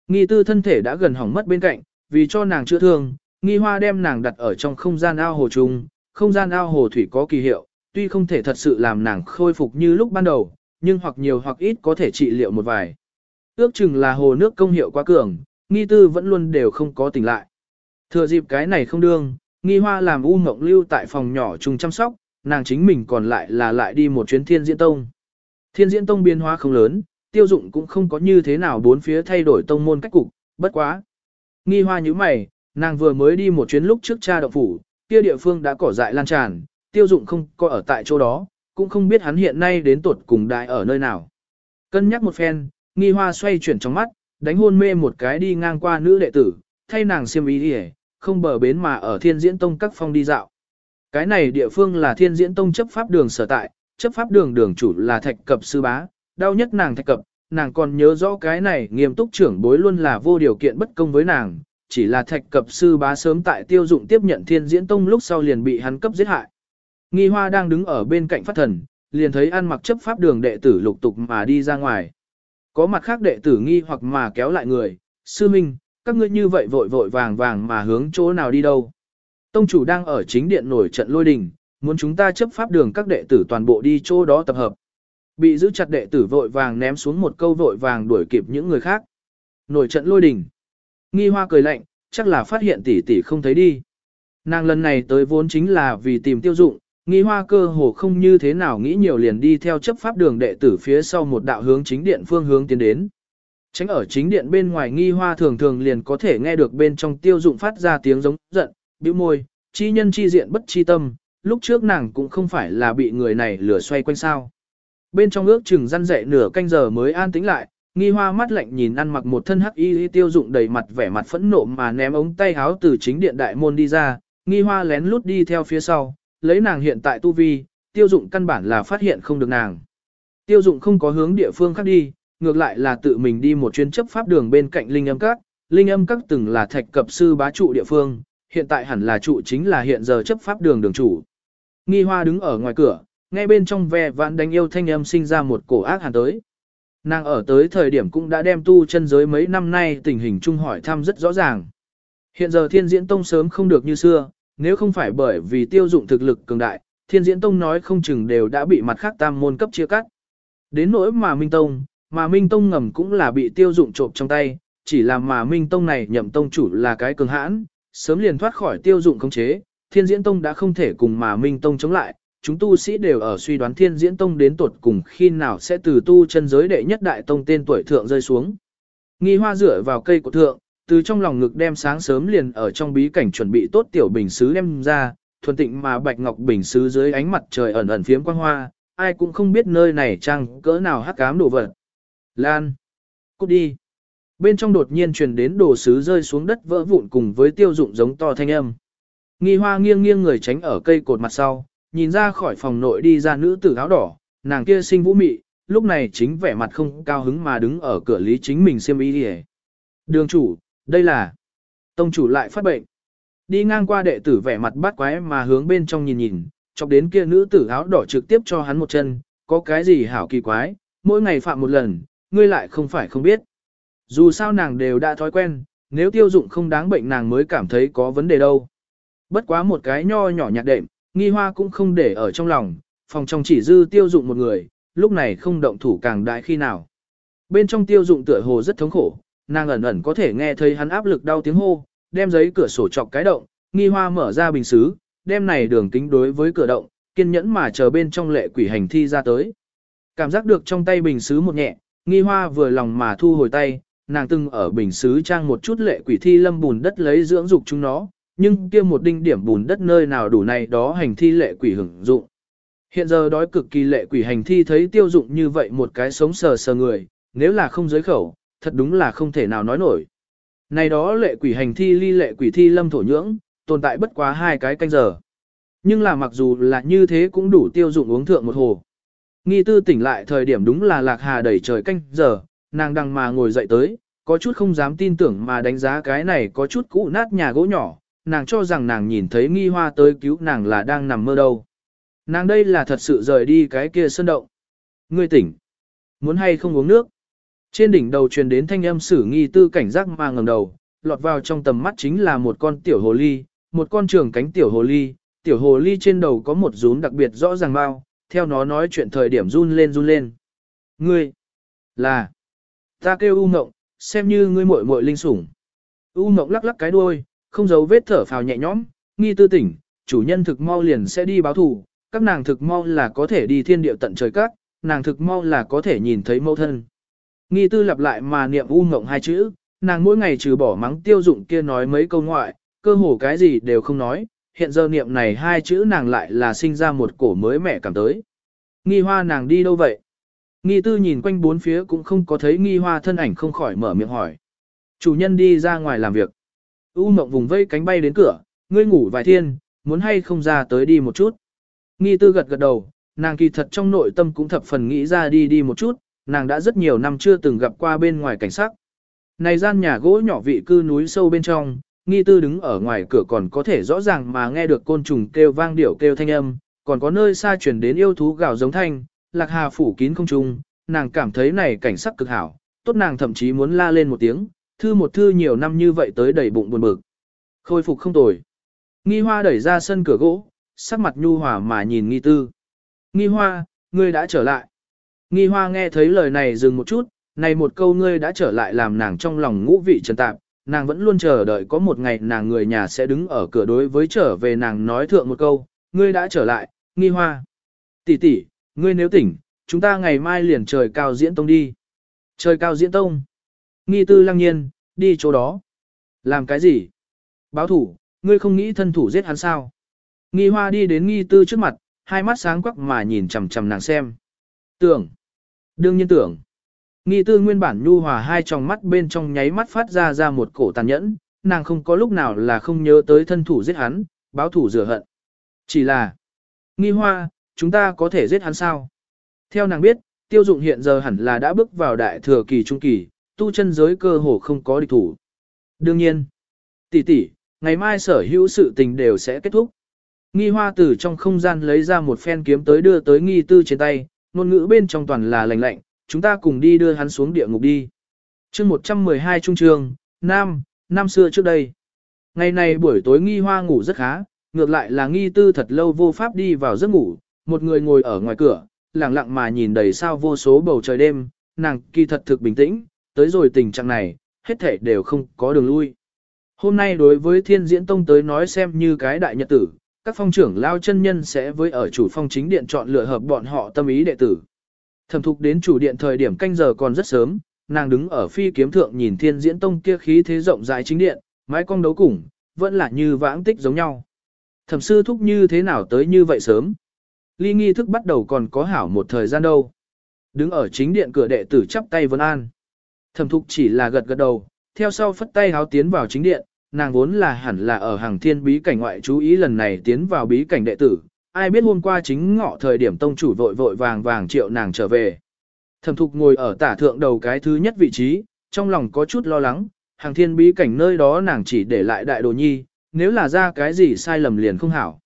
Nghi tư thân thể đã gần hỏng mất bên cạnh, vì cho nàng chữa thương, nghi hoa đem nàng đặt ở trong không gian ao hồ trùng, không gian ao hồ thủy có kỳ hiệu, tuy không thể thật sự làm nàng khôi phục như lúc ban đầu, nhưng hoặc nhiều hoặc ít có thể trị liệu một vài. Ước chừng là hồ nước công hiệu quá cường, nghi tư vẫn luôn đều không có tỉnh lại. Thừa dịp cái này không đương, nghi hoa làm u mộng lưu tại phòng nhỏ chung chăm sóc, nàng chính mình còn lại là lại đi một chuyến thiên diễn tông. Thiên diễn tông biến hóa không lớn, tiêu dụng cũng không có như thế nào bốn phía thay đổi tông môn cách cục, bất quá. Nghi hoa như mày, nàng vừa mới đi một chuyến lúc trước cha động phủ, kia địa phương đã cỏ dại lan tràn, tiêu dụng không có ở tại chỗ đó, cũng không biết hắn hiện nay đến tuột cùng đại ở nơi nào. Cân nhắc một phen, nghi hoa xoay chuyển trong mắt, đánh hôn mê một cái đi ngang qua nữ đệ tử, thay nàng xiêm ý đi không bờ bến mà ở thiên diễn tông các phong đi dạo. Cái này địa phương là thiên diễn tông chấp pháp đường sở tại, chấp pháp đường đường chủ là thạch cập sư bá, đau nhất nàng thạch cập, nàng còn nhớ rõ cái này nghiêm túc trưởng bối luôn là vô điều kiện bất công với nàng, chỉ là thạch cập sư bá sớm tại tiêu dụng tiếp nhận thiên diễn tông lúc sau liền bị hắn cấp giết hại. Nghi hoa đang đứng ở bên cạnh phát thần, liền thấy ăn mặc chấp pháp đường đệ tử lục tục mà đi ra ngoài. Có mặt khác đệ tử nghi hoặc mà kéo lại người, sư minh, các ngươi như vậy vội vội vàng vàng mà hướng chỗ nào đi đâu. Tông chủ đang ở chính điện nổi trận lôi đình, muốn chúng ta chấp pháp đường các đệ tử toàn bộ đi chỗ đó tập hợp. Bị giữ chặt đệ tử vội vàng ném xuống một câu vội vàng đuổi kịp những người khác. Nổi trận lôi đình. Nghi hoa cười lạnh, chắc là phát hiện tỷ tỷ không thấy đi. Nàng lần này tới vốn chính là vì tìm tiêu dụng, nghi hoa cơ hồ không như thế nào nghĩ nhiều liền đi theo chấp pháp đường đệ tử phía sau một đạo hướng chính điện phương hướng tiến đến. Tránh ở chính điện bên ngoài nghi hoa thường thường liền có thể nghe được bên trong tiêu dụng phát ra tiếng giống giận, bĩu môi, chi nhân chi diện bất chi tâm, lúc trước nàng cũng không phải là bị người này lừa xoay quanh sao. Bên trong ước chừng răn dậy nửa canh giờ mới an tĩnh lại, nghi hoa mắt lạnh nhìn ăn mặc một thân hắc y tiêu dụng đầy mặt vẻ mặt phẫn nộ mà ném ống tay háo từ chính điện đại môn đi ra, nghi hoa lén lút đi theo phía sau, lấy nàng hiện tại tu vi, tiêu dụng căn bản là phát hiện không được nàng. Tiêu dụng không có hướng địa phương khác đi, ngược lại là tự mình đi một chuyến chấp pháp đường bên cạnh Linh âm các, Linh âm các từng là thạch cập sư bá trụ địa phương, hiện tại hẳn là trụ chính là hiện giờ chấp pháp đường đường chủ. Nghi hoa đứng ở ngoài cửa, Nghe bên trong ve vãn đánh yêu thanh âm sinh ra một cổ ác hàn tới. Nàng ở tới thời điểm cũng đã đem tu chân giới mấy năm nay tình hình chung hỏi thăm rất rõ ràng. Hiện giờ thiên diễn tông sớm không được như xưa, nếu không phải bởi vì tiêu dụng thực lực cường đại, thiên diễn tông nói không chừng đều đã bị mặt khác tam môn cấp chia cắt. Đến nỗi mà Minh Tông, mà Minh Tông ngầm cũng là bị tiêu dụng trộm trong tay, chỉ là mà Minh Tông này nhậm tông chủ là cái cường hãn, sớm liền thoát khỏi tiêu dụng khống chế, Thiên Diễn Tông đã không thể cùng mà Minh Tông chống lại, chúng tu sĩ đều ở suy đoán Thiên Diễn Tông đến tuột cùng khi nào sẽ từ tu chân giới đệ nhất đại tông tên tuổi thượng rơi xuống. Nghi hoa rửa vào cây của thượng, từ trong lòng ngực đem sáng sớm liền ở trong bí cảnh chuẩn bị tốt tiểu bình sứ đem ra, thuần tịnh mà bạch ngọc bình sứ dưới ánh mặt trời ẩn ẩn phiếm quang hoa, ai cũng không biết nơi này chăng cỡ nào hắc cám đồ vật. Lan! Cút đi! Bên trong đột nhiên truyền đến đồ sứ rơi xuống đất vỡ vụn cùng với tiêu dụng giống to thanh âm. Nghi hoa nghiêng nghiêng người tránh ở cây cột mặt sau, nhìn ra khỏi phòng nội đi ra nữ tử áo đỏ, nàng kia sinh vũ mị, lúc này chính vẻ mặt không cao hứng mà đứng ở cửa lý chính mình xem ý đi Đường chủ, đây là... Tông chủ lại phát bệnh. Đi ngang qua đệ tử vẻ mặt bát quái mà hướng bên trong nhìn nhìn, chọc đến kia nữ tử áo đỏ trực tiếp cho hắn một chân, có cái gì hảo kỳ quái, mỗi ngày phạm một lần, ngươi lại không phải không biết. Dù sao nàng đều đã thói quen, nếu tiêu dụng không đáng bệnh nàng mới cảm thấy có vấn đề đâu. Bất quá một cái nho nhỏ nhạt đệm, nghi hoa cũng không để ở trong lòng, phòng trong chỉ dư tiêu dụng một người, lúc này không động thủ càng đại khi nào. Bên trong tiêu dụng tựa hồ rất thống khổ, nàng ẩn ẩn có thể nghe thấy hắn áp lực đau tiếng hô, đem giấy cửa sổ chọc cái động, nghi hoa mở ra bình xứ, đem này đường kính đối với cửa động, kiên nhẫn mà chờ bên trong lệ quỷ hành thi ra tới. Cảm giác được trong tay bình xứ một nhẹ, nghi hoa vừa lòng mà thu hồi tay, nàng từng ở bình xứ trang một chút lệ quỷ thi lâm bùn đất lấy dưỡng dục chúng nó, nhưng kia một đinh điểm bùn đất nơi nào đủ này đó hành thi lệ quỷ hưởng dụng. Hiện giờ đói cực kỳ lệ quỷ hành thi thấy tiêu dụng như vậy một cái sống sờ sờ người, nếu là không giới khẩu, thật đúng là không thể nào nói nổi. Này đó lệ quỷ hành thi ly lệ quỷ thi lâm thổ nhưỡng, tồn tại bất quá hai cái canh giờ. Nhưng là mặc dù là như thế cũng đủ tiêu dụng uống thượng một hồ. Nghi tư tỉnh lại thời điểm đúng là lạc hà đẩy trời canh giờ, nàng đằng mà ngồi dậy tới, có chút không dám tin tưởng mà đánh giá cái này có chút cũ nát nhà gỗ nhỏ, nàng cho rằng nàng nhìn thấy nghi hoa tới cứu nàng là đang nằm mơ đâu. Nàng đây là thật sự rời đi cái kia sơn động. Ngươi tỉnh. Muốn hay không uống nước? Trên đỉnh đầu truyền đến thanh âm sử nghi tư cảnh giác mà ngầm đầu, lọt vào trong tầm mắt chính là một con tiểu hồ ly, một con trường cánh tiểu hồ ly, tiểu hồ ly trên đầu có một rún đặc biệt rõ ràng bao, theo nó nói chuyện thời điểm run lên run lên. Ngươi, là, ta kêu U Ngộng, xem như ngươi muội muội linh sủng. U Ngộng lắc lắc cái đuôi, không giấu vết thở phào nhẹ nhõm, nghi tư tỉnh, chủ nhân thực mau liền sẽ đi báo thù, các nàng thực mau là có thể đi thiên địa tận trời các, nàng thực mau là có thể nhìn thấy mẫu thân. Nghi tư lặp lại mà niệm u ngộng hai chữ, nàng mỗi ngày trừ bỏ mắng tiêu dụng kia nói mấy câu ngoại, cơ hồ cái gì đều không nói, hiện giờ niệm này hai chữ nàng lại là sinh ra một cổ mới mẻ cảm tới. Nghi hoa nàng đi đâu vậy? Nghi tư nhìn quanh bốn phía cũng không có thấy nghi hoa thân ảnh không khỏi mở miệng hỏi. Chủ nhân đi ra ngoài làm việc. U mộng vùng vây cánh bay đến cửa, ngươi ngủ vài thiên, muốn hay không ra tới đi một chút. Nghi tư gật gật đầu, nàng kỳ thật trong nội tâm cũng thập phần nghĩ ra đi đi một chút, nàng đã rất nhiều năm chưa từng gặp qua bên ngoài cảnh sắc. Này gian nhà gỗ nhỏ vị cư núi sâu bên trong, nghi tư đứng ở ngoài cửa còn có thể rõ ràng mà nghe được côn trùng kêu vang điệu kêu thanh âm, còn có nơi xa chuyển đến yêu thú gào giống thanh, lạc hà phủ kín không trung, nàng cảm thấy này cảnh sắc cực hảo, tốt nàng thậm chí muốn la lên một tiếng, thư một thư nhiều năm như vậy tới đầy bụng buồn bực. Khôi phục không tồi. Nghi hoa đẩy ra sân cửa gỗ, sắc mặt nhu hòa mà nhìn nghi tư. Nghi hoa, ngươi đã trở lại. Nghi hoa nghe thấy lời này dừng một chút, này một câu ngươi đã trở lại làm nàng trong lòng ngũ vị trần tạp, nàng vẫn luôn chờ đợi có một ngày nàng người nhà sẽ đứng ở cửa đối với trở về nàng nói thượng một câu, ngươi đã trở lại, nghi hoa. Tỷ tỷ, ngươi nếu tỉnh, chúng ta ngày mai liền trời cao diễn tông đi. Trời cao diễn tông. Nghi tư lăng nhiên, đi chỗ đó. Làm cái gì? Báo thủ, ngươi không nghĩ thân thủ giết hắn sao? Nghi hoa đi đến nghi tư trước mặt, hai mắt sáng quắc mà nhìn chằm chằm nàng xem. Tưởng. Đương nhiên tưởng. Nghi tư nguyên bản nhu hòa hai tròng mắt bên trong nháy mắt phát ra ra một cổ tàn nhẫn, nàng không có lúc nào là không nhớ tới thân thủ giết hắn, báo thủ rửa hận. Chỉ là, nghi hoa, chúng ta có thể giết hắn sao? Theo nàng biết, tiêu dụng hiện giờ hẳn là đã bước vào đại thừa kỳ trung kỳ, tu chân giới cơ hồ không có địch thủ. Đương nhiên, tỷ tỷ, ngày mai sở hữu sự tình đều sẽ kết thúc. Nghi hoa từ trong không gian lấy ra một phen kiếm tới đưa tới nghi tư trên tay, ngôn ngữ bên trong toàn là lạnh lạnh, chúng ta cùng đi đưa hắn xuống địa ngục đi. chương 112 trung trường, Nam, năm xưa trước đây. Ngày này buổi tối nghi hoa ngủ rất khá, ngược lại là nghi tư thật lâu vô pháp đi vào giấc ngủ, một người ngồi ở ngoài cửa, lặng lặng mà nhìn đầy sao vô số bầu trời đêm, nàng kỳ thật thực bình tĩnh, tới rồi tình trạng này, hết thể đều không có đường lui. Hôm nay đối với thiên diễn tông tới nói xem như cái đại nhật tử, các phong trưởng lao chân nhân sẽ với ở chủ phong chính điện chọn lựa hợp bọn họ tâm ý đệ tử. Thẩm thục đến chủ điện thời điểm canh giờ còn rất sớm, nàng đứng ở phi kiếm thượng nhìn thiên diễn tông kia khí thế rộng rãi chính điện, mái cong đấu cùng vẫn là như vãng tích giống nhau. Thẩm sư thúc như thế nào tới như vậy sớm? Ly nghi thức bắt đầu còn có hảo một thời gian đâu. Đứng ở chính điện cửa đệ tử chắp tay vân an. Thẩm thục chỉ là gật gật đầu, theo sau phất tay háo tiến vào chính điện, nàng vốn là hẳn là ở hàng thiên bí cảnh ngoại chú ý lần này tiến vào bí cảnh đệ tử. Ai biết hôm qua chính ngọ thời điểm tông chủ vội vội vàng vàng triệu nàng trở về. Thẩm thục ngồi ở tả thượng đầu cái thứ nhất vị trí, trong lòng có chút lo lắng, hàng thiên bí cảnh nơi đó nàng chỉ để lại đại đồ nhi, nếu là ra cái gì sai lầm liền không hảo.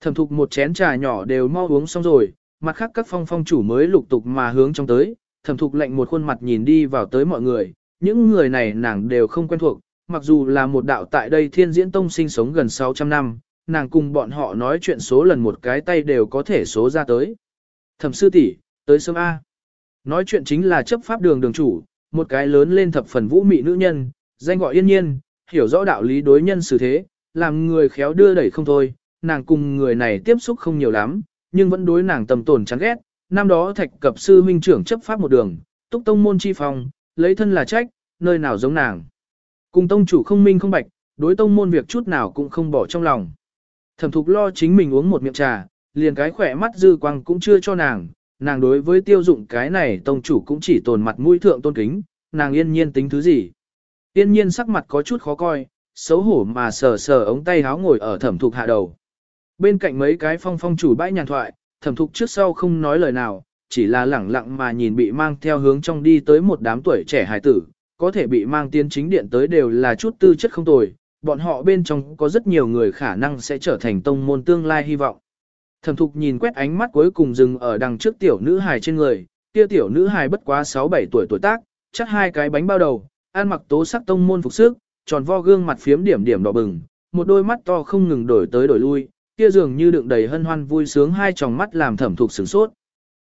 Thẩm thục một chén trà nhỏ đều mau uống xong rồi, mặt khác các phong phong chủ mới lục tục mà hướng trong tới, thẩm thục lệnh một khuôn mặt nhìn đi vào tới mọi người, những người này nàng đều không quen thuộc, mặc dù là một đạo tại đây thiên diễn tông sinh sống gần 600 năm, nàng cùng bọn họ nói chuyện số lần một cái tay đều có thể số ra tới. Thẩm sư tỷ tới sớm A. Nói chuyện chính là chấp pháp đường đường chủ, một cái lớn lên thập phần vũ mị nữ nhân, danh gọi yên nhiên, hiểu rõ đạo lý đối nhân xử thế, làm người khéo đưa đẩy không thôi, nàng cùng người này tiếp xúc không nhiều lắm, nhưng vẫn đối nàng tầm tồn chán ghét. Năm đó thạch cập sư huynh trưởng chấp pháp một đường, túc tông môn chi phòng, lấy thân là trách, nơi nào giống nàng. Cùng tông chủ không minh không bạch, đối tông môn việc chút nào cũng không bỏ trong lòng. Thẩm thục lo chính mình uống một miệng trà, liền cái khỏe mắt dư quang cũng chưa cho nàng, nàng đối với tiêu dụng cái này tông chủ cũng chỉ tồn mặt mũi thượng tôn kính, nàng yên nhiên tính thứ gì. Yên nhiên sắc mặt có chút khó coi, xấu hổ mà sờ sờ ống tay háo ngồi ở thẩm thục hạ đầu. Bên cạnh mấy cái phong phong chủ bãi nhàn thoại, thẩm thục trước sau không nói lời nào, chỉ là lẳng lặng mà nhìn bị mang theo hướng trong đi tới một đám tuổi trẻ hài tử, có thể bị mang tiến chính điện tới đều là chút tư chất không tồi, bọn họ bên trong có rất nhiều người khả năng sẽ trở thành tông môn tương lai hy vọng. Thẩm thục nhìn quét ánh mắt cuối cùng dừng ở đằng trước tiểu nữ hài trên người, kia tiểu nữ hài bất quá 6-7 tuổi tuổi tác, chắc hai cái bánh bao đầu, ăn mặc tố sắc tông môn phục sức, tròn vo gương mặt phiếm điểm điểm đỏ bừng, một đôi mắt to không ngừng đổi tới đổi lui, kia dường như đựng đầy hân hoan vui sướng hai tròng mắt làm thẩm thục sửng sốt.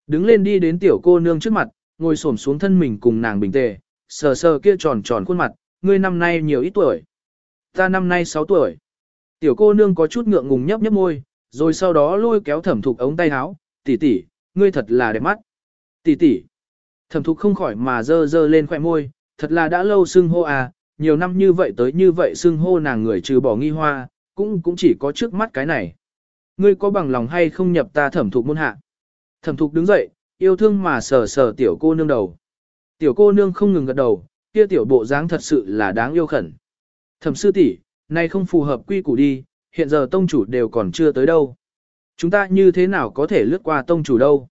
Đứng lên đi đến tiểu cô nương trước mặt, ngồi xổm xuống thân mình cùng nàng bình tề, sờ sờ kia tròn tròn khuôn mặt, ngươi năm nay nhiều ít tuổi. Ta năm nay 6 tuổi. Tiểu cô nương có chút ngượng ngùng nhấp nhấp môi, rồi sau đó lôi kéo thẩm thục ống tay áo, tỷ tỷ, ngươi thật là đẹp mắt. Tỷ tỷ. Thẩm thục không khỏi mà dơ dơ lên khỏe môi, thật là đã lâu xưng hô à, nhiều năm như vậy tới như vậy xưng hô nàng người trừ bỏ nghi hoa, cũng cũng chỉ có trước mắt cái này. Ngươi có bằng lòng hay không nhập ta thẩm thục môn hạ? Thẩm thục đứng dậy, yêu thương mà sờ sờ tiểu cô nương đầu. Tiểu cô nương không ngừng gật đầu, kia tiểu bộ dáng thật sự là đáng yêu khẩn. Thẩm sư tỷ, nay không phù hợp quy củ đi, hiện giờ tông chủ đều còn chưa tới đâu. Chúng ta như thế nào có thể lướt qua tông chủ đâu?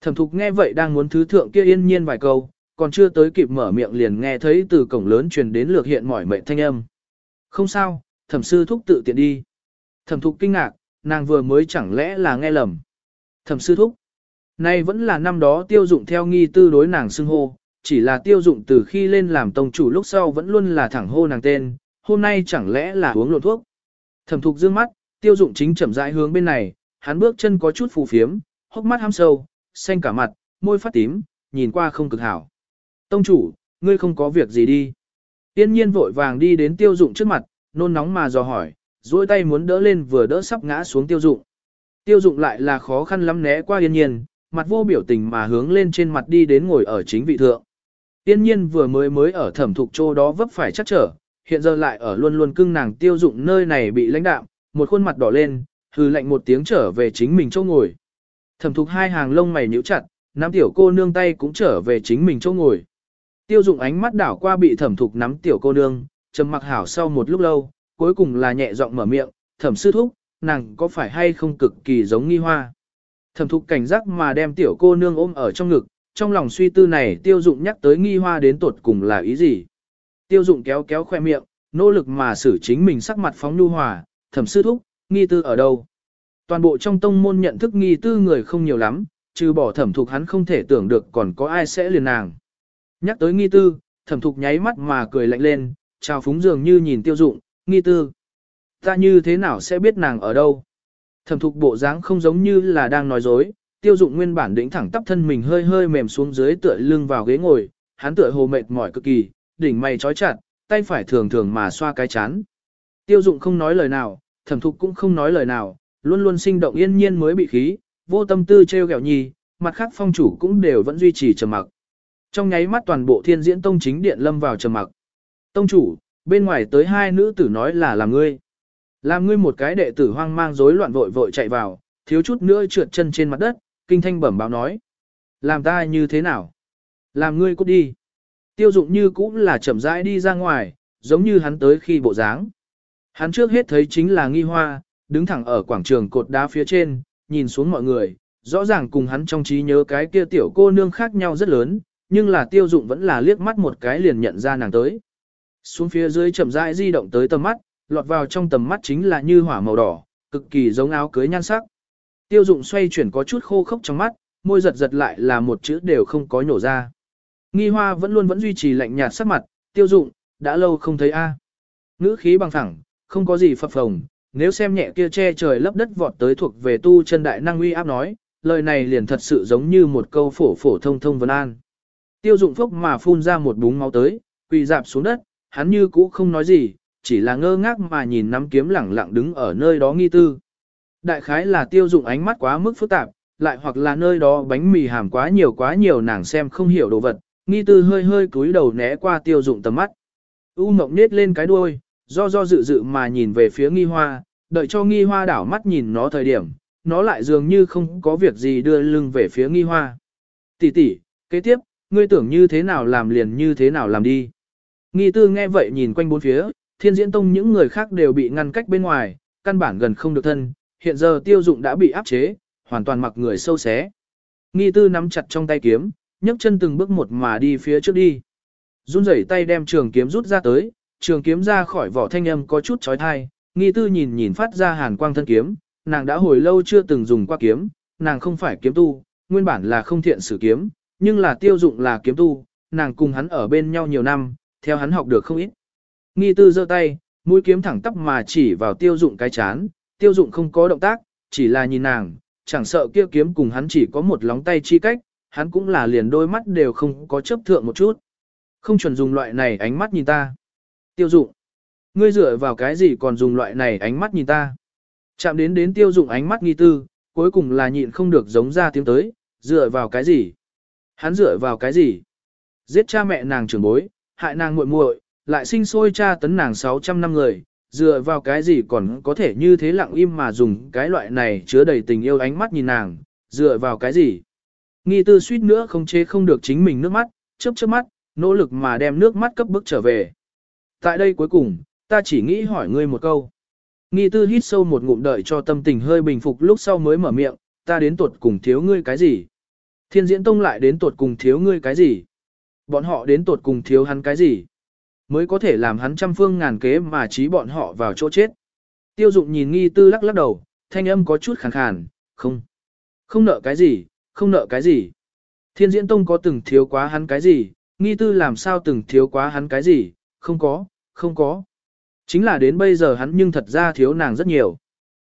Thẩm thục nghe vậy đang muốn thứ thượng kia yên nhiên vài câu, còn chưa tới kịp mở miệng liền nghe thấy từ cổng lớn truyền đến lược hiện mỏi mệnh thanh âm. Không sao, thẩm sư thúc tự tiện đi. Thẩm thục kinh ngạc, nàng vừa mới chẳng lẽ là nghe lầm. Thẩm sư thúc. Nay vẫn là năm đó tiêu dụng theo nghi tư đối nàng xưng hô, chỉ là tiêu dụng từ khi lên làm tông chủ lúc sau vẫn luôn là thẳng hô nàng tên, hôm nay chẳng lẽ là uống lộn thuốc. Thẩm thục dương mắt, tiêu dụng chính chậm rãi hướng bên này, hắn bước chân có chút phù phiếm, hốc mắt ham sâu, xanh cả mặt, môi phát tím, nhìn qua không cực hảo. Tông chủ, ngươi không có việc gì đi. Tiên nhiên vội vàng đi đến tiêu dụng trước mặt, nôn nóng mà dò hỏi, duỗi tay muốn đỡ lên vừa đỡ sắp ngã xuống tiêu dụng. Tiêu dụng lại là khó khăn lắm né qua yên nhiên, mặt vô biểu tình mà hướng lên trên mặt đi đến ngồi ở chính vị thượng. yên nhiên vừa mới mới ở thẩm thục chỗ đó vấp phải chắc trở, hiện giờ lại ở luôn luôn cưng nàng tiêu dụng nơi này bị lãnh đạm, một khuôn mặt đỏ lên, hừ lạnh một tiếng trở về chính mình chỗ ngồi. Thẩm thục hai hàng lông mày nhíu chặt, nắm tiểu cô nương tay cũng trở về chính mình chỗ ngồi. Tiêu dụng ánh mắt đảo qua bị thẩm thục nắm tiểu cô nương, trầm mặc hảo sau một lúc lâu, cuối cùng là nhẹ giọng mở miệng, thẩm sư thúc, nàng có phải hay không cực kỳ giống nghi hoa. Thẩm thúc cảnh giác mà đem tiểu cô nương ôm ở trong ngực, trong lòng suy tư này tiêu dụng nhắc tới nghi hoa đến tột cùng là ý gì. Tiêu dụng kéo kéo khoe miệng, nỗ lực mà xử chính mình sắc mặt phóng nhu hòa, thẩm sư thúc, nghi tư ở đâu. Toàn bộ trong tông môn nhận thức nghi tư người không nhiều lắm, trừ bỏ thẩm thục hắn không thể tưởng được còn có ai sẽ liền nàng. Nhắc tới nghi tư, thẩm thục nháy mắt mà cười lạnh lên, chào phúng dường như nhìn tiêu dụng, nghi tư. Ta như thế nào sẽ biết nàng ở đâu? Thẩm thục bộ dáng không giống như là đang nói dối, tiêu dụng nguyên bản đỉnh thẳng tắp thân mình hơi hơi mềm xuống dưới tựa lưng vào ghế ngồi, hắn tựa hồ mệt mỏi cực kỳ, đỉnh mày trói chặt, tay phải thường thường mà xoa cái chán. Tiêu dụng không nói lời nào, thẩm thục cũng không nói lời nào, luôn luôn sinh động yên nhiên mới bị khí, vô tâm tư treo gẹo nhì, mặt khác phong chủ cũng đều vẫn duy trì trầm mặc. Trong nháy mắt toàn bộ thiên diễn tông chính điện lâm vào trầm mặc. Tông chủ, bên ngoài tới hai nữ tử nói là làm ngươi. Làm ngươi một cái đệ tử hoang mang rối loạn vội vội chạy vào, thiếu chút nữa trượt chân trên mặt đất, kinh thanh bẩm báo nói. Làm ta như thế nào? Làm ngươi cút đi. Tiêu dụng như cũng là chậm rãi đi ra ngoài, giống như hắn tới khi bộ dáng. Hắn trước hết thấy chính là nghi hoa, đứng thẳng ở quảng trường cột đá phía trên, nhìn xuống mọi người, rõ ràng cùng hắn trong trí nhớ cái kia tiểu cô nương khác nhau rất lớn, nhưng là tiêu dụng vẫn là liếc mắt một cái liền nhận ra nàng tới. Xuống phía dưới chậm rãi di động tới tầm mắt, lọt vào trong tầm mắt chính là như hỏa màu đỏ, cực kỳ giống áo cưới nhan sắc. Tiêu dụng xoay chuyển có chút khô khốc trong mắt, môi giật giật lại là một chữ đều không có nhổ ra. Nghi hoa vẫn luôn vẫn duy trì lạnh nhạt sắc mặt, tiêu dụng, đã lâu không thấy a. Ngữ khí bằng thẳng, không có gì phập phồng, nếu xem nhẹ kia che trời lấp đất vọt tới thuộc về tu chân đại năng uy áp nói, lời này liền thật sự giống như một câu phổ phổ thông thông vấn an. Tiêu dụng phốc mà phun ra một búng máu tới, quỳ dạp xuống đất, hắn như cũ không nói gì, chỉ là ngơ ngác mà nhìn nắm kiếm lẳng lặng đứng ở nơi đó nghi tư. Đại khái là tiêu dụng ánh mắt quá mức phức tạp, lại hoặc là nơi đó bánh mì hàm quá nhiều quá nhiều nàng xem không hiểu đồ vật, nghi tư hơi hơi cúi đầu né qua tiêu dụng tầm mắt. U mộng nết lên cái đuôi, do do dự dự mà nhìn về phía nghi hoa, đợi cho nghi hoa đảo mắt nhìn nó thời điểm, nó lại dường như không có việc gì đưa lưng về phía nghi hoa. Tỷ tỷ, kế tiếp, ngươi tưởng như thế nào làm liền như thế nào làm đi. Nghi tư nghe vậy nhìn quanh bốn phía, thiên diễn tông những người khác đều bị ngăn cách bên ngoài, căn bản gần không được thân, hiện giờ tiêu dụng đã bị áp chế, hoàn toàn mặc người sâu xé. Nghi tư nắm chặt trong tay kiếm, nhấc chân từng bước một mà đi phía trước đi. Run rẩy tay đem trường kiếm rút ra tới, trường kiếm ra khỏi vỏ thanh âm có chút chói tai, nghi tư nhìn nhìn phát ra hàn quang thân kiếm, nàng đã hồi lâu chưa từng dùng qua kiếm, nàng không phải kiếm tu, nguyên bản là không thiện sử kiếm, nhưng là tiêu dụng là kiếm tu, nàng cùng hắn ở bên nhau nhiều năm, theo hắn học được không ít. Nghi tư giơ tay, mũi kiếm thẳng tắp mà chỉ vào tiêu dụng cái chán, tiêu dụng không có động tác, chỉ là nhìn nàng, chẳng sợ kia kiếm cùng hắn chỉ có một lóng tay chi cách, hắn cũng là liền đôi mắt đều không có chấp thượng một chút. Không chuẩn dùng loại này ánh mắt nhìn ta. Tiêu dụng. Ngươi dựa vào cái gì còn dùng loại này ánh mắt nhìn ta. Chạm đến đến tiêu dụng ánh mắt nghi tư, cuối cùng là nhịn không được giống ra tiếng tới, dựa vào cái gì. Hắn dựa vào cái gì. Giết cha mẹ nàng trưởng bối, hại nàng muội muội, lại sinh sôi cha tấn nàng 600 năm người, dựa vào cái gì còn có thể như thế lặng im mà dùng cái loại này chứa đầy tình yêu ánh mắt nhìn nàng, dựa vào cái gì. Nghi tư suýt nữa không chế không được chính mình nước mắt, chớp chớp mắt, nỗ lực mà đem nước mắt cấp bức trở về. Tại đây cuối cùng, ta chỉ nghĩ hỏi ngươi một câu. Nghi tư hít sâu một ngụm đợi cho tâm tình hơi bình phục lúc sau mới mở miệng, ta đến tuột cùng thiếu ngươi cái gì? Thiên diễn tông lại đến tuột cùng thiếu ngươi cái gì? Bọn họ đến tột cùng thiếu hắn cái gì? Mới có thể làm hắn trăm phương ngàn kế mà trí bọn họ vào chỗ chết. Tiêu dụng nhìn nghi tư lắc lắc đầu, thanh âm có chút khàn khàn, không. Không nợ cái gì, không nợ cái gì. Thiên diễn tông có từng thiếu quá hắn cái gì, nghi tư làm sao từng thiếu quá hắn cái gì, không có, không có. Chính là đến bây giờ hắn nhưng thật ra thiếu nàng rất nhiều.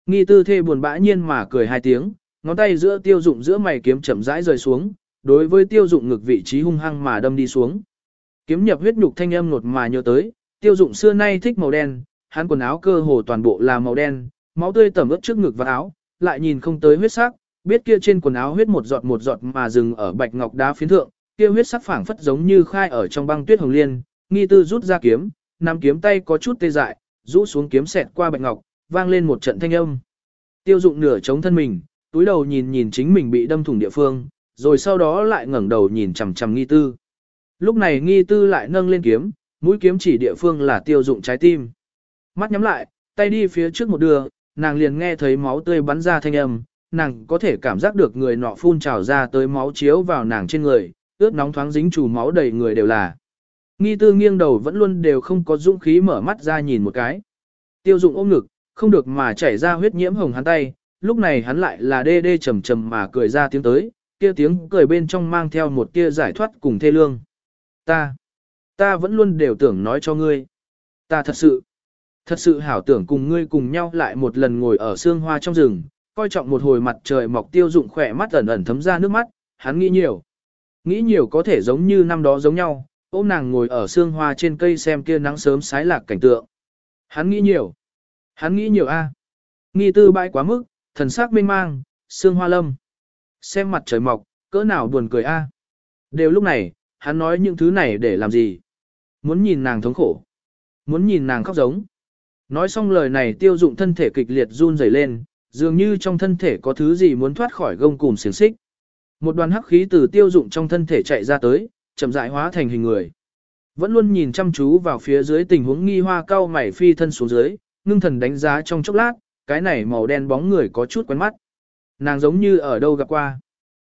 Nghi tư thê buồn bã nhiên mà cười hai tiếng, ngón tay giữa tiêu dụng giữa mày kiếm chậm rãi rời xuống, đối với tiêu dụng ngực vị trí hung hăng mà đâm đi xuống. Kiếm nhập huyết nhục thanh âm nột mà nhớ tới, tiêu dụng xưa nay thích màu đen, hắn quần áo cơ hồ toàn bộ là màu đen, máu tươi tẩm ướt trước ngực và áo, lại nhìn không tới huyết sắc, biết kia trên quần áo huyết một giọt một giọt mà dừng ở bạch ngọc đá phiến thượng, kia huyết sắc phảng phất giống như khai ở trong băng tuyết hồng liên, nghi tư rút ra kiếm, nắm kiếm tay có chút tê dại, rũ xuống kiếm xẹt qua bạch ngọc, vang lên một trận thanh âm. Tiêu dụng nửa chống thân mình, túi đầu nhìn nhìn chính mình bị đâm thủng địa phương, rồi sau đó lại ngẩng đầu nhìn chằm chằm nghi tư. Lúc này nghi tư lại nâng lên kiếm, mũi kiếm chỉ địa phương là tiêu dụng trái tim. Mắt nhắm lại, tay đi phía trước một đường, nàng liền nghe thấy máu tươi bắn ra thanh âm, nàng có thể cảm giác được người nọ phun trào ra tới máu chiếu vào nàng trên người, ướt nóng thoáng dính chủ máu đầy người đều là. Nghi tư nghiêng đầu vẫn luôn đều không có dũng khí mở mắt ra nhìn một cái. Tiêu dụng ôm ngực, không được mà chảy ra huyết nhiễm hồng hắn tay, lúc này hắn lại là đê đê trầm trầm mà cười ra tiếng tới, kia tiếng cười bên trong mang theo một tia giải thoát cùng thê lương. Ta, ta vẫn luôn đều tưởng nói cho ngươi. Ta thật sự, thật sự hảo tưởng cùng ngươi cùng nhau lại một lần ngồi ở sương hoa trong rừng, coi trọng một hồi mặt trời mọc tiêu dụng khỏe mắt ẩn ẩn thấm ra nước mắt, hắn nghĩ nhiều. Nghĩ nhiều có thể giống như năm đó giống nhau, ôm nàng ngồi ở sương hoa trên cây xem kia nắng sớm sái lạc cảnh tượng. Hắn nghĩ nhiều. Hắn nghĩ nhiều a. Nghi tư bãi quá mức, thần sắc mênh mang, sương hoa lâm. Xem mặt trời mọc, cỡ nào buồn cười a. Đều lúc này, hắn nói những thứ này để làm gì? Muốn nhìn nàng thống khổ. Muốn nhìn nàng khóc giống. Nói xong lời này tiêu dụng thân thể kịch liệt run rẩy lên, dường như trong thân thể có thứ gì muốn thoát khỏi gông cùm xiềng xích. Một đoàn hắc khí từ tiêu dụng trong thân thể chạy ra tới, chậm rãi hóa thành hình người. Vẫn luôn nhìn chăm chú vào phía dưới tình huống nghi hoa cao mảy phi thân xuống dưới, ngưng thần đánh giá trong chốc lát, cái này màu đen bóng người có chút quen mắt. Nàng giống như ở đâu gặp qua.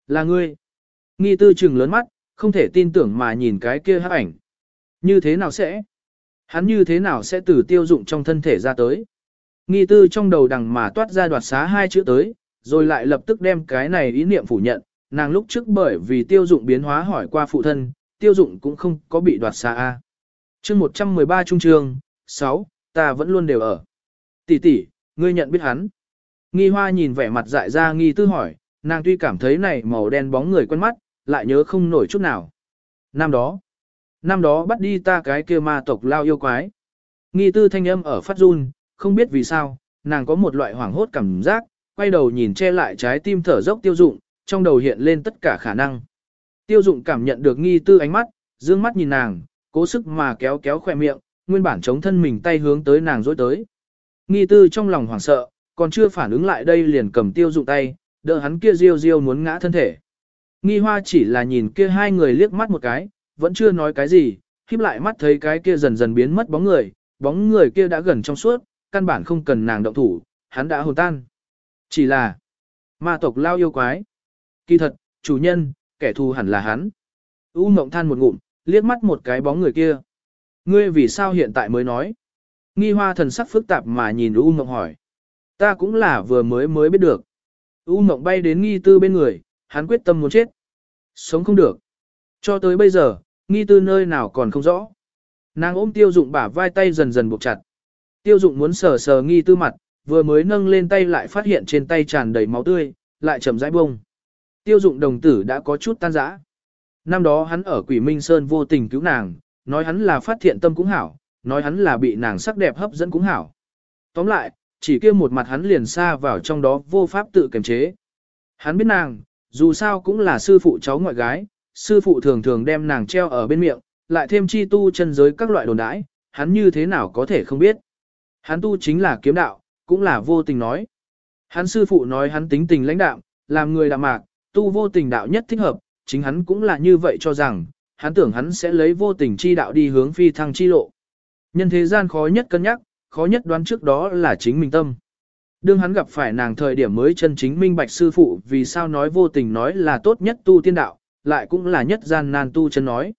Là ngươi. Nghi tư trừng lớn mắt, không thể tin tưởng mà nhìn cái kia hắc ảnh. Như thế nào sẽ? Hắn như thế nào sẽ từ tiêu dụng trong thân thể ra tới? Nghi tư trong đầu đằng mà toát ra đoạt xá hai chữ tới, rồi lại lập tức đem cái này ý niệm phủ nhận, nàng lúc trước bởi vì tiêu dụng biến hóa hỏi qua phụ thân, tiêu dụng cũng không có bị đoạt xá A. chương 113 trung trường, 6, ta vẫn luôn đều ở. Tỷ tỷ, ngươi nhận biết hắn. Nghi hoa nhìn vẻ mặt dại ra nghi tư hỏi, nàng tuy cảm thấy này màu đen bóng người quen mắt, lại nhớ không nổi chút nào. Năm đó, năm đó bắt đi ta cái kia ma tộc lao yêu quái. Nghi tư thanh âm ở phát run, không biết vì sao, nàng có một loại hoảng hốt cảm giác, quay đầu nhìn che lại trái tim thở dốc tiêu dụng, trong đầu hiện lên tất cả khả năng. Tiêu dụng cảm nhận được nghi tư ánh mắt, dương mắt nhìn nàng, cố sức mà kéo kéo khỏe miệng, nguyên bản chống thân mình tay hướng tới nàng dối tới. Nghi tư trong lòng hoảng sợ, còn chưa phản ứng lại đây liền cầm tiêu dụng tay, đỡ hắn kia riêu riêu muốn ngã thân thể. Nghi hoa chỉ là nhìn kia hai người liếc mắt một cái, vẫn chưa nói cái gì, khiếp lại mắt thấy cái kia dần dần biến mất bóng người, bóng người kia đã gần trong suốt, căn bản không cần nàng động thủ, hắn đã hồn tan. Chỉ là ma tộc lao yêu quái. Kỳ thật, chủ nhân, kẻ thù hẳn là hắn. U mộng than một ngụm, liếc mắt một cái bóng người kia. Ngươi vì sao hiện tại mới nói? Nghi hoa thần sắc phức tạp mà nhìn U mộng hỏi. Ta cũng là vừa mới mới biết được. U mộng bay đến nghi tư bên người, hắn quyết tâm muốn chết. Sống không được. Cho tới bây giờ, nghi tư nơi nào còn không rõ. Nàng ôm tiêu dụng bả vai tay dần dần buộc chặt. Tiêu dụng muốn sờ sờ nghi tư mặt, vừa mới nâng lên tay lại phát hiện trên tay tràn đầy máu tươi, lại chậm rãi bông. Tiêu dụng đồng tử đã có chút tan rã. Năm đó hắn ở Quỷ Minh Sơn vô tình cứu nàng, nói hắn là phát thiện tâm cũng hảo, nói hắn là bị nàng sắc đẹp hấp dẫn cũng hảo. Tóm lại, chỉ kia một mặt hắn liền xa vào trong đó vô pháp tự kiềm chế. Hắn biết nàng, dù sao cũng là sư phụ cháu ngoại gái, sư phụ thường thường đem nàng treo ở bên miệng, lại thêm chi tu chân giới các loại đồn đãi, hắn như thế nào có thể không biết. Hắn tu chính là kiếm đạo, cũng là vô tình nói. Hắn sư phụ nói hắn tính tình lãnh đạm, làm người đạm mạc, tu vô tình đạo nhất thích hợp, chính hắn cũng là như vậy cho rằng, hắn tưởng hắn sẽ lấy vô tình chi đạo đi hướng phi thăng chi lộ. Nhân thế gian khó nhất cân nhắc, khó nhất đoán trước đó là chính mình tâm. Đương hắn gặp phải nàng thời điểm mới chân chính minh bạch sư phụ vì sao nói vô tình nói là tốt nhất tu tiên đạo, lại cũng là nhất gian nan tu chân nói.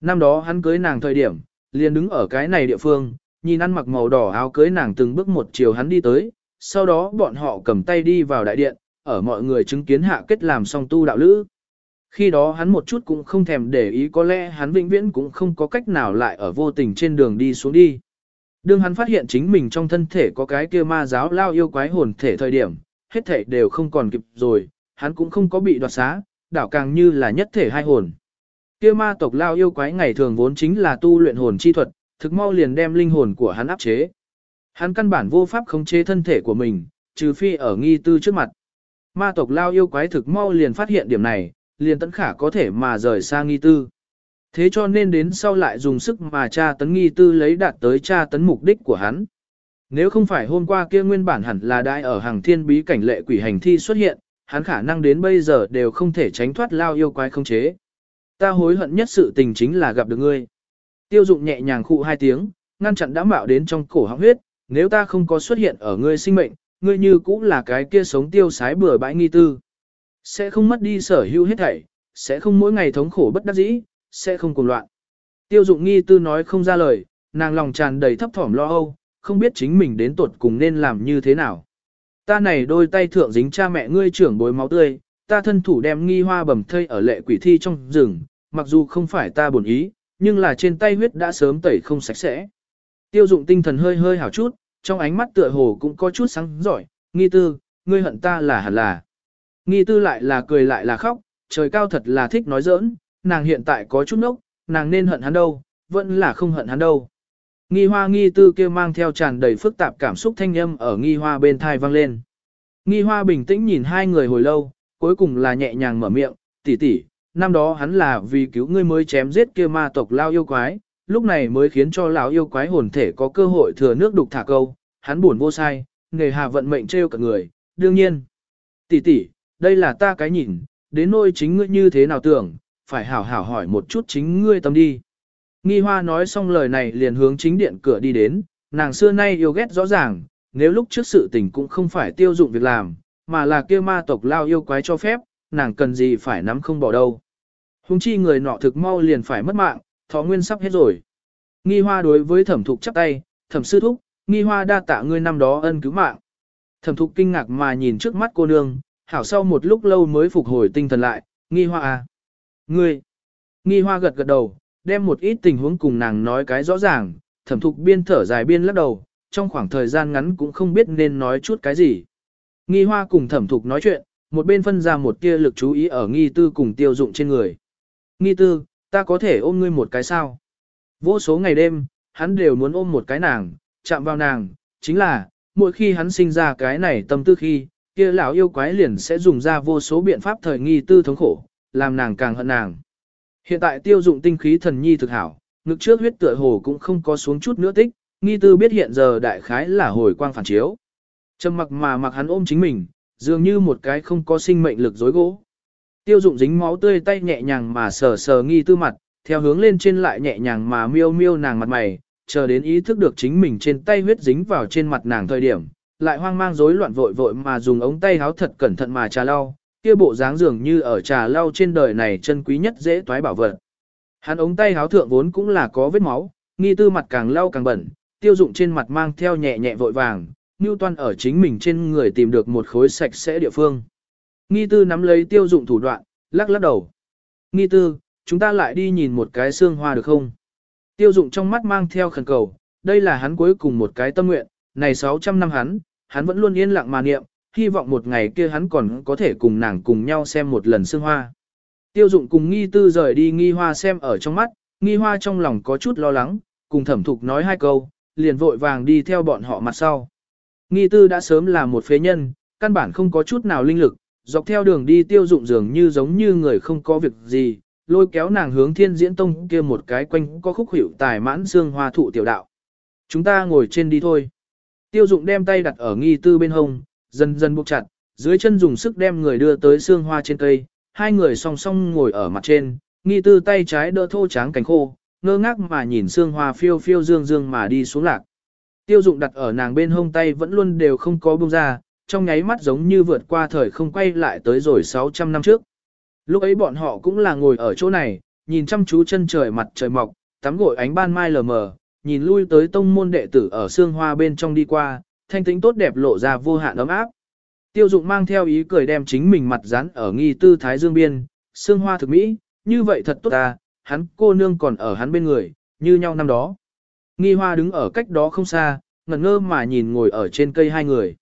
Năm đó hắn cưới nàng thời điểm, liền đứng ở cái này địa phương, nhìn ăn mặc màu đỏ áo cưới nàng từng bước một chiều hắn đi tới, sau đó bọn họ cầm tay đi vào đại điện, ở mọi người chứng kiến hạ kết làm song tu đạo lữ. Khi đó hắn một chút cũng không thèm để ý có lẽ hắn vĩnh viễn cũng không có cách nào lại ở vô tình trên đường đi xuống đi. Đương hắn phát hiện chính mình trong thân thể có cái kia ma giáo lao yêu quái hồn thể thời điểm, hết thể đều không còn kịp rồi, hắn cũng không có bị đoạt xá, đảo càng như là nhất thể hai hồn. Kia ma tộc lao yêu quái ngày thường vốn chính là tu luyện hồn chi thuật, thực mau liền đem linh hồn của hắn áp chế. Hắn căn bản vô pháp khống chế thân thể của mình, trừ phi ở nghi tư trước mặt. Ma tộc lao yêu quái thực mau liền phát hiện điểm này, liền tấn khả có thể mà rời xa nghi tư. Thế cho nên đến sau lại dùng sức mà cha tấn nghi tư lấy đạt tới cha tấn mục đích của hắn. Nếu không phải hôm qua kia nguyên bản hẳn là đại ở hàng thiên bí cảnh lệ quỷ hành thi xuất hiện, hắn khả năng đến bây giờ đều không thể tránh thoát lao yêu quái không chế. Ta hối hận nhất sự tình chính là gặp được ngươi. Tiêu dụng nhẹ nhàng khụ hai tiếng, ngăn chặn đã mạo đến trong cổ họng huyết, nếu ta không có xuất hiện ở ngươi sinh mệnh, ngươi như cũng là cái kia sống tiêu sái bừa bãi nghi tư. Sẽ không mất đi sở hữu hết thảy, sẽ không mỗi ngày thống khổ bất đắc dĩ, sẽ không cùng loạn. Tiêu dụng nghi tư nói không ra lời, nàng lòng tràn đầy thấp thỏm lo âu, không biết chính mình đến tuột cùng nên làm như thế nào. Ta này đôi tay thượng dính cha mẹ ngươi trưởng bối máu tươi, ta thân thủ đem nghi hoa bầm thây ở lệ quỷ thi trong rừng, mặc dù không phải ta buồn ý, nhưng là trên tay huyết đã sớm tẩy không sạch sẽ. Tiêu dụng tinh thần hơi hơi hảo chút, trong ánh mắt tựa hồ cũng có chút sáng giỏi, nghi tư, ngươi hận ta là hẳn là. Nghi tư lại là cười lại là khóc, trời cao thật là thích nói giỡn, nàng hiện tại có chút nốc, nàng nên hận hắn đâu, vẫn là không hận hắn đâu. Nghi hoa nghi tư kia mang theo tràn đầy phức tạp cảm xúc thanh âm ở nghi hoa bên thai vang lên. Nghi hoa bình tĩnh nhìn hai người hồi lâu, cuối cùng là nhẹ nhàng mở miệng, tỷ tỷ, năm đó hắn là vì cứu ngươi mới chém giết kia ma tộc lao yêu quái, lúc này mới khiến cho lão yêu quái hồn thể có cơ hội thừa nước đục thả câu, hắn buồn vô sai, nghề hà vận mệnh trêu cả người, đương nhiên. Tỷ tỷ, đây là ta cái nhìn, đến nỗi chính ngươi như thế nào tưởng, phải hảo hảo hỏi một chút chính ngươi tâm đi. Nghi hoa nói xong lời này liền hướng chính điện cửa đi đến, nàng xưa nay yêu ghét rõ ràng, nếu lúc trước sự tình cũng không phải tiêu dụng việc làm, mà là kia ma tộc lao yêu quái cho phép, nàng cần gì phải nắm không bỏ đâu. Hùng chi người nọ thực mau liền phải mất mạng, thọ nguyên sắp hết rồi. Nghi hoa đối với thẩm thục chắp tay, thẩm sư thúc, nghi hoa đa tạ ngươi năm đó ân cứu mạng. Thẩm thục kinh ngạc mà nhìn trước mắt cô nương, hảo sau một lúc lâu mới phục hồi tinh thần lại, nghi hoa à. Ngươi, nghi hoa gật gật đầu, đem một ít tình huống cùng nàng nói cái rõ ràng, thẩm thục biên thở dài biên lắc đầu, trong khoảng thời gian ngắn cũng không biết nên nói chút cái gì. Nghi hoa cùng thẩm thục nói chuyện, một bên phân ra một tia lực chú ý ở nghi tư cùng tiêu dụng trên người. Nghi tư, ta có thể ôm ngươi một cái sao? Vô số ngày đêm, hắn đều muốn ôm một cái nàng, chạm vào nàng, chính là, mỗi khi hắn sinh ra cái này tâm tư khi, kia lão yêu quái liền sẽ dùng ra vô số biện pháp thời nghi tư thống khổ, làm nàng càng hận nàng. Hiện tại tiêu dụng tinh khí thần nhi thực hảo, ngực trước huyết tựa hồ cũng không có xuống chút nữa tích, nghi tư biết hiện giờ đại khái là hồi quang phản chiếu. Trầm mặc mà mặc hắn ôm chính mình, dường như một cái không có sinh mệnh lực dối gỗ. Tiêu dụng dính máu tươi tay nhẹ nhàng mà sờ sờ nghi tư mặt, theo hướng lên trên lại nhẹ nhàng mà miêu miêu nàng mặt mày, chờ đến ý thức được chính mình trên tay huyết dính vào trên mặt nàng thời điểm, lại hoang mang rối loạn vội vội mà dùng ống tay háo thật cẩn thận mà trà lau, kia bộ dáng dường như ở trà lau trên đời này chân quý nhất dễ toái bảo vật. Hắn ống tay háo thượng vốn cũng là có vết máu, nghi tư mặt càng lau càng bẩn, tiêu dụng trên mặt mang theo nhẹ nhẹ vội vàng, Newton ở chính mình trên người tìm được một khối sạch sẽ địa phương. Nghi tư nắm lấy tiêu dụng thủ đoạn, lắc lắc đầu. Nghi tư, chúng ta lại đi nhìn một cái xương hoa được không? Tiêu dụng trong mắt mang theo khẩn cầu, đây là hắn cuối cùng một cái tâm nguyện, này 600 năm hắn, hắn vẫn luôn yên lặng mà niệm, hy vọng một ngày kia hắn còn có thể cùng nàng cùng nhau xem một lần xương hoa. Tiêu dụng cùng nghi tư rời đi nghi hoa xem ở trong mắt, nghi hoa trong lòng có chút lo lắng, cùng thẩm thục nói hai câu, liền vội vàng đi theo bọn họ mặt sau. Nghi tư đã sớm là một phế nhân, căn bản không có chút nào linh lực, dọc theo đường đi tiêu dụng dường như giống như người không có việc gì, lôi kéo nàng hướng thiên diễn tông kia một cái quanh có khúc hiệu tài mãn xương hoa thụ tiểu đạo. Chúng ta ngồi trên đi thôi. Tiêu dụng đem tay đặt ở nghi tư bên hông, dần dần buộc chặt, dưới chân dùng sức đem người đưa tới xương hoa trên cây, hai người song song ngồi ở mặt trên, nghi tư tay trái đỡ thô tráng cánh khô, ngơ ngác mà nhìn xương hoa phiêu phiêu dương dương mà đi xuống lạc. Tiêu dụng đặt ở nàng bên hông tay vẫn luôn đều không có buông ra, trong nháy mắt giống như vượt qua thời không quay lại tới rồi 600 năm trước. Lúc ấy bọn họ cũng là ngồi ở chỗ này, nhìn chăm chú chân trời mặt trời mọc, tắm gội ánh ban mai lờ mờ, nhìn lui tới tông môn đệ tử ở xương hoa bên trong đi qua, thanh tĩnh tốt đẹp lộ ra vô hạn ấm áp. Tiêu dụng mang theo ý cười đem chính mình mặt dán ở nghi tư thái dương biên, xương hoa thực mỹ, như vậy thật tốt ta, hắn cô nương còn ở hắn bên người, như nhau năm đó. Nghi hoa đứng ở cách đó không xa, ngẩn ngơ mà nhìn ngồi ở trên cây hai người.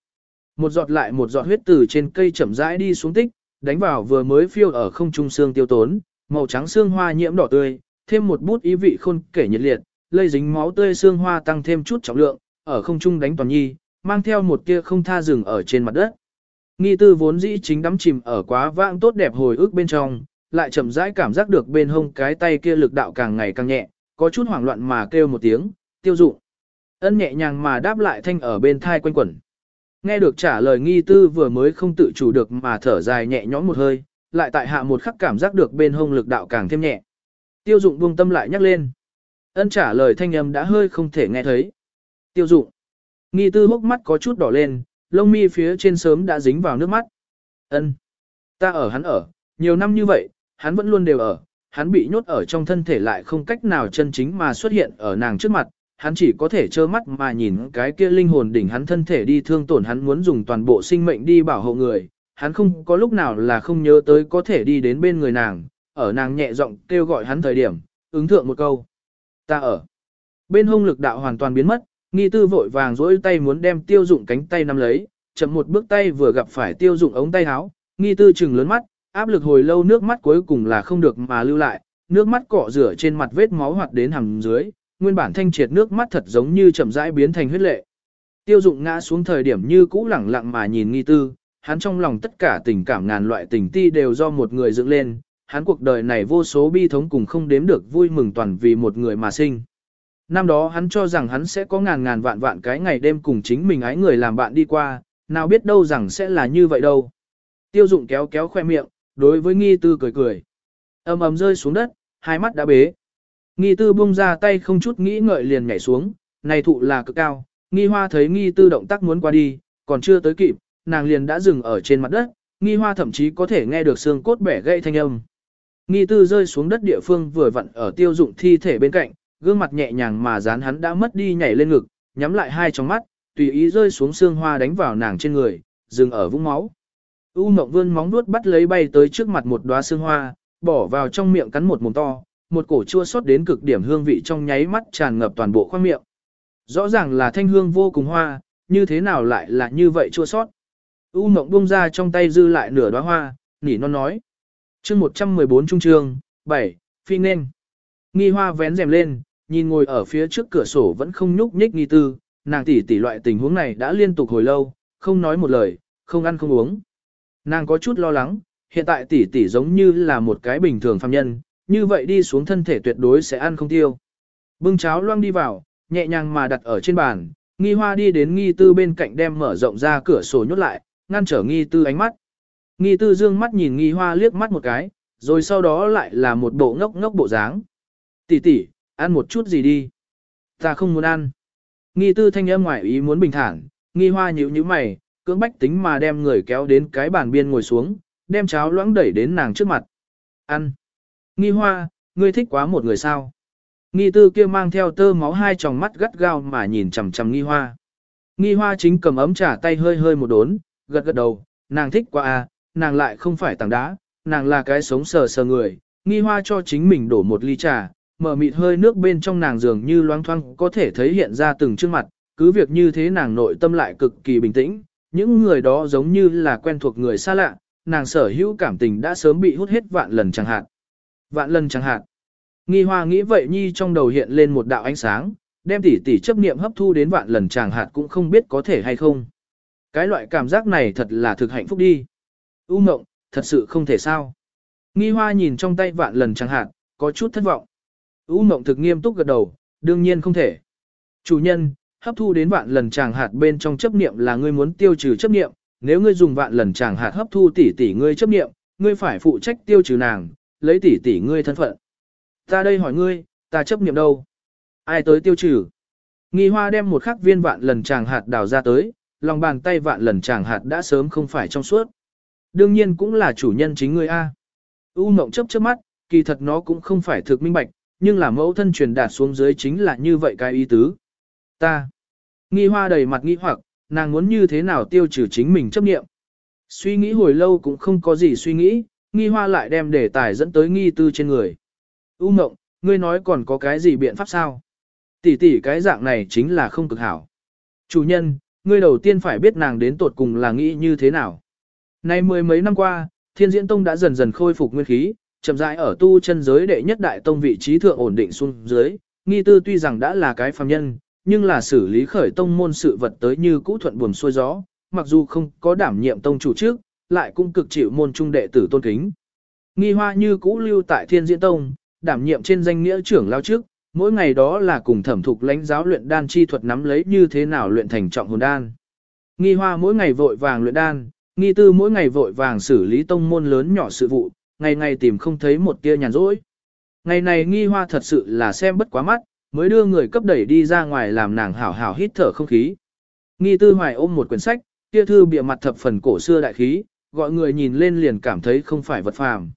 Một giọt lại một giọt huyết từ trên cây chậm rãi đi xuống tích, đánh vào vừa mới phiêu ở không trung xương tiêu tốn, màu trắng xương hoa nhiễm đỏ tươi, thêm một bút ý vị khôn kể nhiệt liệt, lây dính máu tươi xương hoa tăng thêm chút trọng lượng, ở không trung đánh toàn nhi, mang theo một tia không tha rừng ở trên mặt đất. Nghi tư vốn dĩ chính đắm chìm ở quá vãng tốt đẹp hồi ức bên trong, lại chậm rãi cảm giác được bên hông cái tay kia lực đạo càng ngày càng nhẹ, có chút hoảng loạn mà kêu một tiếng, tiêu dụng. Ân nhẹ nhàng mà đáp lại thanh ở bên thai quanh quẩn. Nghe được trả lời nghi tư vừa mới không tự chủ được mà thở dài nhẹ nhõm một hơi, lại tại hạ một khắc cảm giác được bên hông lực đạo càng thêm nhẹ. Tiêu dụng buông tâm lại nhắc lên. Ân trả lời thanh âm đã hơi không thể nghe thấy. Tiêu dụng. Nghi tư hốc mắt có chút đỏ lên, lông mi phía trên sớm đã dính vào nước mắt. Ân. Ta ở hắn ở, nhiều năm như vậy, hắn vẫn luôn đều ở, hắn bị nhốt ở trong thân thể lại không cách nào chân chính mà xuất hiện ở nàng trước mặt, hắn chỉ có thể trơ mắt mà nhìn cái kia linh hồn đỉnh hắn thân thể đi thương tổn hắn muốn dùng toàn bộ sinh mệnh đi bảo hộ người, hắn không có lúc nào là không nhớ tới có thể đi đến bên người nàng, ở nàng nhẹ giọng kêu gọi hắn thời điểm, ứng thượng một câu. Ta ở. Bên hông lực đạo hoàn toàn biến mất, nghi tư vội vàng dỗi tay muốn đem tiêu dụng cánh tay nắm lấy, chậm một bước tay vừa gặp phải tiêu dụng ống tay áo, nghi tư chừng lớn mắt, áp lực hồi lâu nước mắt cuối cùng là không được mà lưu lại, nước mắt cọ rửa trên mặt vết máu hoạt đến hầm dưới, nguyên bản thanh triệt nước mắt thật giống như chậm rãi biến thành huyết lệ. Tiêu dụng ngã xuống thời điểm như cũ lẳng lặng mà nhìn nghi tư, hắn trong lòng tất cả tình cảm ngàn loại tình ti đều do một người dựng lên, hắn cuộc đời này vô số bi thống cùng không đếm được vui mừng toàn vì một người mà sinh. Năm đó hắn cho rằng hắn sẽ có ngàn ngàn vạn vạn cái ngày đêm cùng chính mình ái người làm bạn đi qua, nào biết đâu rằng sẽ là như vậy đâu. Tiêu dụng kéo kéo khoe miệng, đối với nghi tư cười cười. ầm ầm rơi xuống đất, hai mắt đã bế. Nghi tư bung ra tay không chút nghĩ ngợi liền nhảy xuống, này thụ là cực cao, nghi hoa thấy nghi tư động tác muốn qua đi, còn chưa tới kịp, nàng liền đã dừng ở trên mặt đất, nghi hoa thậm chí có thể nghe được xương cốt bẻ gãy thanh âm. Nghi tư rơi xuống đất địa phương vừa vặn ở tiêu dụng thi thể bên cạnh, gương mặt nhẹ nhàng mà dán hắn đã mất đi nhảy lên ngực, nhắm lại hai trong mắt, tùy ý rơi xuống xương hoa đánh vào nàng trên người, dừng ở vũng máu. U Mộng vươn móng vuốt bắt lấy bay tới trước mặt một đóa xương hoa, bỏ vào trong miệng cắn một mồm to, một cổ chua xót đến cực điểm hương vị trong nháy mắt tràn ngập toàn bộ khoang miệng. Rõ ràng là thanh hương vô cùng hoa, như thế nào lại là như vậy chua xót? U Mộng buông ra trong tay dư lại nửa đóa hoa, nỉ non nói. Chương 114 trung trường, 7, phi nên. Nghi hoa vén rèm lên, nhìn ngồi ở phía trước cửa sổ vẫn không nhúc nhích nghi tư, nàng tỷ tỷ loại tình huống này đã liên tục hồi lâu, không nói một lời, không ăn không uống. Nàng có chút lo lắng, hiện tại tỷ tỷ giống như là một cái bình thường phàm nhân, như vậy đi xuống thân thể tuyệt đối sẽ ăn không tiêu. Bưng cháo loang đi vào, nhẹ nhàng mà đặt ở trên bàn, nghi hoa đi đến nghi tư bên cạnh đem mở rộng ra cửa sổ nhốt lại, ngăn trở nghi tư ánh mắt. Nghi tư dương mắt nhìn nghi hoa liếc mắt một cái, rồi sau đó lại là một bộ ngốc ngốc bộ dáng. Tỷ tỷ, ăn một chút gì đi. Ta không muốn ăn. Nghi tư thanh âm ngoại ý muốn bình thản, nghi hoa nhíu nhíu mày, cưỡng bách tính mà đem người kéo đến cái bàn biên ngồi xuống, đem cháo loãng đẩy đến nàng trước mặt. Ăn. Nghi hoa, ngươi thích quá một người sao. Nghi tư kia mang theo tơ máu hai tròng mắt gắt gao mà nhìn chằm chằm nghi hoa. Nghi hoa chính cầm ấm trà tay hơi hơi một đốn, gật gật đầu, nàng thích quá à, nàng lại không phải tảng đá, nàng là cái sống sờ sờ người. Nghi hoa cho chính mình đổ một ly trà, mở mịt hơi nước bên trong nàng dường như loang thoang có thể thấy hiện ra từng trước mặt, cứ việc như thế nàng nội tâm lại cực kỳ bình tĩnh, những người đó giống như là quen thuộc người xa lạ, nàng sở hữu cảm tình đã sớm bị hút hết vạn lần chẳng hạn. Vạn lần chẳng hạn. Nghi hoa nghĩ vậy nhi trong đầu hiện lên một đạo ánh sáng, đem tỷ tỷ chấp niệm hấp thu đến vạn lần chẳng hạn cũng không biết có thể hay không. Cái loại cảm giác này thật là thực hạnh phúc đi. U mộng, thật sự không thể sao. Nghi hoa nhìn trong tay vạn lần chẳng hạn, có chút thất vọng. U mộng thực nghiêm túc gật đầu, đương nhiên không thể. Chủ nhân, hấp thu đến vạn lần chàng hạt bên trong chấp niệm là ngươi muốn tiêu trừ chấp niệm, nếu ngươi dùng vạn lần chàng hạt hấp thu tỷ tỷ ngươi chấp niệm, ngươi phải phụ trách tiêu trừ nàng, lấy tỷ tỷ ngươi thân phận. Ta đây hỏi ngươi, ta chấp niệm đâu? Ai tới tiêu trừ? Nghi hoa đem một khắc viên vạn lần chàng hạt đào ra tới, lòng bàn tay vạn lần chàng hạt đã sớm không phải trong suốt. Đương nhiên cũng là chủ nhân chính ngươi A. U mộng chấp chớp mắt, kỳ thật nó cũng không phải thực minh bạch, nhưng là mẫu thân truyền đạt xuống dưới chính là như vậy cái ý tứ. Ta. Nghi hoa đầy mặt nghi hoặc, nàng muốn như thế nào tiêu trừ chính mình chấp nghiệm. Suy nghĩ hồi lâu cũng không có gì suy nghĩ, nghi hoa lại đem đề tài dẫn tới nghi tư trên người. U mộng, ngươi nói còn có cái gì biện pháp sao? Tỷ tỷ cái dạng này chính là không cực hảo. Chủ nhân, ngươi đầu tiên phải biết nàng đến tột cùng là nghĩ như thế nào. Nay mười mấy năm qua, thiên diễn tông đã dần dần khôi phục nguyên khí, chậm rãi ở tu chân giới đệ nhất đại tông vị trí thượng ổn định xuống dưới, nghi tư tuy rằng đã là cái phàm nhân, nhưng là xử lý khởi tông môn sự vật tới như cũ thuận buồm xuôi gió, mặc dù không có đảm nhiệm tông chủ trước, lại cũng cực chịu môn trung đệ tử tôn kính. Nghi hoa như cũ lưu tại thiên diễn tông, đảm nhiệm trên danh nghĩa trưởng lao trước, mỗi ngày đó là cùng thẩm thục lãnh giáo luyện đan chi thuật nắm lấy như thế nào luyện thành trọng hồn đan. Nghi hoa mỗi ngày vội vàng luyện đan, nghi tư mỗi ngày vội vàng xử lý tông môn lớn nhỏ sự vụ, ngày ngày tìm không thấy một tia nhàn rỗi. Ngày này nghi hoa thật sự là xem bất quá mắt, mới đưa người cấp đẩy đi ra ngoài làm nàng hảo hảo hít thở không khí. Nghi tư hoài ôm một quyển sách, kia thư bìa mặt thập phần cổ xưa đại khí, gọi người nhìn lên liền cảm thấy không phải vật phàm.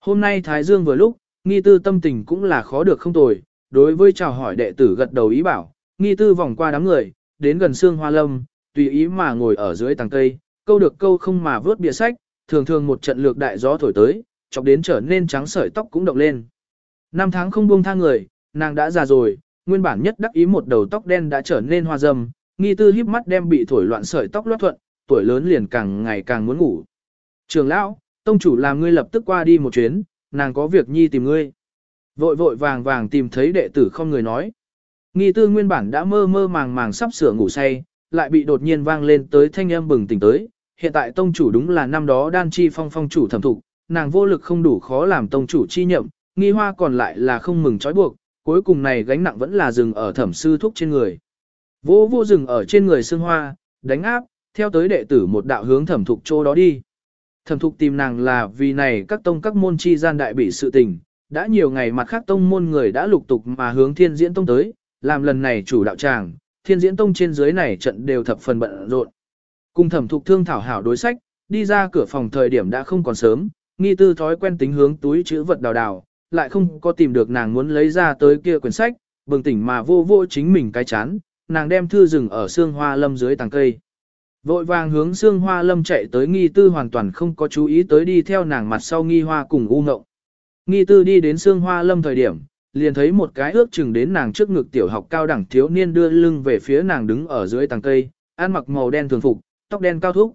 Hôm nay Thái Dương vừa lúc, nghi tư tâm tình cũng là khó được không tồi, đối với chào hỏi đệ tử gật đầu ý bảo, nghi tư vòng qua đám người, đến gần xương hoa lâm, tùy ý mà ngồi ở dưới tàng cây, câu được câu không mà vớt bìa sách, thường thường một trận lược đại gió thổi tới, chọc đến trở nên trắng sợi tóc cũng động lên. Năm tháng không buông tha người, nàng đã già rồi, nguyên bản nhất đắc ý một đầu tóc đen đã trở nên hoa râm, nghi tư híp mắt đem bị thổi loạn sợi tóc loát thuận, tuổi lớn liền càng ngày càng muốn ngủ. Trường lão, tông chủ làm ngươi lập tức qua đi một chuyến, nàng có việc nhi tìm ngươi. Vội vội vàng vàng tìm thấy đệ tử không người nói. Nghi tư nguyên bản đã mơ mơ màng màng sắp sửa ngủ say, lại bị đột nhiên vang lên tới thanh âm bừng tỉnh tới. Hiện tại tông chủ đúng là năm đó đan chi phong phong chủ thẩm thục, nàng vô lực không đủ khó làm tông chủ chi nhậm, nghi hoa còn lại là không mừng trói buộc, cuối cùng này gánh nặng vẫn là dừng ở thẩm sư thúc trên người. Vô vô dừng ở trên người xương hoa, đánh áp, theo tới đệ tử một đạo hướng thẩm thục chỗ đó đi. Thẩm thục tìm nàng là vì này các tông các môn chi gian đại bị sự tình, đã nhiều ngày mặt khác tông môn người đã lục tục mà hướng thiên diễn tông tới, làm lần này chủ đạo tràng, thiên diễn tông trên dưới này trận đều thập phần bận rộn. Cùng thẩm thục thương thảo hảo đối sách, đi ra cửa phòng thời điểm đã không còn sớm, nghi tư thói quen tính hướng túi chữ vật đào đào, lại không có tìm được nàng muốn lấy ra tới kia quyển sách, bừng tỉnh mà vô vô chính mình cái chán, nàng đem thư dừng ở xương hoa lâm dưới tàng cây. Vội vàng hướng xương hoa lâm chạy tới nghi tư hoàn toàn không có chú ý tới đi theo nàng mặt sau nghi hoa cùng u ngộng. Nghi tư đi đến xương hoa lâm thời điểm, liền thấy một cái ước chừng đến nàng trước ngực tiểu học cao đẳng thiếu niên đưa lưng về phía nàng đứng ở dưới tàng cây, ăn mặc màu đen thường phục, tóc đen cao thúc.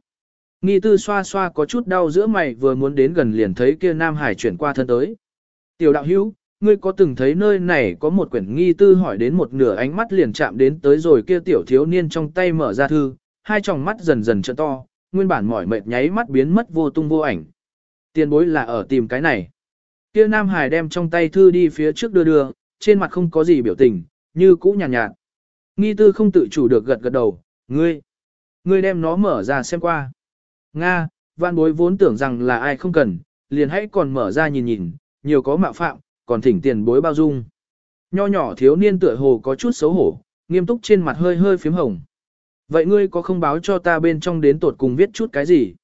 Nghi tư xoa xoa có chút đau giữa mày vừa muốn đến gần liền thấy kia Nam Hải chuyển qua thân tới. Tiểu đạo hữu, ngươi có từng thấy nơi này có một quyển nghi tư hỏi đến một nửa ánh mắt liền chạm đến tới rồi kia tiểu thiếu niên trong tay mở ra thư, hai tròng mắt dần dần trợ to, nguyên bản mỏi mệt nháy mắt biến mất vô tung vô ảnh. Tiền bối là ở tìm cái này. Kia Nam Hải đem trong tay thư đi phía trước đưa đưa, trên mặt không có gì biểu tình, như cũ nhàn nhạt, nhạt. Nghi tư không tự chủ được gật gật đầu, ngươi, ngươi đem nó mở ra xem qua. Nga, vạn bối vốn tưởng rằng là ai không cần, liền hãy còn mở ra nhìn nhìn, nhiều có mạo phạm, còn thỉnh tiền bối bao dung. Nho nhỏ thiếu niên tựa hồ có chút xấu hổ, nghiêm túc trên mặt hơi hơi phím hồng. Vậy ngươi có không báo cho ta bên trong đến tột cùng viết chút cái gì?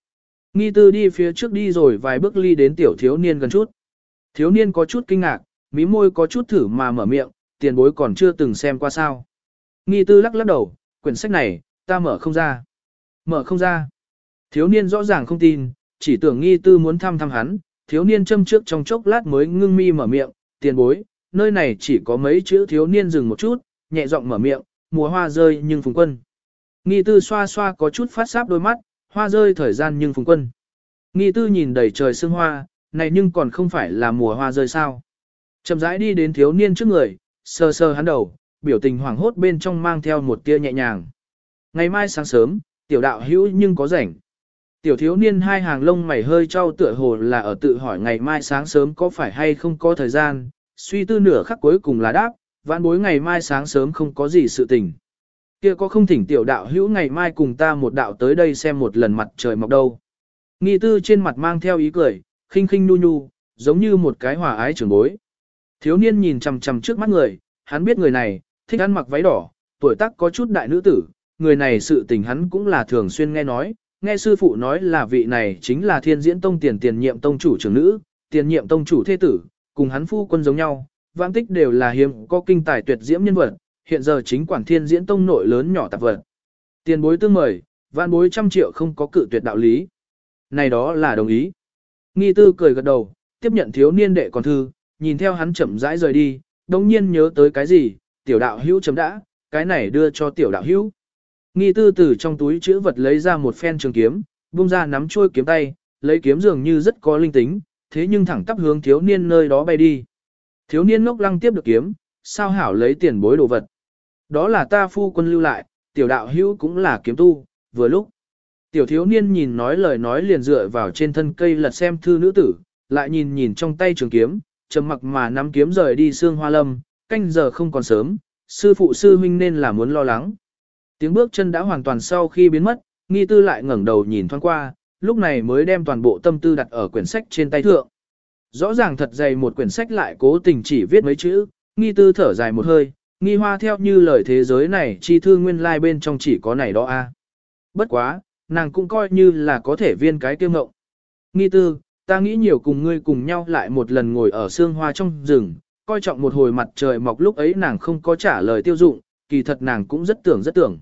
Nghi tư đi phía trước đi rồi vài bước ly đến tiểu thiếu niên gần chút. Thiếu niên có chút kinh ngạc, mí môi có chút thử mà mở miệng, tiền bối còn chưa từng xem qua sao. Nghi tư lắc lắc đầu, quyển sách này, ta mở không ra. Mở không ra. Thiếu niên rõ ràng không tin, chỉ tưởng nghi tư muốn thăm thăm hắn, thiếu niên châm trước trong chốc lát mới ngưng mi mở miệng, tiền bối, nơi này chỉ có mấy chữ thiếu niên dừng một chút, nhẹ giọng mở miệng, mùa hoa rơi nhưng phùng quân. Nghi tư xoa xoa có chút phát sáp đôi mắt, hoa rơi thời gian nhưng phùng quân. Nghi tư nhìn đầy trời sương hoa, này nhưng còn không phải là mùa hoa rơi sao. Chậm rãi đi đến thiếu niên trước người, sờ sờ hắn đầu, biểu tình hoảng hốt bên trong mang theo một tia nhẹ nhàng. Ngày mai sáng sớm, tiểu đạo hữu nhưng có rảnh. Tiểu thiếu niên hai hàng lông mày hơi trao tựa hồ là ở tự hỏi ngày mai sáng sớm có phải hay không có thời gian, suy tư nửa khắc cuối cùng là đáp, vãn bối ngày mai sáng sớm không có gì sự tình. Kia có không thỉnh tiểu đạo hữu ngày mai cùng ta một đạo tới đây xem một lần mặt trời mọc đâu. Nghi tư trên mặt mang theo ý cười, khinh khinh nu nu, giống như một cái hòa ái trưởng bối. Thiếu niên nhìn chằm chằm trước mắt người, hắn biết người này, thích ăn mặc váy đỏ, tuổi tác có chút đại nữ tử, người này sự tình hắn cũng là thường xuyên nghe nói, nghe sư phụ nói là vị này chính là thiên diễn tông tiền tiền nhiệm tông chủ trưởng nữ, tiền nhiệm tông chủ thế tử, cùng hắn phu quân giống nhau, vãng tích đều là hiếm có kinh tài tuyệt diễm nhân vật, hiện giờ chính quản thiên diễn tông nội lớn nhỏ tạp vật. Tiền bối tương mời, vạn bối trăm triệu không có cự tuyệt đạo lý. Này đó là đồng ý. Nghi tư cười gật đầu, tiếp nhận thiếu niên đệ còn thư, nhìn theo hắn chậm rãi rời đi, đồng nhiên nhớ tới cái gì, tiểu đạo hữu chấm đã, cái này đưa cho tiểu đạo hữu. Nghi tư từ trong túi chữ vật lấy ra một phen trường kiếm, buông ra nắm chuôi kiếm tay, lấy kiếm dường như rất có linh tính, thế nhưng thẳng tắp hướng thiếu niên nơi đó bay đi. Thiếu niên ngốc lăng tiếp được kiếm, sao hảo lấy tiền bối đồ vật. Đó là ta phu quân lưu lại, tiểu đạo hữu cũng là kiếm tu, vừa lúc. Tiểu thiếu niên nhìn nói lời nói liền dựa vào trên thân cây lật xem thư nữ tử, lại nhìn nhìn trong tay trường kiếm, trầm mặc mà nắm kiếm rời đi xương hoa lâm, canh giờ không còn sớm, sư phụ sư huynh nên là muốn lo lắng. Tiếng bước chân đã hoàn toàn sau khi biến mất, nghi tư lại ngẩng đầu nhìn thoáng qua, lúc này mới đem toàn bộ tâm tư đặt ở quyển sách trên tay thượng. Rõ ràng thật dày một quyển sách lại cố tình chỉ viết mấy chữ, nghi tư thở dài một hơi, nghi hoa theo như lời thế giới này chi thư nguyên lai like bên trong chỉ có này đó a. Bất quá, nàng cũng coi như là có thể viên cái tiêu ngộng. Nghi tư, ta nghĩ nhiều cùng ngươi cùng nhau lại một lần ngồi ở sương hoa trong rừng, coi trọng một hồi mặt trời mọc lúc ấy nàng không có trả lời tiêu dụng, kỳ thật nàng cũng rất tưởng rất tưởng.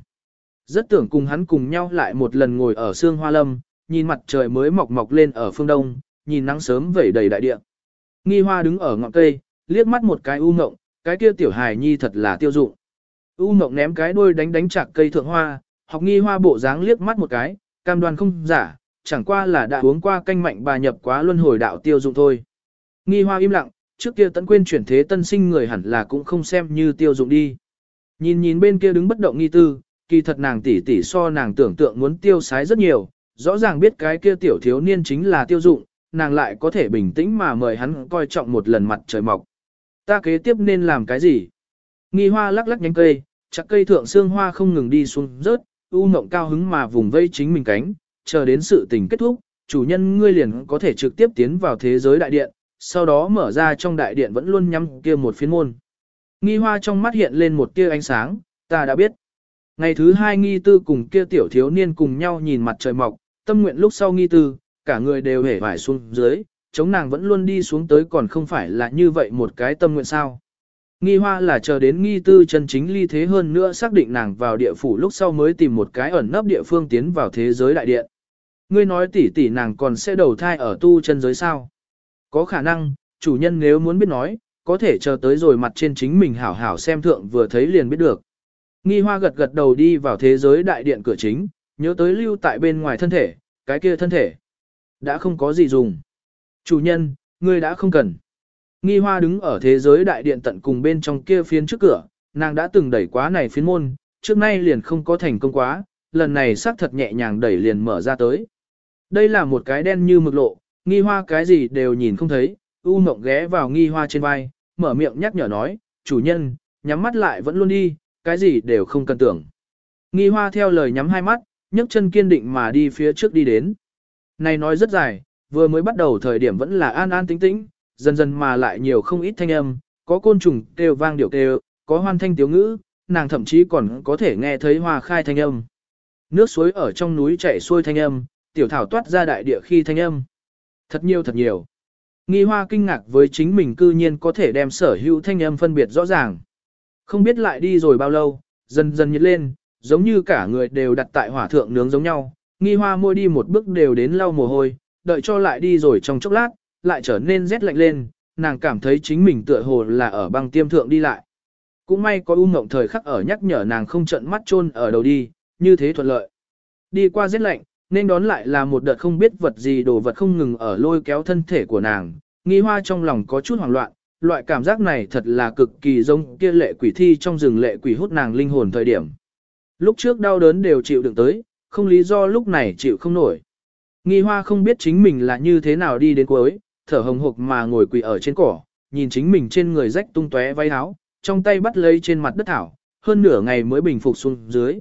Rất tưởng cùng hắn cùng nhau lại một lần ngồi ở sương hoa lâm, nhìn mặt trời mới mọc mọc lên ở phương đông, nhìn nắng sớm vẩy đầy đại địa. Nghi hoa đứng ở ngọn cây, liếc mắt một cái u ngộng, cái kia tiểu hài nhi thật là tiêu dụng. U ngộng ném cái đuôi đánh đánh chạc cây thượng hoa, học nghi hoa bộ dáng liếc mắt một cái, cam đoan không giả, chẳng qua là đã uống qua canh mạnh bà nhập quá luân hồi đạo tiêu dụng thôi. Nghi hoa im lặng, trước kia tận quên chuyển thế tân sinh người hẳn là cũng không xem như tiêu dụng đi. Nhìn nhìn bên kia đứng bất động nghi tư, kỳ thật nàng tỷ tỷ so nàng tưởng tượng muốn tiêu sái rất nhiều, rõ ràng biết cái kia tiểu thiếu niên chính là tiêu dụng, nàng lại có thể bình tĩnh mà mời hắn coi trọng một lần mặt trời mọc. Ta kế tiếp nên làm cái gì? Nghi hoa lắc lắc nhánh cây, chặt cây thượng xương hoa không ngừng đi xuống rớt, u ngộng cao hứng mà vùng vây chính mình cánh, chờ đến sự tình kết thúc, chủ nhân ngươi liền có thể trực tiếp tiến vào thế giới đại điện, sau đó mở ra trong đại điện vẫn luôn nhắm kia một phiến môn. Nghi hoa trong mắt hiện lên một tia ánh sáng, ta đã biết. Ngày thứ hai nghi tư cùng kia tiểu thiếu niên cùng nhau nhìn mặt trời mọc, tâm nguyện lúc sau nghi tư, cả người đều hể vải xuống dưới, chống nàng vẫn luôn đi xuống tới còn không phải là như vậy một cái tâm nguyện sao. Nghi hoa là chờ đến nghi tư chân chính ly thế hơn nữa xác định nàng vào địa phủ lúc sau mới tìm một cái ẩn nấp địa phương tiến vào thế giới đại điện. Ngươi nói tỷ tỷ nàng còn sẽ đầu thai ở tu chân giới sao? Có khả năng, chủ nhân nếu muốn biết nói, có thể chờ tới rồi mặt trên chính mình hảo hảo xem thượng vừa thấy liền biết được. Nghi hoa gật gật đầu đi vào thế giới đại điện cửa chính, nhớ tới lưu tại bên ngoài thân thể, cái kia thân thể. Đã không có gì dùng. Chủ nhân, ngươi đã không cần. Nghi hoa đứng ở thế giới đại điện tận cùng bên trong kia phiến trước cửa, nàng đã từng đẩy quá này phiến môn, trước nay liền không có thành công quá, lần này xác thật nhẹ nhàng đẩy liền mở ra tới. Đây là một cái đen như mực lộ, nghi hoa cái gì đều nhìn không thấy, u mộng ghé vào nghi hoa trên vai, mở miệng nhắc nhở nói, chủ nhân, nhắm mắt lại vẫn luôn đi, cái gì đều không cần tưởng. Nghi hoa theo lời nhắm hai mắt, nhấc chân kiên định mà đi phía trước đi đến. Này nói rất dài, vừa mới bắt đầu thời điểm vẫn là an an tĩnh tĩnh, dần dần mà lại nhiều không ít thanh âm, có côn trùng kêu vang điệu kêu, có hoan thanh tiếu ngữ, nàng thậm chí còn có thể nghe thấy hoa khai thanh âm. Nước suối ở trong núi chảy xuôi thanh âm, tiểu thảo toát ra đại địa khi thanh âm. Thật nhiều thật nhiều. Nghi hoa kinh ngạc với chính mình cư nhiên có thể đem sở hữu thanh âm phân biệt rõ ràng. Không biết lại đi rồi bao lâu, dần dần nhiệt lên, giống như cả người đều đặt tại hỏa thượng nướng giống nhau. Nghi hoa môi đi một bước đều đến lau mồ hôi, đợi cho lại đi rồi trong chốc lát, lại trở nên rét lạnh lên, nàng cảm thấy chính mình tựa hồ là ở băng tiêm thượng đi lại. Cũng may có u ngộng thời khắc ở nhắc nhở nàng không trận mắt chôn ở đầu đi, như thế thuận lợi. Đi qua rét lạnh, nên đón lại là một đợt không biết vật gì đồ vật không ngừng ở lôi kéo thân thể của nàng, nghi hoa trong lòng có chút hoảng loạn, loại cảm giác này thật là cực kỳ giống kia lệ quỷ thi trong rừng lệ quỷ hút nàng linh hồn thời điểm. Lúc trước đau đớn đều chịu đựng tới, không lý do lúc này chịu không nổi. Nghi hoa không biết chính mình là như thế nào đi đến cuối, thở hồng hộc mà ngồi quỳ ở trên cỏ, nhìn chính mình trên người rách tung tóe váy áo, trong tay bắt lấy trên mặt đất thảo, hơn nửa ngày mới bình phục xuống dưới.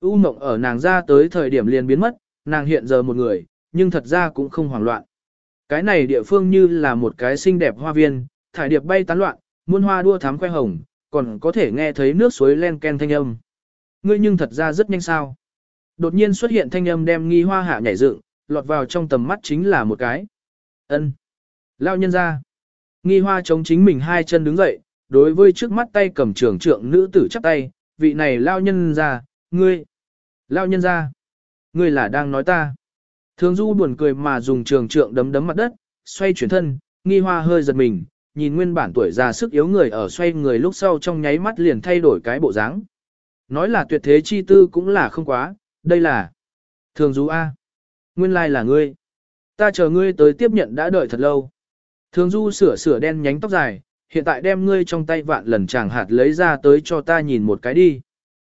U mộng ở nàng ra tới thời điểm liền biến mất, nàng hiện giờ một người, nhưng thật ra cũng không hoảng loạn. Cái này địa phương như là một cái xinh đẹp hoa viên, thải điệp bay tán loạn, muôn hoa đua thám khoe hồng, còn có thể nghe thấy nước suối len ken thanh âm. Ngươi nhưng thật ra rất nhanh sao. Đột nhiên xuất hiện thanh âm đem nghi hoa hạ nhảy dựng, lọt vào trong tầm mắt chính là một cái. ân Lao nhân ra. Nghi hoa chống chính mình hai chân đứng dậy, đối với trước mắt tay cầm trường trượng nữ tử chắp tay, vị này lao nhân ra, ngươi. Lao nhân ra. Ngươi là đang nói ta. Thường du buồn cười mà dùng trường trượng đấm đấm mặt đất, xoay chuyển thân, nghi hoa hơi giật mình, nhìn nguyên bản tuổi già sức yếu người ở xoay người lúc sau trong nháy mắt liền thay đổi cái bộ dáng. Nói là tuyệt thế chi tư cũng là không quá, đây là thường du A. Nguyên lai là ngươi. Ta chờ ngươi tới tiếp nhận đã đợi thật lâu. Thường du sửa sửa đen nhánh tóc dài, hiện tại đem ngươi trong tay vạn lần chàng hạt lấy ra tới cho ta nhìn một cái đi.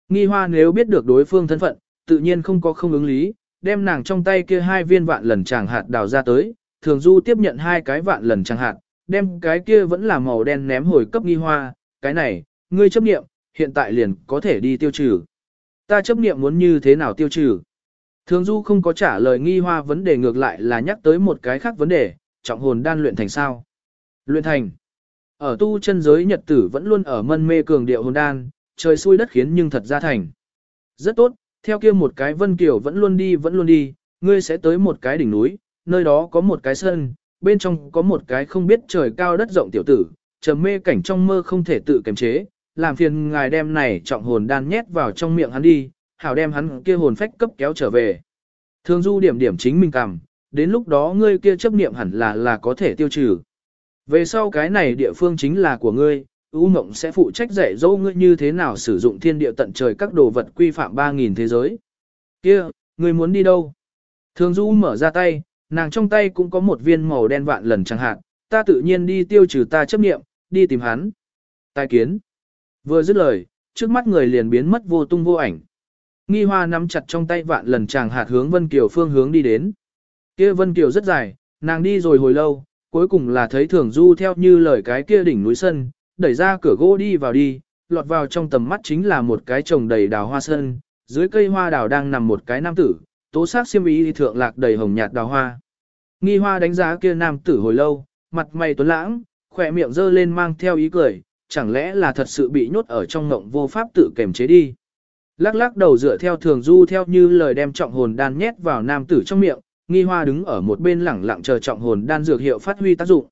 Nghi hoa nếu biết được đối phương thân phận, tự nhiên không có không ứng lý, đem nàng trong tay kia hai viên vạn lần chàng hạt đào ra tới, thường du tiếp nhận hai cái vạn lần chàng hạt, đem cái kia vẫn là màu đen ném hồi cấp nghi hoa, cái này, ngươi chấp niệm, hiện tại liền có thể đi tiêu trừ. Ta chấp niệm muốn như thế nào tiêu trừ? Thường du không có trả lời nghi hoa vấn đề ngược lại là nhắc tới một cái khác vấn đề, trọng hồn đan luyện thành sao? Luyện thành. Ở tu chân giới nhật tử vẫn luôn ở mân mê cường điệu hồn đan, trời xui đất khiến nhưng thật ra thành. Rất tốt, theo kia một cái vân kiều vẫn luôn đi vẫn luôn đi, ngươi sẽ tới một cái đỉnh núi, nơi đó có một cái sân, bên trong có một cái không biết trời cao đất rộng tiểu tử, trầm mê cảnh trong mơ không thể tự kiềm chế, làm phiền ngài đem này trọng hồn đan nhét vào trong miệng hắn đi, hảo đem hắn kia hồn phách cấp kéo trở về. Thường du điểm điểm chính mình cầm, đến lúc đó ngươi kia chấp niệm hẳn là là có thể tiêu trừ. Về sau cái này địa phương chính là của ngươi, U Mộng sẽ phụ trách dạy dỗ ngươi như thế nào sử dụng thiên địa tận trời các đồ vật quy phạm 3.000 thế giới. Kia, ngươi muốn đi đâu? Thường Du mở ra tay, nàng trong tay cũng có một viên màu đen vạn lần chẳng hạn, ta tự nhiên đi tiêu trừ ta chấp niệm, đi tìm hắn. Tài kiến. Vừa dứt lời, trước mắt người liền biến mất vô tung vô ảnh. Nghi hoa nắm chặt trong tay vạn lần chàng hạt hướng Vân Kiều phương hướng đi đến. kia Vân Kiều rất dài, nàng đi rồi hồi lâu, cuối cùng là thấy thường du theo như lời cái kia đỉnh núi sân, đẩy ra cửa gỗ đi vào đi, lọt vào trong tầm mắt chính là một cái trồng đầy đào hoa sơn. dưới cây hoa đào đang nằm một cái nam tử, tố sắc xiêm y thượng lạc đầy hồng nhạt đào hoa. Nghi hoa đánh giá kia nam tử hồi lâu, mặt mày tuấn lãng, khỏe miệng dơ lên mang theo ý cười, chẳng lẽ là thật sự bị nhốt ở trong ngộng vô pháp tự kềm chế đi. Lắc lắc đầu dựa theo thường du theo như lời đem trọng hồn đan nhét vào nam tử trong miệng, nghi hoa đứng ở một bên lẳng lặng chờ trọng hồn đan dược hiệu phát huy tác dụng.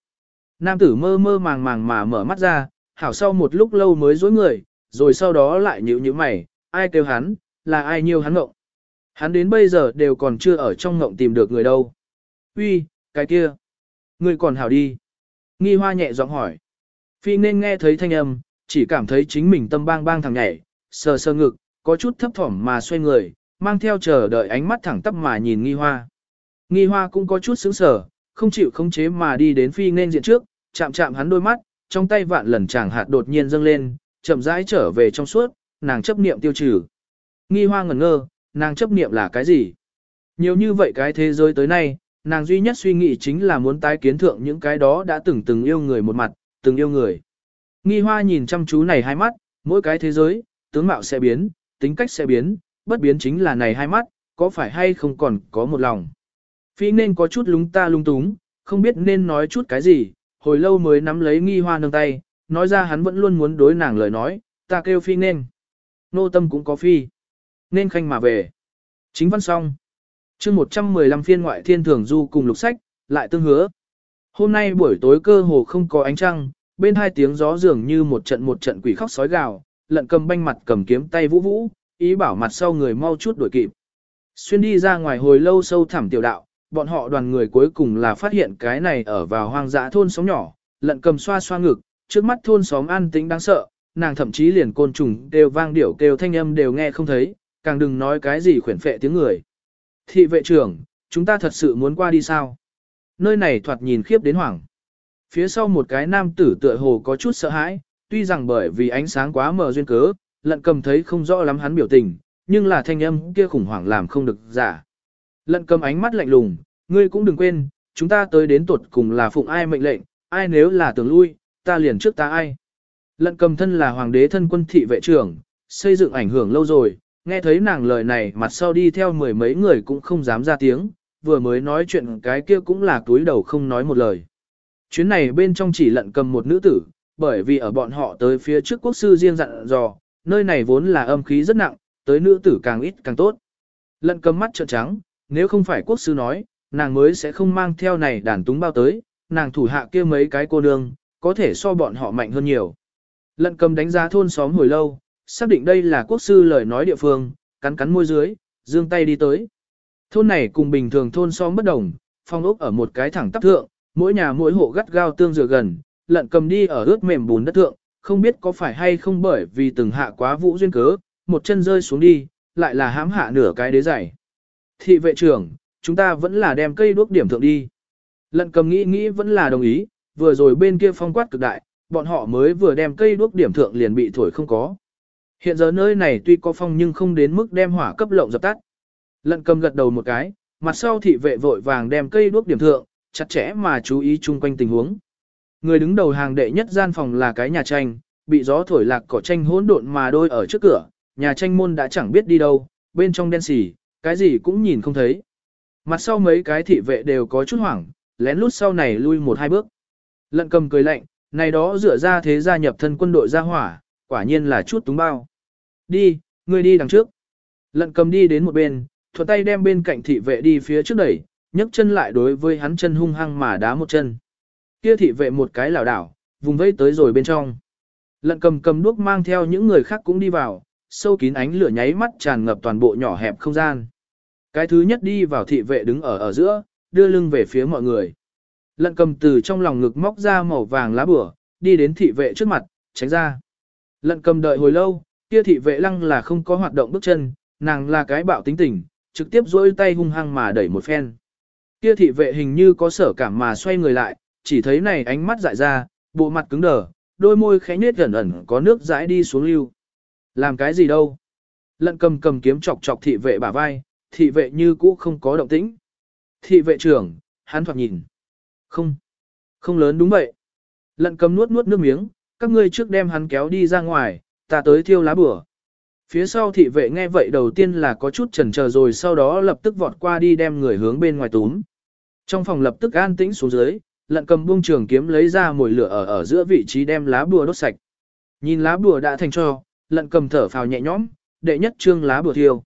Nam tử mơ mơ màng màng mà mở mắt ra, hảo sau một lúc lâu mới dối người, rồi sau đó lại nhíu như mày, ai kêu hắn, là ai nhiều hắn ngộng. Hắn đến bây giờ đều còn chưa ở trong ngộng tìm được người đâu. Uy, cái kia, người còn hảo đi. Nghi hoa nhẹ giọng hỏi. Phi nên nghe thấy thanh âm, chỉ cảm thấy chính mình tâm bang bang thằng nhảy, sờ sờ ngực, có chút thấp thỏm mà xoay người, mang theo chờ đợi ánh mắt thẳng tắp mà nhìn nghi hoa. Nghi hoa cũng có chút sững sờ, không chịu khống chế mà đi đến phi nên diện trước, chạm chạm hắn đôi mắt, trong tay vạn lần chàng hạt đột nhiên dâng lên, chậm rãi trở về trong suốt, nàng chấp niệm tiêu trừ. Nghi hoa ngẩn ngơ, nàng chấp niệm là cái gì? Nhiều như vậy cái thế giới tới nay, nàng duy nhất suy nghĩ chính là muốn tái kiến thượng những cái đó đã từng từng yêu người một mặt, từng yêu người. Nghi hoa nhìn chăm chú này hai mắt, mỗi cái thế giới, tướng mạo sẽ biến, tính cách sẽ biến, bất biến chính là này hai mắt, có phải hay không còn có một lòng. Phi nên có chút lúng ta lung túng, không biết nên nói chút cái gì, hồi lâu mới nắm lấy nghi hoa nâng tay, nói ra hắn vẫn luôn muốn đối nàng lời nói, ta kêu phi nên. Nô tâm cũng có phi. Nên khanh mà về. Chính văn xong. chương 115 phiên ngoại thiên thường du cùng lục sách, lại tương hứa. Hôm nay buổi tối cơ hồ không có ánh trăng, bên hai tiếng gió dường như một trận một trận quỷ khóc sói gào, lận cầm banh mặt cầm kiếm tay vũ vũ, ý bảo mặt sau người mau chút đuổi kịp. Xuyên đi ra ngoài hồi lâu sâu thẳm tiểu đạo, bọn họ đoàn người cuối cùng là phát hiện cái này ở vào hoang dã thôn xóm nhỏ, lận cầm xoa xoa ngực, trước mắt thôn xóm an tĩnh đáng sợ, nàng thậm chí liền côn trùng đều vang điệu kêu thanh âm đều nghe không thấy, càng đừng nói cái gì khuyển phệ tiếng người. Thị vệ trưởng, chúng ta thật sự muốn qua đi sao? Nơi này thoạt nhìn khiếp đến hoảng. Phía sau một cái nam tử tựa hồ có chút sợ hãi, tuy rằng bởi vì ánh sáng quá mờ duyên cớ, lận cầm thấy không rõ lắm hắn biểu tình, nhưng là thanh âm kia khủng hoảng làm không được giả. Lận cầm ánh mắt lạnh lùng, ngươi cũng đừng quên, chúng ta tới đến tuột cùng là phụng ai mệnh lệnh, ai nếu là tưởng lui, ta liền trước ta ai. Lận cầm thân là hoàng đế thân quân thị vệ trưởng, xây dựng ảnh hưởng lâu rồi, nghe thấy nàng lời này mặt sau đi theo mười mấy người cũng không dám ra tiếng, vừa mới nói chuyện cái kia cũng là túi đầu không nói một lời. Chuyến này bên trong chỉ lận cầm một nữ tử, bởi vì ở bọn họ tới phía trước quốc sư riêng dặn dò, nơi này vốn là âm khí rất nặng, tới nữ tử càng ít càng tốt. Lận cầm mắt trợn trắng, nếu không phải quốc sư nói, nàng mới sẽ không mang theo này đàn túng bao tới, nàng thủ hạ kia mấy cái cô nương, có thể so bọn họ mạnh hơn nhiều. Lận cầm đánh giá thôn xóm hồi lâu, xác định đây là quốc sư lời nói địa phương, cắn cắn môi dưới, dương tay đi tới. Thôn này cùng bình thường thôn xóm bất đồng, phong ốc ở một cái thẳng tắp thượng, mỗi nhà mỗi hộ gắt gao tương dựa gần, lận cầm đi ở ướt mềm bùn đất thượng, không biết có phải hay không bởi vì từng hạ quá vũ duyên cớ, một chân rơi xuống đi, lại là hãm hạ nửa cái đế giày. Thị vệ trưởng, chúng ta vẫn là đem cây đuốc điểm thượng đi. Lận cầm nghĩ nghĩ vẫn là đồng ý, vừa rồi bên kia phong quát cực đại, bọn họ mới vừa đem cây đuốc điểm thượng liền bị thổi không có. Hiện giờ nơi này tuy có phong nhưng không đến mức đem hỏa cấp lộng dập tắt. Lận cầm gật đầu một cái, mặt sau thị vệ vội vàng đem cây đuốc điểm thượng, chặt chẽ mà chú ý chung quanh tình huống. Người đứng đầu hàng đệ nhất gian phòng là cái nhà tranh, bị gió thổi lạc cỏ tranh hỗn độn mà đôi ở trước cửa, nhà tranh môn đã chẳng biết đi đâu, bên trong đen xỉ, cái gì cũng nhìn không thấy. Mặt sau mấy cái thị vệ đều có chút hoảng, lén lút sau này lui một hai bước. Lận cầm cười lạnh, này đó dựa ra thế gia nhập thân quân đội ra hỏa, quả nhiên là chút túng bao. Đi, ngươi đi đằng trước. Lận cầm đi đến một bên, thuận tay đem bên cạnh thị vệ đi phía trước đẩy, nhấc chân lại đối với hắn chân hung hăng mà đá một chân. Kia thị vệ một cái lảo đảo, vùng vây tới rồi bên trong. Lận cầm cầm đuốc mang theo những người khác cũng đi vào, sâu kín ánh lửa nháy mắt tràn ngập toàn bộ nhỏ hẹp không gian. Cái thứ nhất đi vào thị vệ đứng ở ở giữa, đưa lưng về phía mọi người. Lận cầm từ trong lòng ngực móc ra màu vàng lá bửa, đi đến thị vệ trước mặt, tránh ra. Lận cầm đợi hồi lâu, kia thị vệ lăng là không có hoạt động bước chân, nàng là cái bạo tính tình, trực tiếp dối tay hung hăng mà đẩy một phen. Kia thị vệ hình như có sở cảm mà xoay người lại, chỉ thấy này ánh mắt dại ra, bộ mặt cứng đờ, đôi môi khẽ nết gần ẩn có nước dãi đi xuống lưu. Làm cái gì đâu? Lận cầm cầm kiếm chọc chọc thị vệ bả vai, thị vệ như cũ không có động tĩnh. Thị vệ trưởng, hắn thoạt nhìn. Không, không lớn đúng vậy. Lận cầm nuốt nuốt nước miếng, các ngươi trước đem hắn kéo đi ra ngoài, ta tới thiêu lá bửa. Phía sau thị vệ nghe vậy đầu tiên là có chút chần chờ rồi sau đó lập tức vọt qua đi đem người hướng bên ngoài túm. Trong phòng lập tức an tĩnh xuống dưới, lận cầm buông trường kiếm lấy ra mồi lửa ở ở giữa vị trí đem lá bùa đốt sạch. Nhìn lá bùa đã thành cho, lận cầm thở phào nhẹ nhõm, đệ nhất trương lá bùa thiêu.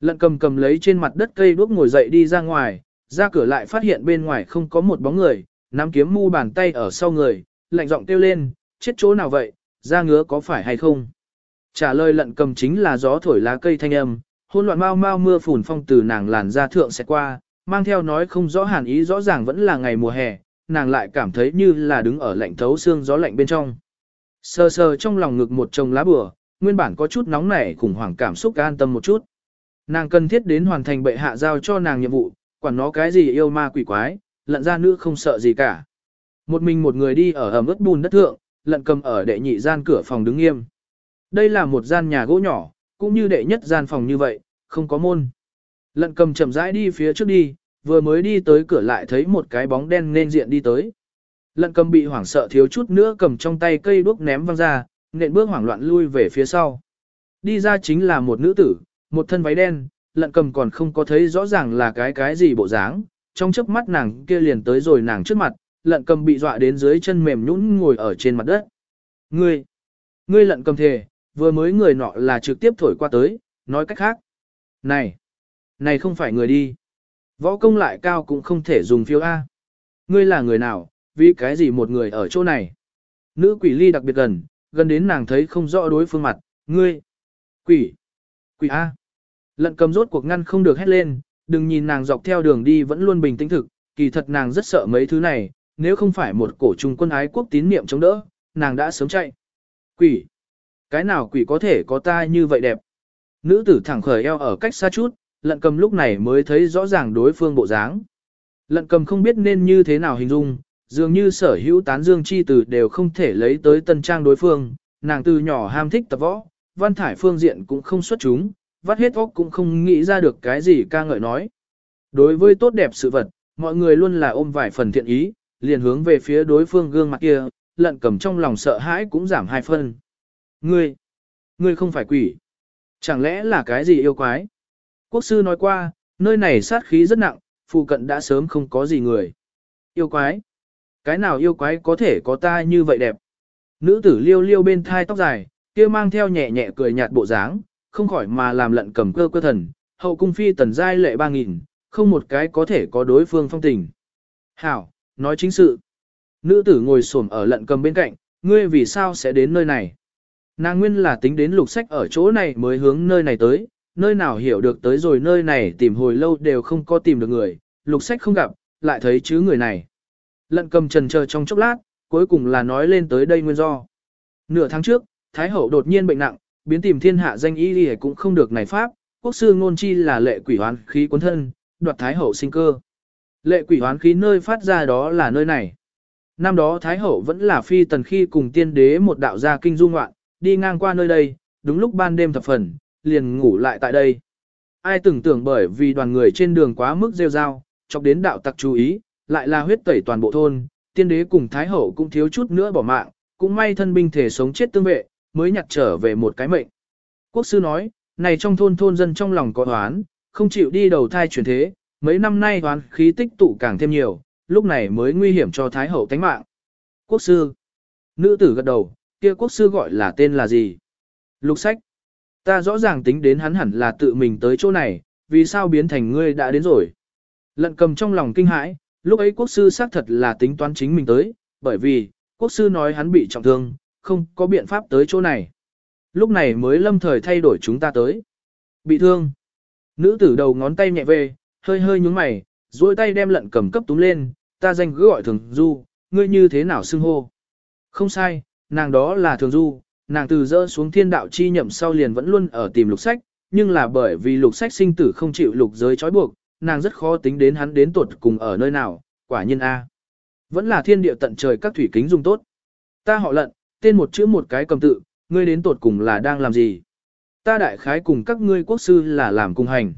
Lận cầm cầm lấy trên mặt đất cây đuốc ngồi dậy đi ra ngoài, ra cửa lại phát hiện bên ngoài không có một bóng người, nắm kiếm mu bàn tay ở sau người, lạnh giọng kêu lên, chết chỗ nào vậy, ra ngứa có phải hay không? Trả lời lận cầm chính là gió thổi lá cây thanh âm, hôn loạn mau mau mưa phùn phong từ nàng làn ra thượng sẽ qua, mang theo nói không rõ hàn ý rõ ràng vẫn là ngày mùa hè, nàng lại cảm thấy như là đứng ở lạnh thấu xương gió lạnh bên trong. Sờ sờ trong lòng ngực một chồng lá bừa, nguyên bản có chút nóng nảy khủng hoảng cảm xúc an tâm một chút. Nàng cần thiết đến hoàn thành bệ hạ giao cho nàng nhiệm vụ, quản nó cái gì yêu ma quỷ quái, lận ra nữ không sợ gì cả. Một mình một người đi ở ẩm ướt bùn đất thượng, lận cầm ở đệ nhị gian cửa phòng đứng nghiêm. Đây là một gian nhà gỗ nhỏ, cũng như đệ nhất gian phòng như vậy, không có môn. Lận cầm chậm rãi đi phía trước đi, vừa mới đi tới cửa lại thấy một cái bóng đen nên diện đi tới. Lận cầm bị hoảng sợ thiếu chút nữa cầm trong tay cây đuốc ném văng ra, nện bước hoảng loạn lui về phía sau. Đi ra chính là một nữ tử, một thân váy đen, lận cầm còn không có thấy rõ ràng là cái cái gì bộ dáng, trong chớp mắt nàng kia liền tới rồi nàng trước mặt, lận cầm bị dọa đến dưới chân mềm nhũn ngồi ở trên mặt đất. Ngươi, ngươi lận cầm thề, vừa mới người nọ là trực tiếp thổi qua tới, nói cách khác. Này, này không phải người đi. Võ công lại cao cũng không thể dùng phiếu A. Ngươi là người nào, vì cái gì một người ở chỗ này. Nữ quỷ ly đặc biệt gần, gần đến nàng thấy không rõ đối phương mặt, ngươi. Quỷ, quỷ A. Lận cầm rốt cuộc ngăn không được hét lên, đừng nhìn nàng dọc theo đường đi vẫn luôn bình tĩnh thực, kỳ thật nàng rất sợ mấy thứ này, nếu không phải một cổ trung quân ái quốc tín niệm chống đỡ, nàng đã sớm chạy. Quỷ, cái nào quỷ có thể có ta như vậy đẹp? Nữ tử thẳng khởi eo ở cách xa chút, lận cầm lúc này mới thấy rõ ràng đối phương bộ dáng. Lận cầm không biết nên như thế nào hình dung, dường như sở hữu tán dương chi từ đều không thể lấy tới tân trang đối phương, nàng từ nhỏ ham thích tập võ, văn thải phương diện cũng không xuất chúng, vắt hết óc cũng không nghĩ ra được cái gì ca ngợi nói. Đối với tốt đẹp sự vật, mọi người luôn là ôm vài phần thiện ý, liền hướng về phía đối phương gương mặt kia, lận cầm trong lòng sợ hãi cũng giảm hai phân. Ngươi, ngươi không phải quỷ. Chẳng lẽ là cái gì yêu quái? Quốc sư nói qua, nơi này sát khí rất nặng, phụ cận đã sớm không có gì người. Yêu quái? Cái nào yêu quái có thể có ta như vậy đẹp? Nữ tử liêu liêu bên thai tóc dài, kia mang theo nhẹ nhẹ cười nhạt bộ dáng, không khỏi mà làm lận cầm cơ cơ thần, hậu cung phi tần giai lệ ba nghìn, không một cái có thể có đối phương phong tình. Hảo, nói chính sự. Nữ tử ngồi xổm ở lận cầm bên cạnh, ngươi vì sao sẽ đến nơi này? Nàng nguyên là tính đến lục sách ở chỗ này mới hướng nơi này tới, nơi nào hiểu được tới rồi nơi này tìm hồi lâu đều không có tìm được người, lục sách không gặp, lại thấy chứ người này. Lận cầm trần chờ trong chốc lát, cuối cùng là nói lên tới đây nguyên do. Nửa tháng trước, Thái Hậu đột nhiên bệnh nặng, biến tìm thiên hạ danh y đi cũng không được này pháp, quốc sư ngôn chi là lệ quỷ hoán khí cuốn thân, đoạt Thái Hậu sinh cơ. Lệ quỷ hoán khí nơi phát ra đó là nơi này. Năm đó Thái Hậu vẫn là phi tần khi cùng tiên đế một đạo gia kinh du ngoạn, đi ngang qua nơi đây, đúng lúc ban đêm thập phần, liền ngủ lại tại đây. Ai tưởng tưởng bởi vì đoàn người trên đường quá mức rêu rao, chọc đến đạo tặc chú ý, lại là huyết tẩy toàn bộ thôn, tiên đế cùng Thái Hậu cũng thiếu chút nữa bỏ mạng, cũng may thân binh thể sống chết tương vệ, mới nhặt trở về một cái mệnh. Quốc sư nói, này trong thôn thôn dân trong lòng có oán, không chịu đi đầu thai chuyển thế, mấy năm nay oán khí tích tụ càng thêm nhiều, lúc này mới nguy hiểm cho Thái Hậu tánh mạng. Quốc sư, nữ tử gật đầu, kia quốc sư gọi là tên là gì? Lục sách. Ta rõ ràng tính đến hắn hẳn là tự mình tới chỗ này, vì sao biến thành ngươi đã đến rồi. Lận cầm trong lòng kinh hãi, lúc ấy quốc sư xác thật là tính toán chính mình tới, bởi vì, quốc sư nói hắn bị trọng thương, không có biện pháp tới chỗ này. Lúc này mới lâm thời thay đổi chúng ta tới. Bị thương. Nữ tử đầu ngón tay nhẹ về, hơi hơi nhúng mày, duỗi tay đem lận cầm cấp túm lên, ta danh cứ gọi thường du, ngươi như thế nào xưng hô. Không sai, nàng đó là thường du, nàng từ dỡ xuống thiên đạo chi nhậm sau liền vẫn luôn ở tìm lục sách, nhưng là bởi vì lục sách sinh tử không chịu lục giới trói buộc, nàng rất khó tính đến hắn đến tuột cùng ở nơi nào, quả nhiên A. Vẫn là thiên địa tận trời các thủy kính dùng tốt. Ta họ lận, tên một chữ một cái cầm tự, ngươi đến tột cùng là đang làm gì? Ta đại khái cùng các ngươi quốc sư là làm cùng hành.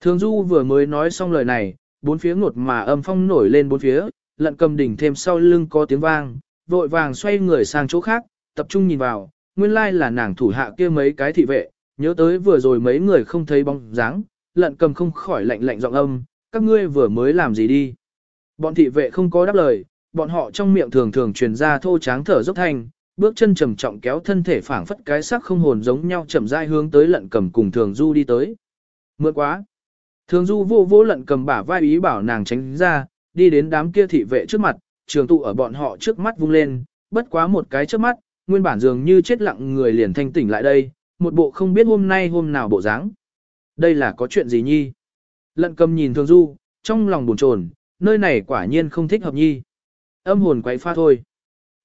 Thường Du vừa mới nói xong lời này, bốn phía ngột mà âm phong nổi lên bốn phía, lận cầm đỉnh thêm sau lưng có tiếng vang, vội vàng xoay người sang chỗ khác, tập trung nhìn vào, nguyên lai là nàng thủ hạ kia mấy cái thị vệ, nhớ tới vừa rồi mấy người không thấy bóng dáng, lận cầm không khỏi lạnh lạnh giọng âm, các ngươi vừa mới làm gì đi. Bọn thị vệ không có đáp lời, bọn họ trong miệng thường thường truyền ra thô tráng thở dốc thanh, bước chân trầm trọng kéo thân thể phảng phất cái sắc không hồn giống nhau chậm rãi hướng tới lận cầm cùng thường du đi tới. Mượn quá. Thường du vô vô lận cầm bả vai ý bảo nàng tránh ra, đi đến đám kia thị vệ trước mặt, trường tụ ở bọn họ trước mắt vung lên, bất quá một cái trước mắt, nguyên bản dường như chết lặng người liền thanh tỉnh lại đây, một bộ không biết hôm nay hôm nào bộ dáng. Đây là có chuyện gì nhi? Lận cầm nhìn thường du, trong lòng buồn chồn, nơi này quả nhiên không thích hợp nhi. Âm hồn quấy pha thôi.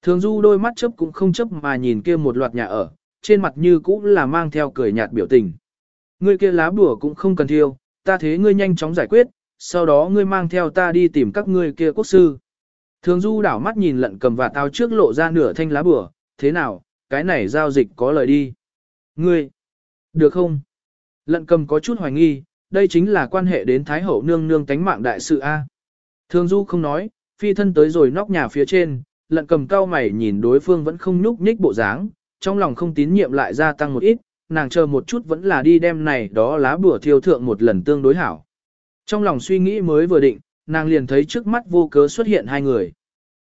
Thường du đôi mắt chớp cũng không chớp mà nhìn kia một loạt nhà ở, trên mặt như cũ là mang theo cười nhạt biểu tình. Ngươi kia lá bùa cũng không cần thiêu, ta thế ngươi nhanh chóng giải quyết, sau đó ngươi mang theo ta đi tìm các ngươi kia quốc sư. Thường du đảo mắt nhìn lận cầm và tao trước lộ ra nửa thanh lá bùa, thế nào, cái này giao dịch có lời đi. Ngươi, được không? Lận cầm có chút hoài nghi, đây chính là quan hệ đến Thái Hậu nương nương tánh mạng đại sự A. Thường du không nói, phi thân tới rồi nóc nhà phía trên, lận cầm cao mày nhìn đối phương vẫn không nhúc nhích bộ dáng, trong lòng không tín nhiệm lại gia tăng một ít, nàng chờ một chút vẫn là đi đem này đó lá bùa thiêu thượng một lần tương đối hảo. Trong lòng suy nghĩ mới vừa định, nàng liền thấy trước mắt vô cớ xuất hiện hai người.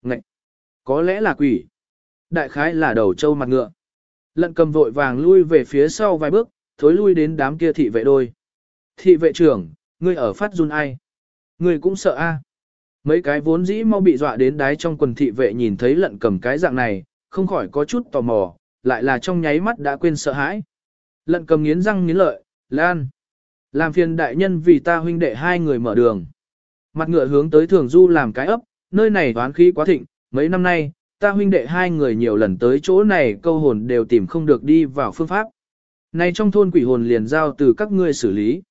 Ngậy! Có lẽ là quỷ. Đại khái là đầu trâu mặt ngựa. Lận cầm vội vàng lui về phía sau vài bước, thối lui đến đám kia thị vệ đôi. Thị vệ trưởng, ngươi ở phát run ai? Ngươi cũng sợ a? Mấy cái vốn dĩ mau bị dọa đến đái trong quần thị vệ nhìn thấy lận cầm cái dạng này, không khỏi có chút tò mò, lại là trong nháy mắt đã quên sợ hãi. Lận cầm nghiến răng nghiến lợi, Lan. Làm phiền đại nhân vì ta huynh đệ hai người mở đường. Mặt ngựa hướng tới thường du làm cái ấp, nơi này toán khí quá thịnh, mấy năm nay, ta huynh đệ hai người nhiều lần tới chỗ này câu hồn đều tìm không được đi vào phương pháp. Này trong thôn quỷ hồn liền giao từ các ngươi xử lý.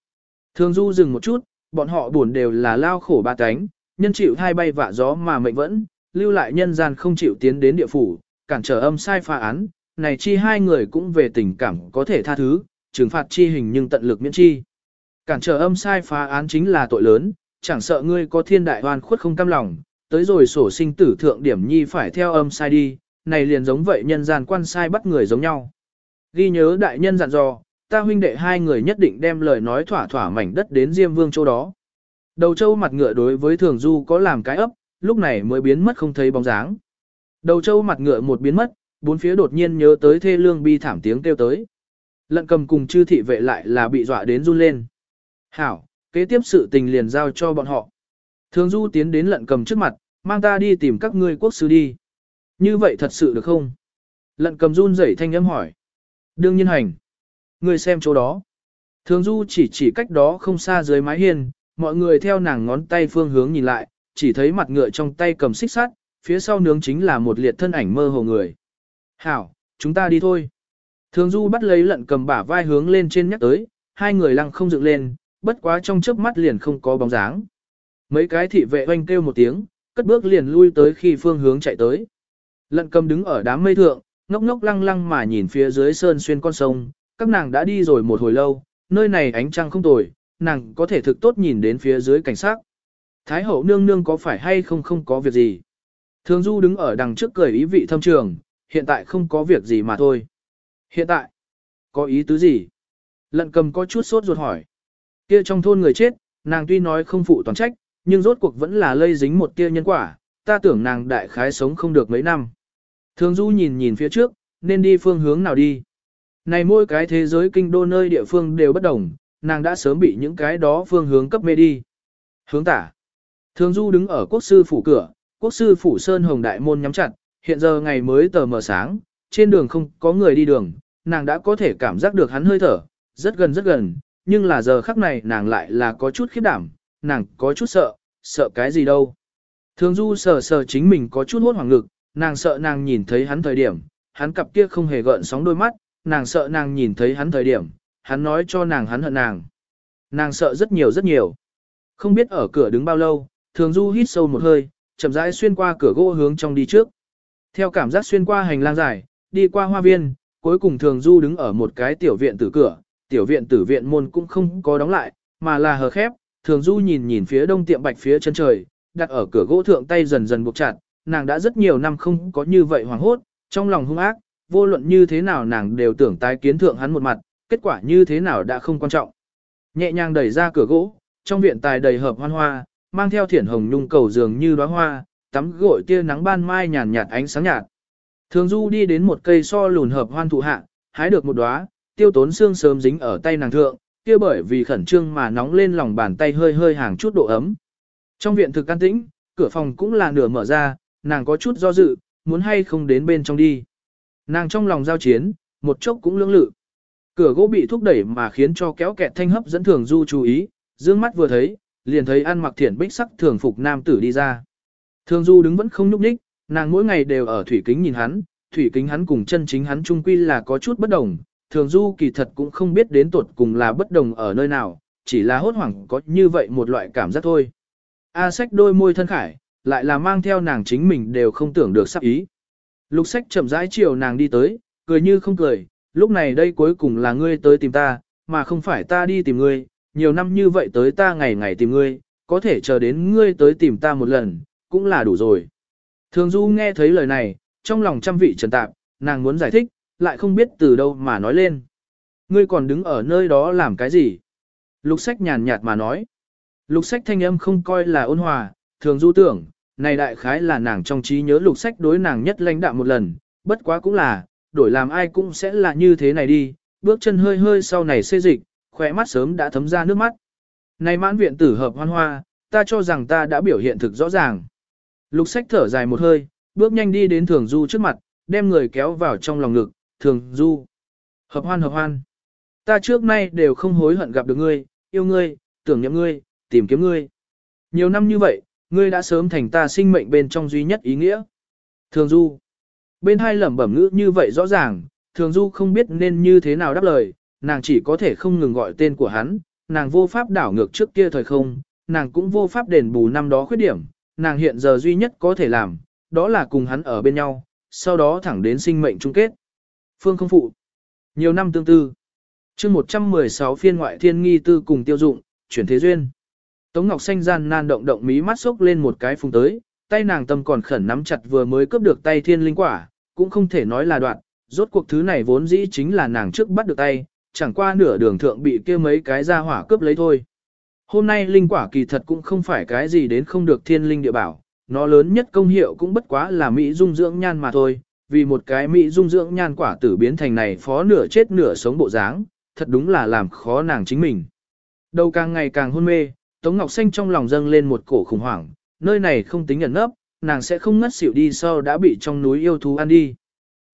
Thường du dừng một chút, bọn họ buồn đều là lao khổ ba cánh, nhân chịu hai bay vạ gió mà mệnh vẫn, lưu lại nhân gian không chịu tiến đến địa phủ, cản trở âm sai phá án, này chi hai người cũng về tình cảm có thể tha thứ, trừng phạt chi hình nhưng tận lực miễn chi. Cản trở âm sai phá án chính là tội lớn, chẳng sợ ngươi có thiên đại oan khuất không cam lòng, tới rồi sổ sinh tử thượng điểm nhi phải theo âm sai đi, này liền giống vậy nhân gian quan sai bắt người giống nhau. Ghi nhớ đại nhân dặn dò, ta huynh đệ hai người nhất định đem lời nói thỏa thỏa mảnh đất đến Diêm Vương châu đó. Đầu châu mặt ngựa đối với thường du có làm cái ấp, lúc này mới biến mất không thấy bóng dáng. Đầu châu mặt ngựa một biến mất, bốn phía đột nhiên nhớ tới thê lương bi thảm tiếng kêu tới. Lận cầm cùng chư thị vệ lại là bị dọa đến run lên. Hảo, kế tiếp sự tình liền giao cho bọn họ. Thường du tiến đến lận cầm trước mặt, mang ta đi tìm các ngươi quốc sư đi. Như vậy thật sự được không? Lận cầm run rẩy thanh âm hỏi. Đương nhiên hành. Ngươi xem chỗ đó. Thường du chỉ chỉ cách đó không xa dưới mái hiên, mọi người theo nàng ngón tay phương hướng nhìn lại, chỉ thấy mặt ngựa trong tay cầm xích sắt, phía sau nướng chính là một liệt thân ảnh mơ hồ người. Hảo, chúng ta đi thôi. Thường du bắt lấy lận cầm bả vai hướng lên trên nhắc tới, hai người lăng không dựng lên, bất quá trong chớp mắt liền không có bóng dáng. Mấy cái thị vệ oanh kêu một tiếng, cất bước liền lui tới khi phương hướng chạy tới. Lận cầm đứng ở đám mây thượng, ngốc ngốc lăng lăng mà nhìn phía dưới sơn xuyên con sông, các nàng đã đi rồi một hồi lâu, nơi này ánh trăng không tồi, nàng có thể thực tốt nhìn đến phía dưới cảnh sát. Thái hậu nương nương có phải hay không không có việc gì. Thường du đứng ở đằng trước cười ý vị thâm trường, hiện tại không có việc gì mà thôi. Hiện tại, có ý tứ gì? Lận cầm có chút sốt ruột hỏi. Kia trong thôn người chết, nàng tuy nói không phụ toàn trách, nhưng rốt cuộc vẫn là lây dính một tia nhân quả, ta tưởng nàng đại khái sống không được mấy năm. Thường du nhìn nhìn phía trước, nên đi phương hướng nào đi. Này mỗi cái thế giới kinh đô nơi địa phương đều bất đồng, nàng đã sớm bị những cái đó phương hướng cấp mê đi. Hướng tả. Thường du đứng ở quốc sư phủ cửa, quốc sư phủ sơn hồng đại môn nhắm chặt, hiện giờ ngày mới tờ mờ sáng, trên đường không có người đi đường, nàng đã có thể cảm giác được hắn hơi thở, rất gần rất gần, nhưng là giờ khắc này nàng lại là có chút khiếp đảm, nàng có chút sợ, sợ cái gì đâu. Thường du sờ sờ chính mình có chút hốt hoảng ngực, nàng sợ nàng nhìn thấy hắn thời điểm, hắn cặp kia không hề gợn sóng đôi mắt, nàng sợ nàng nhìn thấy hắn thời điểm, hắn nói cho nàng hắn hận nàng. Nàng sợ rất nhiều rất nhiều. Không biết ở cửa đứng bao lâu, thường du hít sâu một hơi, chậm rãi xuyên qua cửa gỗ hướng trong đi trước. Theo cảm giác xuyên qua hành lang dài, đi qua hoa viên, cuối cùng thường du đứng ở một cái tiểu viện tử cửa, tiểu viện tử viện môn cũng không có đóng lại, mà là hờ khép, thường du nhìn nhìn phía đông tiệm bạch phía chân trời, đặt ở cửa gỗ thượng tay dần dần buộc chặt, nàng đã rất nhiều năm không có như vậy hoàng hốt, trong lòng hung ác, vô luận như thế nào nàng đều tưởng tái kiến thượng hắn một mặt, kết quả như thế nào đã không quan trọng. Nhẹ nhàng đẩy ra cửa gỗ, trong viện tài đầy hợp hoan hoa, mang theo thiển hồng nhung cầu dường như đóa hoa, tắm gội tia nắng ban mai nhàn nhạt ánh sáng nhạt. Thường Du đi đến một cây so lùn hợp hoan thụ hạ, hái được một đóa, tiêu tốn xương sớm dính ở tay nàng thượng, kia bởi vì khẩn trương mà nóng lên lòng bàn tay hơi hơi hàng chút độ ấm. Trong viện thực an tĩnh, cửa phòng cũng là nửa mở ra, nàng có chút do dự, muốn hay không đến bên trong đi. Nàng trong lòng giao chiến, một chốc cũng lưỡng lự. Cửa gỗ bị thúc đẩy mà khiến cho kéo kẹt thanh hấp dẫn thường du chú ý, dương mắt vừa thấy, liền thấy ăn mặc thiển bích sắc thường phục nam tử đi ra. Thường du đứng vẫn không nhúc nhích, nàng mỗi ngày đều ở thủy kính nhìn hắn, thủy kính hắn cùng chân chính hắn trung quy là có chút bất đồng, thường du kỳ thật cũng không biết đến tuột cùng là bất đồng ở nơi nào, chỉ là hốt hoảng có như vậy một loại cảm giác thôi. A sách đôi môi thân khải, lại là mang theo nàng chính mình đều không tưởng được sắp ý. Lục sách chậm rãi chiều nàng đi tới, cười như không cười, lúc này đây cuối cùng là ngươi tới tìm ta, mà không phải ta đi tìm ngươi, nhiều năm như vậy tới ta ngày ngày tìm ngươi, có thể chờ đến ngươi tới tìm ta một lần, cũng là đủ rồi. Thường Du nghe thấy lời này, trong lòng trăm vị trần tạp, nàng muốn giải thích, lại không biết từ đâu mà nói lên. Ngươi còn đứng ở nơi đó làm cái gì? Lục sách nhàn nhạt mà nói. Lục sách thanh âm không coi là ôn hòa, thường du tưởng, này đại khái là nàng trong trí nhớ lục sách đối nàng nhất lãnh đạm một lần, bất quá cũng là, đổi làm ai cũng sẽ là như thế này đi, bước chân hơi hơi sau này xê dịch, khỏe mắt sớm đã thấm ra nước mắt. Này mãn viện tử hợp hoan hoa, ta cho rằng ta đã biểu hiện thực rõ ràng. Lục sách thở dài một hơi, bước nhanh đi đến thường du trước mặt, đem người kéo vào trong lòng ngực, thường du. Hợp hoan hợp hoan. Ta trước nay đều không hối hận gặp được ngươi, yêu ngươi, tưởng nhậm ngươi, tìm kiếm ngươi. Nhiều năm như vậy, ngươi đã sớm thành ta sinh mệnh bên trong duy nhất ý nghĩa. Thường du. Bên hai lẩm bẩm ngữ như vậy rõ ràng, thường du không biết nên như thế nào đáp lời, nàng chỉ có thể không ngừng gọi tên của hắn, nàng vô pháp đảo ngược trước kia thời không, nàng cũng vô pháp đền bù năm đó khuyết điểm, nàng hiện giờ duy nhất có thể làm, đó là cùng hắn ở bên nhau, sau đó thẳng đến sinh mệnh chung kết. Phương không phụ. Nhiều năm tương tư. chương 116 phiên ngoại thiên nghi tư cùng tiêu dụng, chuyển thế duyên. Tống Ngọc Xanh gian nan động động mí mắt sốc lên một cái phùng tới, tay nàng tâm còn khẩn nắm chặt vừa mới cướp được tay thiên linh quả, cũng không thể nói là đoạn, rốt cuộc thứ này vốn dĩ chính là nàng trước bắt được tay, chẳng qua nửa đường thượng bị kia mấy cái ra hỏa cướp lấy thôi. Hôm nay linh quả kỳ thật cũng không phải cái gì đến không được thiên linh địa bảo, nó lớn nhất công hiệu cũng bất quá là mỹ dung dưỡng nhan mà thôi, vì một cái mỹ dung dưỡng nhan quả tử biến thành này phó nửa chết nửa sống bộ dáng, thật đúng là làm khó nàng chính mình. Đầu càng ngày càng hôn mê, Tống Ngọc Xanh trong lòng dâng lên một cổ khủng hoảng, nơi này không tính ẩn nấp, nàng sẽ không ngất xỉu đi sau đã bị trong núi yêu thú ăn đi.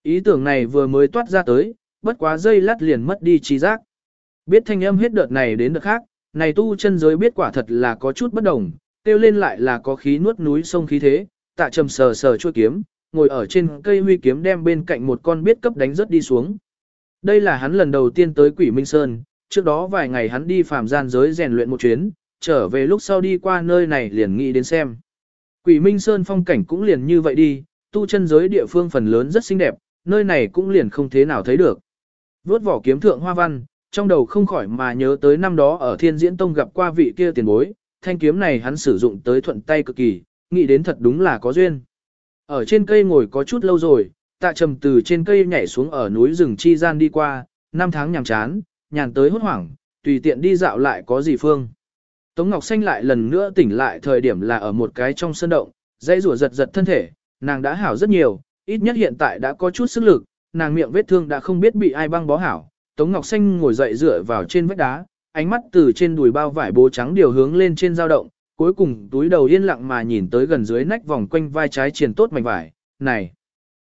Ý tưởng này vừa mới toát ra tới, bất quá dây lát liền mất đi trí giác. Biết thanh âm hết đợt này đến đợt khác, này tu chân giới biết quả thật là có chút bất đồng, tiêu lên lại là có khí nuốt núi sông khí thế, tạ trầm sờ sờ chua kiếm, ngồi ở trên cây huy kiếm đem bên cạnh một con biết cấp đánh rất đi xuống. Đây là hắn lần đầu tiên tới Quỷ Minh Sơn, trước đó vài ngày hắn đi phàm gian giới rèn luyện một chuyến, trở về lúc sau đi qua nơi này liền nghĩ đến xem. Quỷ Minh Sơn phong cảnh cũng liền như vậy đi, tu chân giới địa phương phần lớn rất xinh đẹp, nơi này cũng liền không thế nào thấy được. Vốt vỏ kiếm thượng hoa văn, trong đầu không khỏi mà nhớ tới năm đó ở Thiên Diễn Tông gặp qua vị kia tiền bối, thanh kiếm này hắn sử dụng tới thuận tay cực kỳ, nghĩ đến thật đúng là có duyên. Ở trên cây ngồi có chút lâu rồi, tạ trầm từ trên cây nhảy xuống ở núi rừng chi gian đi qua, năm tháng nhàm chán, nhàn tới hốt hoảng, tùy tiện đi dạo lại có gì phương. Tống Ngọc Xanh lại lần nữa tỉnh lại thời điểm là ở một cái trong sân động, dây rùa giật giật thân thể, nàng đã hảo rất nhiều, ít nhất hiện tại đã có chút sức lực, nàng miệng vết thương đã không biết bị ai băng bó hảo. Tống Ngọc Xanh ngồi dậy dựa vào trên vách đá, ánh mắt từ trên đùi bao vải bố trắng điều hướng lên trên dao động, cuối cùng túi đầu yên lặng mà nhìn tới gần dưới nách vòng quanh vai trái triển tốt mảnh vải, này.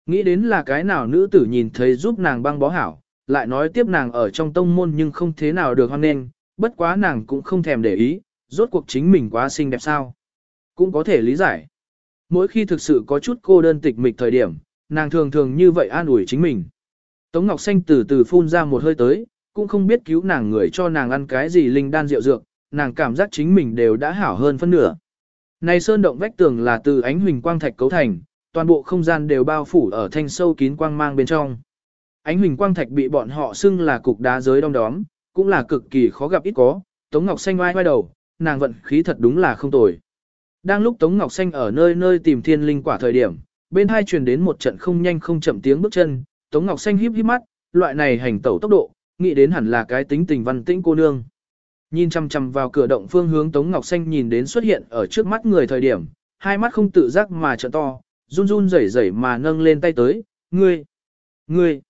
Nghĩ đến là cái nào nữ tử nhìn thấy giúp nàng băng bó hảo, lại nói tiếp nàng ở trong tông môn nhưng không thế nào được hoan nên, bất quá nàng cũng không thèm để ý, rốt cuộc chính mình quá xinh đẹp sao. Cũng có thể lý giải. Mỗi khi thực sự có chút cô đơn tịch mịch thời điểm, nàng thường thường như vậy an ủi chính mình. Tống Ngọc Xanh từ từ phun ra một hơi tới, cũng không biết cứu nàng người cho nàng ăn cái gì linh đan rượu dược, nàng cảm giác chính mình đều đã hảo hơn phân nửa. Này sơn động vách tường là từ ánh huỳnh quang thạch cấu thành, toàn bộ không gian đều bao phủ ở thanh sâu kín quang mang bên trong. Ánh huỳnh quang thạch bị bọn họ xưng là cục đá giới đông đóm, cũng là cực kỳ khó gặp ít có, Tống Ngọc Xanh oai oai đầu, nàng vận khí thật đúng là không tồi. Đang lúc Tống Ngọc Xanh ở nơi nơi tìm thiên linh quả thời điểm, bên hai truyền đến một trận không nhanh không chậm tiếng bước chân, Tống Ngọc Xanh híp híp mắt, loại này hành tẩu tốc độ, nghĩ đến hẳn là cái tính tình văn tĩnh cô nương. Nhìn chăm chăm vào cửa động phương hướng Tống Ngọc Xanh nhìn đến xuất hiện ở trước mắt người thời điểm, hai mắt không tự giác mà trợ to, run run rẩy rẩy mà nâng lên tay tới, ngươi, ngươi.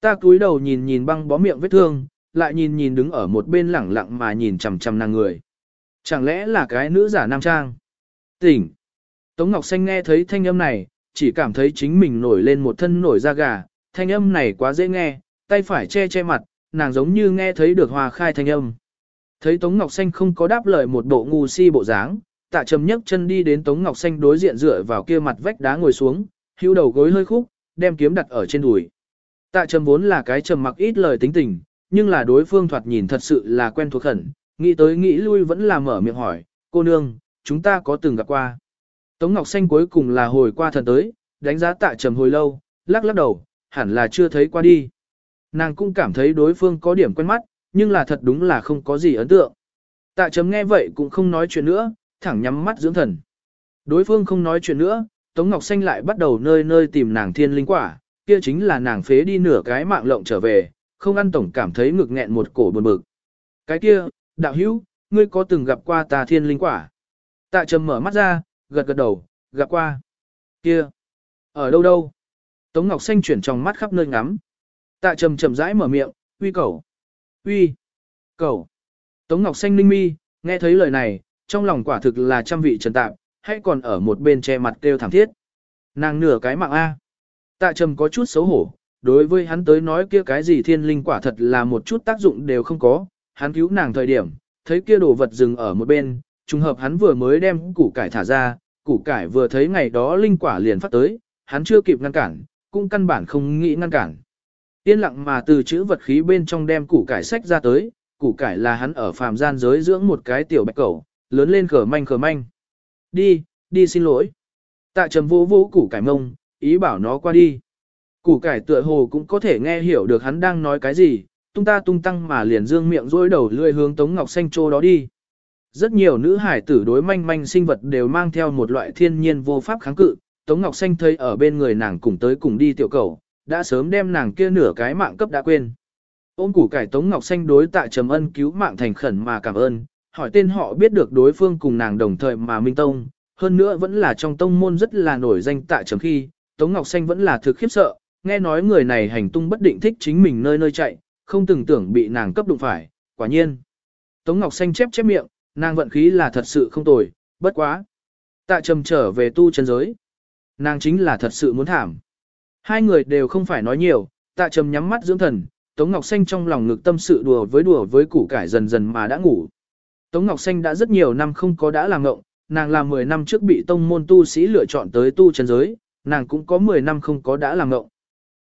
Ta cúi đầu nhìn nhìn băng bó miệng vết thương, lại nhìn nhìn đứng ở một bên lẳng lặng mà nhìn chằm chằm nàng người. Chẳng lẽ là cái nữ giả nam trang? Tỉnh. Tống Ngọc Xanh nghe thấy thanh âm này, chỉ cảm thấy chính mình nổi lên một thân nổi da gà, thanh âm này quá dễ nghe, tay phải che che mặt, nàng giống như nghe thấy được hòa khai thanh âm. Thấy Tống Ngọc Xanh không có đáp lời một bộ ngu si bộ dáng, tạ trầm nhấc chân đi đến Tống Ngọc Xanh đối diện dựa vào kia mặt vách đá ngồi xuống, hưu đầu gối hơi khúc, đem kiếm đặt ở trên đùi. Tạ trầm vốn là cái trầm mặc ít lời tính tình, nhưng là đối phương thoạt nhìn thật sự là quen thuộc khẩn, nghĩ tới nghĩ lui vẫn là mở miệng hỏi, cô nương, chúng ta có từng gặp qua. Tống Ngọc Xanh cuối cùng là hồi qua thần tới, đánh giá tạ trầm hồi lâu, lắc lắc đầu, hẳn là chưa thấy qua đi. Nàng cũng cảm thấy đối phương có điểm quen mắt, nhưng là thật đúng là không có gì ấn tượng. Tạ trầm nghe vậy cũng không nói chuyện nữa, thẳng nhắm mắt dưỡng thần. Đối phương không nói chuyện nữa, Tống Ngọc Xanh lại bắt đầu nơi nơi tìm nàng thiên linh quả, kia chính là nàng phế đi nửa cái mạng lộng trở về, không ăn tổng cảm thấy ngực nghẹn một cổ buồn bực. Cái kia, đạo hữu, ngươi có từng gặp qua ta thiên linh quả? Tạ trầm mở mắt ra, gật gật đầu, gặp qua. Kia, ở đâu đâu? Tống Ngọc Xanh chuyển trong mắt khắp nơi ngắm. Tạ trầm chậm rãi mở miệng, uy cầu. Uy, cầu. Tống Ngọc Xanh ninh mi, nghe thấy lời này, trong lòng quả thực là trăm vị trần tạp, hay còn ở một bên che mặt kêu thảm thiết. Nàng nửa cái mạng A. Tạ trầm có chút xấu hổ, đối với hắn tới nói kia cái gì thiên linh quả thật là một chút tác dụng đều không có, hắn cứu nàng thời điểm, thấy kia đồ vật dừng ở một bên, trùng hợp hắn vừa mới đem củ cải thả ra, củ cải vừa thấy ngày đó linh quả liền phát tới, hắn chưa kịp ngăn cản, cũng căn bản không nghĩ ngăn cản. Yên lặng mà từ chữ vật khí bên trong đem củ cải sách ra tới, củ cải là hắn ở phàm gian giới dưỡng một cái tiểu bạch cẩu, lớn lên khở manh khở manh. Đi, đi xin lỗi. Tạ trầm vô vô củ cải mông, ý bảo nó qua đi. Củ cải tựa hồ cũng có thể nghe hiểu được hắn đang nói cái gì, tung ta tung tăng mà liền dương miệng rôi đầu lươi hướng Tống Ngọc Xanh trô đó đi. Rất nhiều nữ hải tử đối manh manh sinh vật đều mang theo một loại thiên nhiên vô pháp kháng cự, Tống Ngọc Xanh thấy ở bên người nàng cùng tới cùng đi tiểu cầu, đã sớm đem nàng kia nửa cái mạng cấp đã quên. Ôm củ cải Tống Ngọc Xanh đối tạ trầm ân cứu mạng thành khẩn mà cảm ơn, hỏi tên họ biết được đối phương cùng nàng đồng thời mà minh tông, hơn nữa vẫn là trong tông môn rất là nổi danh tạ trầm khi, Tống Ngọc Xanh vẫn là thực khiếp sợ, nghe nói người này hành tung bất định thích chính mình nơi nơi chạy, không từng tưởng bị nàng cấp đụng phải, quả nhiên. Tống Ngọc Xanh chép chép miệng, nàng vận khí là thật sự không tồi, bất quá. Tạ trầm trở về tu chân giới. Nàng chính là thật sự muốn thảm. Hai người đều không phải nói nhiều, tạ trầm nhắm mắt dưỡng thần, Tống Ngọc Xanh trong lòng ngực tâm sự đùa với đùa với củ cải dần dần mà đã ngủ. Tống Ngọc Xanh đã rất nhiều năm không có đã làm ngộng, nàng là 10 năm trước bị tông môn tu sĩ lựa chọn tới tu chân giới, nàng cũng có 10 năm không có đã làm ngộng.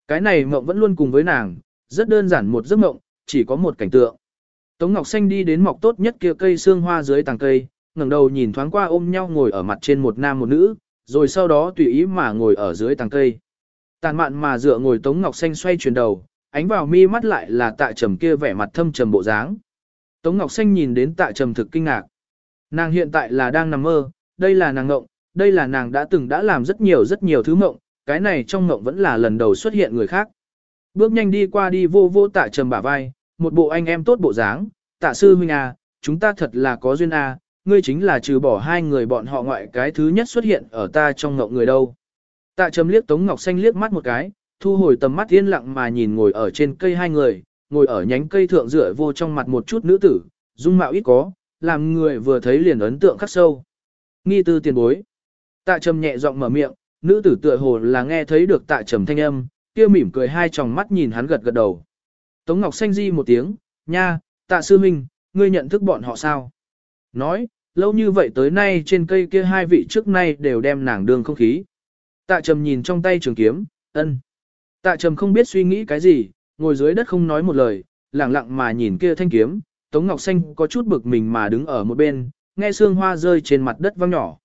Cái này mộng vẫn luôn cùng với nàng, rất đơn giản một giấc mộng, chỉ có một cảnh tượng. Tống Ngọc Xanh đi đến mọc tốt nhất kia cây xương hoa dưới tàng cây, ngẩng đầu nhìn thoáng qua ôm nhau ngồi ở mặt trên một nam một nữ, rồi sau đó tùy ý mà ngồi ở dưới tàng cây. Tàn mạn mà dựa ngồi Tống Ngọc Xanh xoay chuyển đầu, ánh vào mi mắt lại là tạ trầm kia vẻ mặt thâm trầm bộ dáng. Tống Ngọc Xanh nhìn đến tạ trầm thực kinh ngạc. Nàng hiện tại là đang nằm mơ, đây là nàng ngộng, đây là nàng đã từng đã làm rất nhiều rất nhiều thứ mộng, cái này trong ngộng vẫn là lần đầu xuất hiện người khác. Bước nhanh đi qua đi vô vô tạ trầm bả vai, một bộ anh em tốt bộ dáng, tạ sư huynh à, chúng ta thật là có duyên à, ngươi chính là trừ bỏ hai người bọn họ ngoại cái thứ nhất xuất hiện ở ta trong ngộng người đâu. Tạ trầm liếc Tống Ngọc Xanh liếc mắt một cái, thu hồi tầm mắt yên lặng mà nhìn ngồi ở trên cây hai người, ngồi ở nhánh cây thượng rửa vô trong mặt một chút nữ tử, dung mạo ít có, làm người vừa thấy liền ấn tượng khắc sâu. Nghi tư tiền bối. Tạ trầm nhẹ giọng mở miệng, nữ tử tựa hồ là nghe thấy được tạ trầm thanh âm, kia mỉm cười hai tròng mắt nhìn hắn gật gật đầu. Tống Ngọc Xanh di một tiếng, nha, tạ sư huynh ngươi nhận thức bọn họ sao? Nói, lâu như vậy tới nay trên cây kia hai vị trước nay đều đem nàng đường không khí. Tạ trầm nhìn trong tay trường kiếm, ân. Tạ trầm không biết suy nghĩ cái gì, ngồi dưới đất không nói một lời, lặng lặng mà nhìn kia thanh kiếm, Tống Ngọc Xanh có chút bực mình mà đứng ở một bên, nghe xương hoa rơi trên mặt đất vang nhỏ.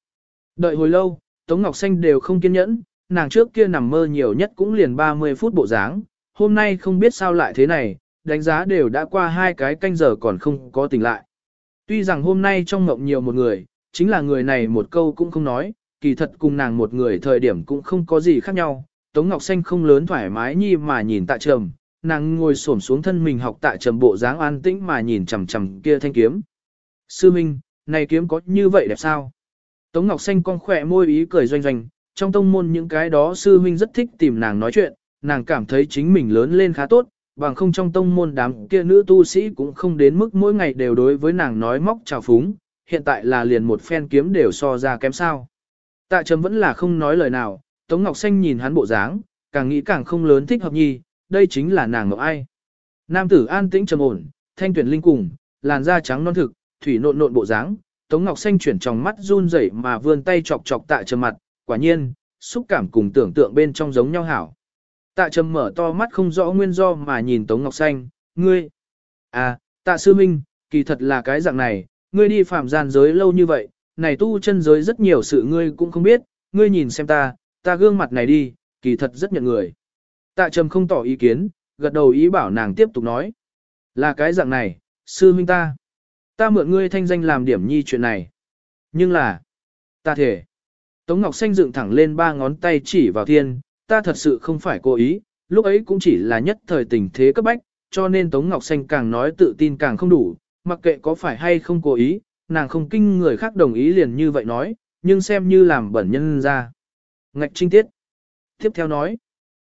Đợi hồi lâu, Tống Ngọc Xanh đều không kiên nhẫn, nàng trước kia nằm mơ nhiều nhất cũng liền 30 phút bộ dáng, hôm nay không biết sao lại thế này, đánh giá đều đã qua hai cái canh giờ còn không có tỉnh lại. Tuy rằng hôm nay trong mộng nhiều một người, chính là người này một câu cũng không nói, kỳ thật cùng nàng một người thời điểm cũng không có gì khác nhau. Tống Ngọc Xanh không lớn thoải mái nhi mà nhìn tạ trầm, nàng ngồi xổm xuống thân mình học tạ trầm bộ dáng an tĩnh mà nhìn chằm chằm kia thanh kiếm. Sư Minh, này kiếm có như vậy đẹp sao? Tống Ngọc Xanh con khỏe môi ý cười doanh doanh, trong tông môn những cái đó sư huynh rất thích tìm nàng nói chuyện, nàng cảm thấy chính mình lớn lên khá tốt, bằng không trong tông môn đám kia nữ tu sĩ cũng không đến mức mỗi ngày đều đối với nàng nói móc trào phúng, hiện tại là liền một phen kiếm đều so ra kém sao. Tạ chấm vẫn là không nói lời nào, Tống Ngọc Xanh nhìn hắn bộ dáng, càng nghĩ càng không lớn thích hợp nhi, đây chính là nàng ngọc ai. Nam tử an tĩnh trầm ổn, thanh tuyển linh cùng, làn da trắng non thực, thủy nộn nộn bộ dáng, Tống Ngọc Xanh chuyển trong mắt run rẩy mà vươn tay chọc chọc tạ trầm mặt, quả nhiên, xúc cảm cùng tưởng tượng bên trong giống nhau hảo. Tạ trầm mở to mắt không rõ nguyên do mà nhìn Tống Ngọc Xanh, ngươi. À, tạ sư minh, kỳ thật là cái dạng này, ngươi đi phạm gian giới lâu như vậy, này tu chân giới rất nhiều sự ngươi cũng không biết, ngươi nhìn xem ta, ta gương mặt này đi, kỳ thật rất nhận người. Tạ trầm không tỏ ý kiến, gật đầu ý bảo nàng tiếp tục nói. Là cái dạng này, sư minh ta. Ta mượn ngươi thanh danh làm điểm nhi chuyện này. Nhưng là, ta thể. Tống Ngọc Xanh dựng thẳng lên ba ngón tay chỉ vào thiên, ta thật sự không phải cố ý, lúc ấy cũng chỉ là nhất thời tình thế cấp bách, cho nên Tống Ngọc Xanh càng nói tự tin càng không đủ, mặc kệ có phải hay không cố ý, nàng không kinh người khác đồng ý liền như vậy nói, nhưng xem như làm bẩn nhân ra. Ngạch trinh tiết. Tiếp theo nói,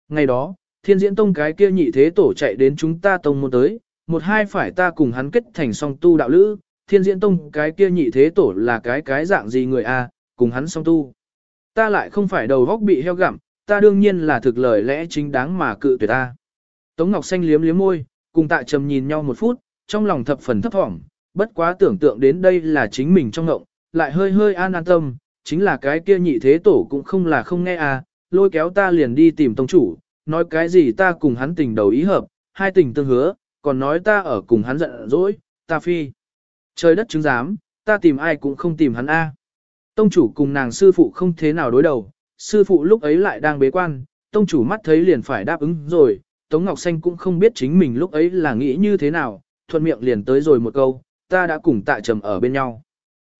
ngày đó, thiên diễn tông cái kia nhị thế tổ chạy đến chúng ta tông môn tới, một hai phải ta cùng hắn kết thành song tu đạo lữ, thiên diễn tông cái kia nhị thế tổ là cái cái dạng gì người a, cùng hắn song tu. Ta lại không phải đầu góc bị heo gặm, ta đương nhiên là thực lời lẽ chính đáng mà cự tuyệt ta. Tống Ngọc Xanh liếm liếm môi, cùng tạ trầm nhìn nhau một phút, trong lòng thập phần thấp thỏm, bất quá tưởng tượng đến đây là chính mình trong ngộng, lại hơi hơi an an tâm, chính là cái kia nhị thế tổ cũng không là không nghe à, lôi kéo ta liền đi tìm tông chủ, nói cái gì ta cùng hắn tình đầu ý hợp, hai tình tương hứa, còn nói ta ở cùng hắn giận dỗi, ta phi. Trời đất chứng giám, ta tìm ai cũng không tìm hắn a. Tông chủ cùng nàng sư phụ không thế nào đối đầu, sư phụ lúc ấy lại đang bế quan, tông chủ mắt thấy liền phải đáp ứng rồi, Tống Ngọc Xanh cũng không biết chính mình lúc ấy là nghĩ như thế nào, thuận miệng liền tới rồi một câu, ta đã cùng tạ trầm ở bên nhau.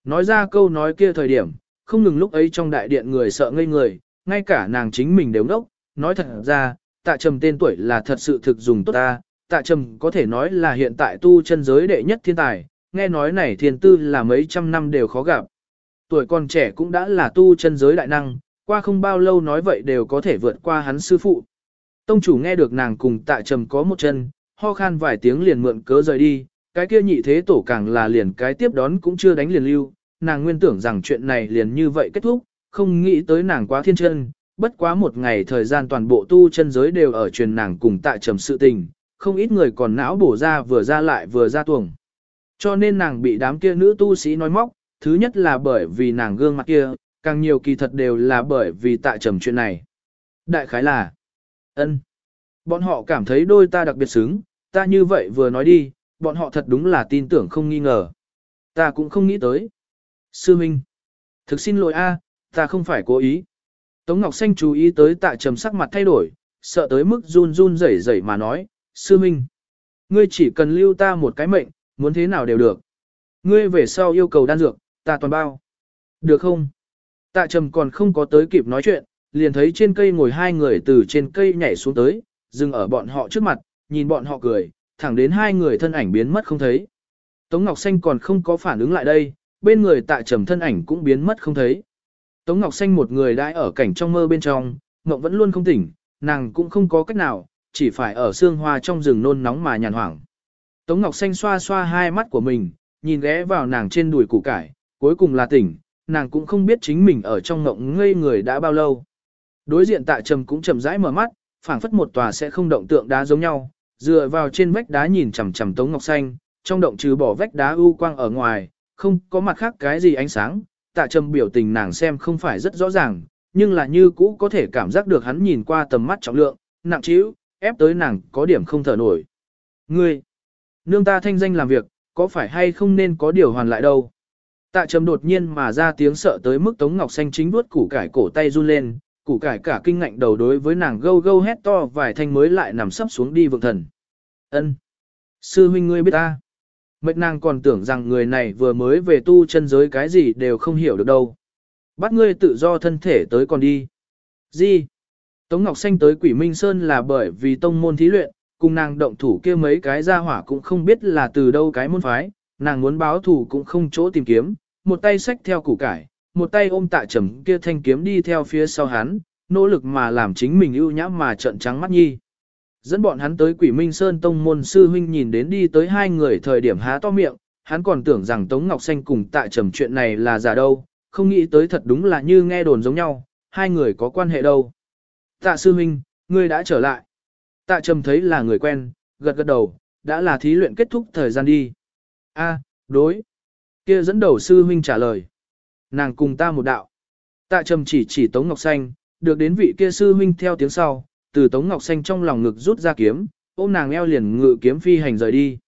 Nói ra câu nói kia thời điểm, không ngừng lúc ấy trong đại điện người sợ ngây người, ngay cả nàng chính mình đều ngốc, nói thật ra, tạ trầm tên tuổi là thật sự thực dùng tốt ta, tạ trầm có thể nói là hiện tại tu chân giới đệ nhất thiên tài, nghe nói này thiên tư là mấy trăm năm đều khó gặp. Tuổi còn trẻ cũng đã là tu chân giới đại năng, qua không bao lâu nói vậy đều có thể vượt qua hắn sư phụ. Tông chủ nghe được nàng cùng tạ trầm có một chân, ho khan vài tiếng liền mượn cớ rời đi, cái kia nhị thế tổ càng là liền cái tiếp đón cũng chưa đánh liền lưu, nàng nguyên tưởng rằng chuyện này liền như vậy kết thúc, không nghĩ tới nàng quá thiên chân, bất quá một ngày thời gian toàn bộ tu chân giới đều ở truyền nàng cùng tạ trầm sự tình, không ít người còn não bổ ra vừa ra lại vừa ra tuồng. Cho nên nàng bị đám kia nữ tu sĩ nói móc, thứ nhất là bởi vì nàng gương mặt kia, càng nhiều kỳ thật đều là bởi vì tạ trầm chuyện này. Đại khái là, ân, Bọn họ cảm thấy đôi ta đặc biệt xứng, ta như vậy vừa nói đi, bọn họ thật đúng là tin tưởng không nghi ngờ. Ta cũng không nghĩ tới. Sư Minh, thực xin lỗi a, ta không phải cố ý. Tống Ngọc Xanh chú ý tới tạ trầm sắc mặt thay đổi, sợ tới mức run run rẩy rẩy mà nói, Sư Minh, ngươi chỉ cần lưu ta một cái mệnh, muốn thế nào đều được. Ngươi về sau yêu cầu đan dược, ta toàn bao. Được không? Tạ trầm còn không có tới kịp nói chuyện, liền thấy trên cây ngồi hai người từ trên cây nhảy xuống tới, dừng ở bọn họ trước mặt, nhìn bọn họ cười, thẳng đến hai người thân ảnh biến mất không thấy. Tống Ngọc Xanh còn không có phản ứng lại đây, bên người tạ trầm thân ảnh cũng biến mất không thấy. Tống Ngọc Xanh một người đã ở cảnh trong mơ bên trong, mộng vẫn luôn không tỉnh, nàng cũng không có cách nào, chỉ phải ở xương hoa trong rừng nôn nóng mà nhàn hoảng. Tống Ngọc Xanh xoa xoa hai mắt của mình, nhìn ghé vào nàng trên đùi củ cải, cuối cùng là tỉnh, nàng cũng không biết chính mình ở trong ngộng ngây người đã bao lâu. Đối diện tạ trầm cũng chậm rãi mở mắt, phảng phất một tòa sẽ không động tượng đá giống nhau, dựa vào trên vách đá nhìn chằm chằm Tống Ngọc Xanh, trong động trừ bỏ vách đá u quang ở ngoài, không có mặt khác cái gì ánh sáng, tạ trầm biểu tình nàng xem không phải rất rõ ràng, nhưng là như cũ có thể cảm giác được hắn nhìn qua tầm mắt trọng lượng, nặng trĩu, ép tới nàng có điểm không thở nổi. Ngươi, nương ta thanh danh làm việc, có phải hay không nên có điều hoàn lại đâu? Tạ trầm đột nhiên mà ra tiếng sợ tới mức Tống Ngọc Xanh chính vuốt củ cải cổ tay run lên, củ cải cả kinh ngạnh đầu đối với nàng gâu gâu hét to vài thanh mới lại nằm sấp xuống đi vượng thần. ân Sư huynh ngươi biết ta. Mệnh nàng còn tưởng rằng người này vừa mới về tu chân giới cái gì đều không hiểu được đâu. Bắt ngươi tự do thân thể tới còn đi. Gì? Tống Ngọc Xanh tới Quỷ Minh Sơn là bởi vì tông môn thí luyện, cùng nàng động thủ kia mấy cái gia hỏa cũng không biết là từ đâu cái môn phái, nàng muốn báo thù cũng không chỗ tìm kiếm, một tay xách theo củ cải, một tay ôm tạ trầm kia thanh kiếm đi theo phía sau hắn, nỗ lực mà làm chính mình ưu nhã mà trợn trắng mắt nhi. Dẫn bọn hắn tới Quỷ Minh Sơn tông môn sư huynh nhìn đến đi tới hai người thời điểm há to miệng, hắn còn tưởng rằng Tống Ngọc Xanh cùng tạ trầm chuyện này là giả đâu, không nghĩ tới thật đúng là như nghe đồn giống nhau, hai người có quan hệ đâu. Tạ sư huynh, ngươi đã trở lại. Tạ trầm thấy là người quen, gật gật đầu, đã là thí luyện kết thúc thời gian đi. A, đối. Kia dẫn đầu sư huynh trả lời. Nàng cùng ta một đạo. Tạ trầm chỉ chỉ Tống Ngọc Xanh, được đến vị kia sư huynh theo tiếng sau, từ Tống Ngọc Xanh trong lòng ngực rút ra kiếm, ôm nàng eo liền ngự kiếm phi hành rời đi.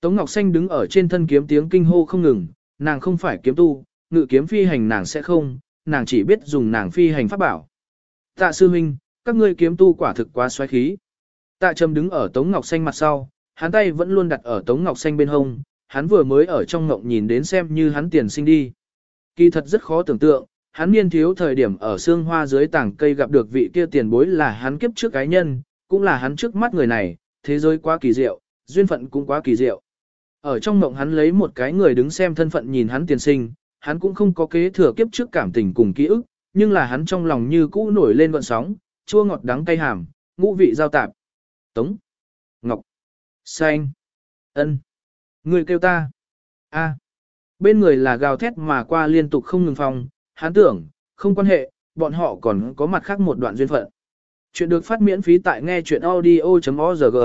Tống Ngọc Xanh đứng ở trên thân kiếm tiếng kinh hô không ngừng, nàng không phải kiếm tu, ngự kiếm phi hành nàng sẽ không, nàng chỉ biết dùng nàng phi hành pháp bảo. Tạ sư huynh, các ngươi kiếm tu quả thực quá xoáy khí. Tạ Trầm đứng ở Tống Ngọc Xanh mặt sau, hắn tay vẫn luôn đặt ở Tống Ngọc Xanh bên hông, hắn vừa mới ở trong ngộng nhìn đến xem như hắn tiền sinh đi. Kỳ thật rất khó tưởng tượng, hắn niên thiếu thời điểm ở xương hoa dưới tảng cây gặp được vị kia tiền bối là hắn kiếp trước cái nhân, cũng là hắn trước mắt người này, thế giới quá kỳ diệu, duyên phận cũng quá kỳ diệu. Ở trong ngộng hắn lấy một cái người đứng xem thân phận nhìn hắn tiền sinh, hắn cũng không có kế thừa kiếp trước cảm tình cùng ký ức, nhưng là hắn trong lòng như cũ nổi lên gọn sóng, chua ngọt đắng cay hàm, ngũ vị giao tạp. Tống, Ngọc, Xanh, Ân, Người kêu ta. A. Bên người là gào thét mà qua liên tục không ngừng phòng, hắn tưởng, không quan hệ, bọn họ còn có mặt khác một đoạn duyên phận. Chuyện được phát miễn phí tại nghe chuyện audio.org.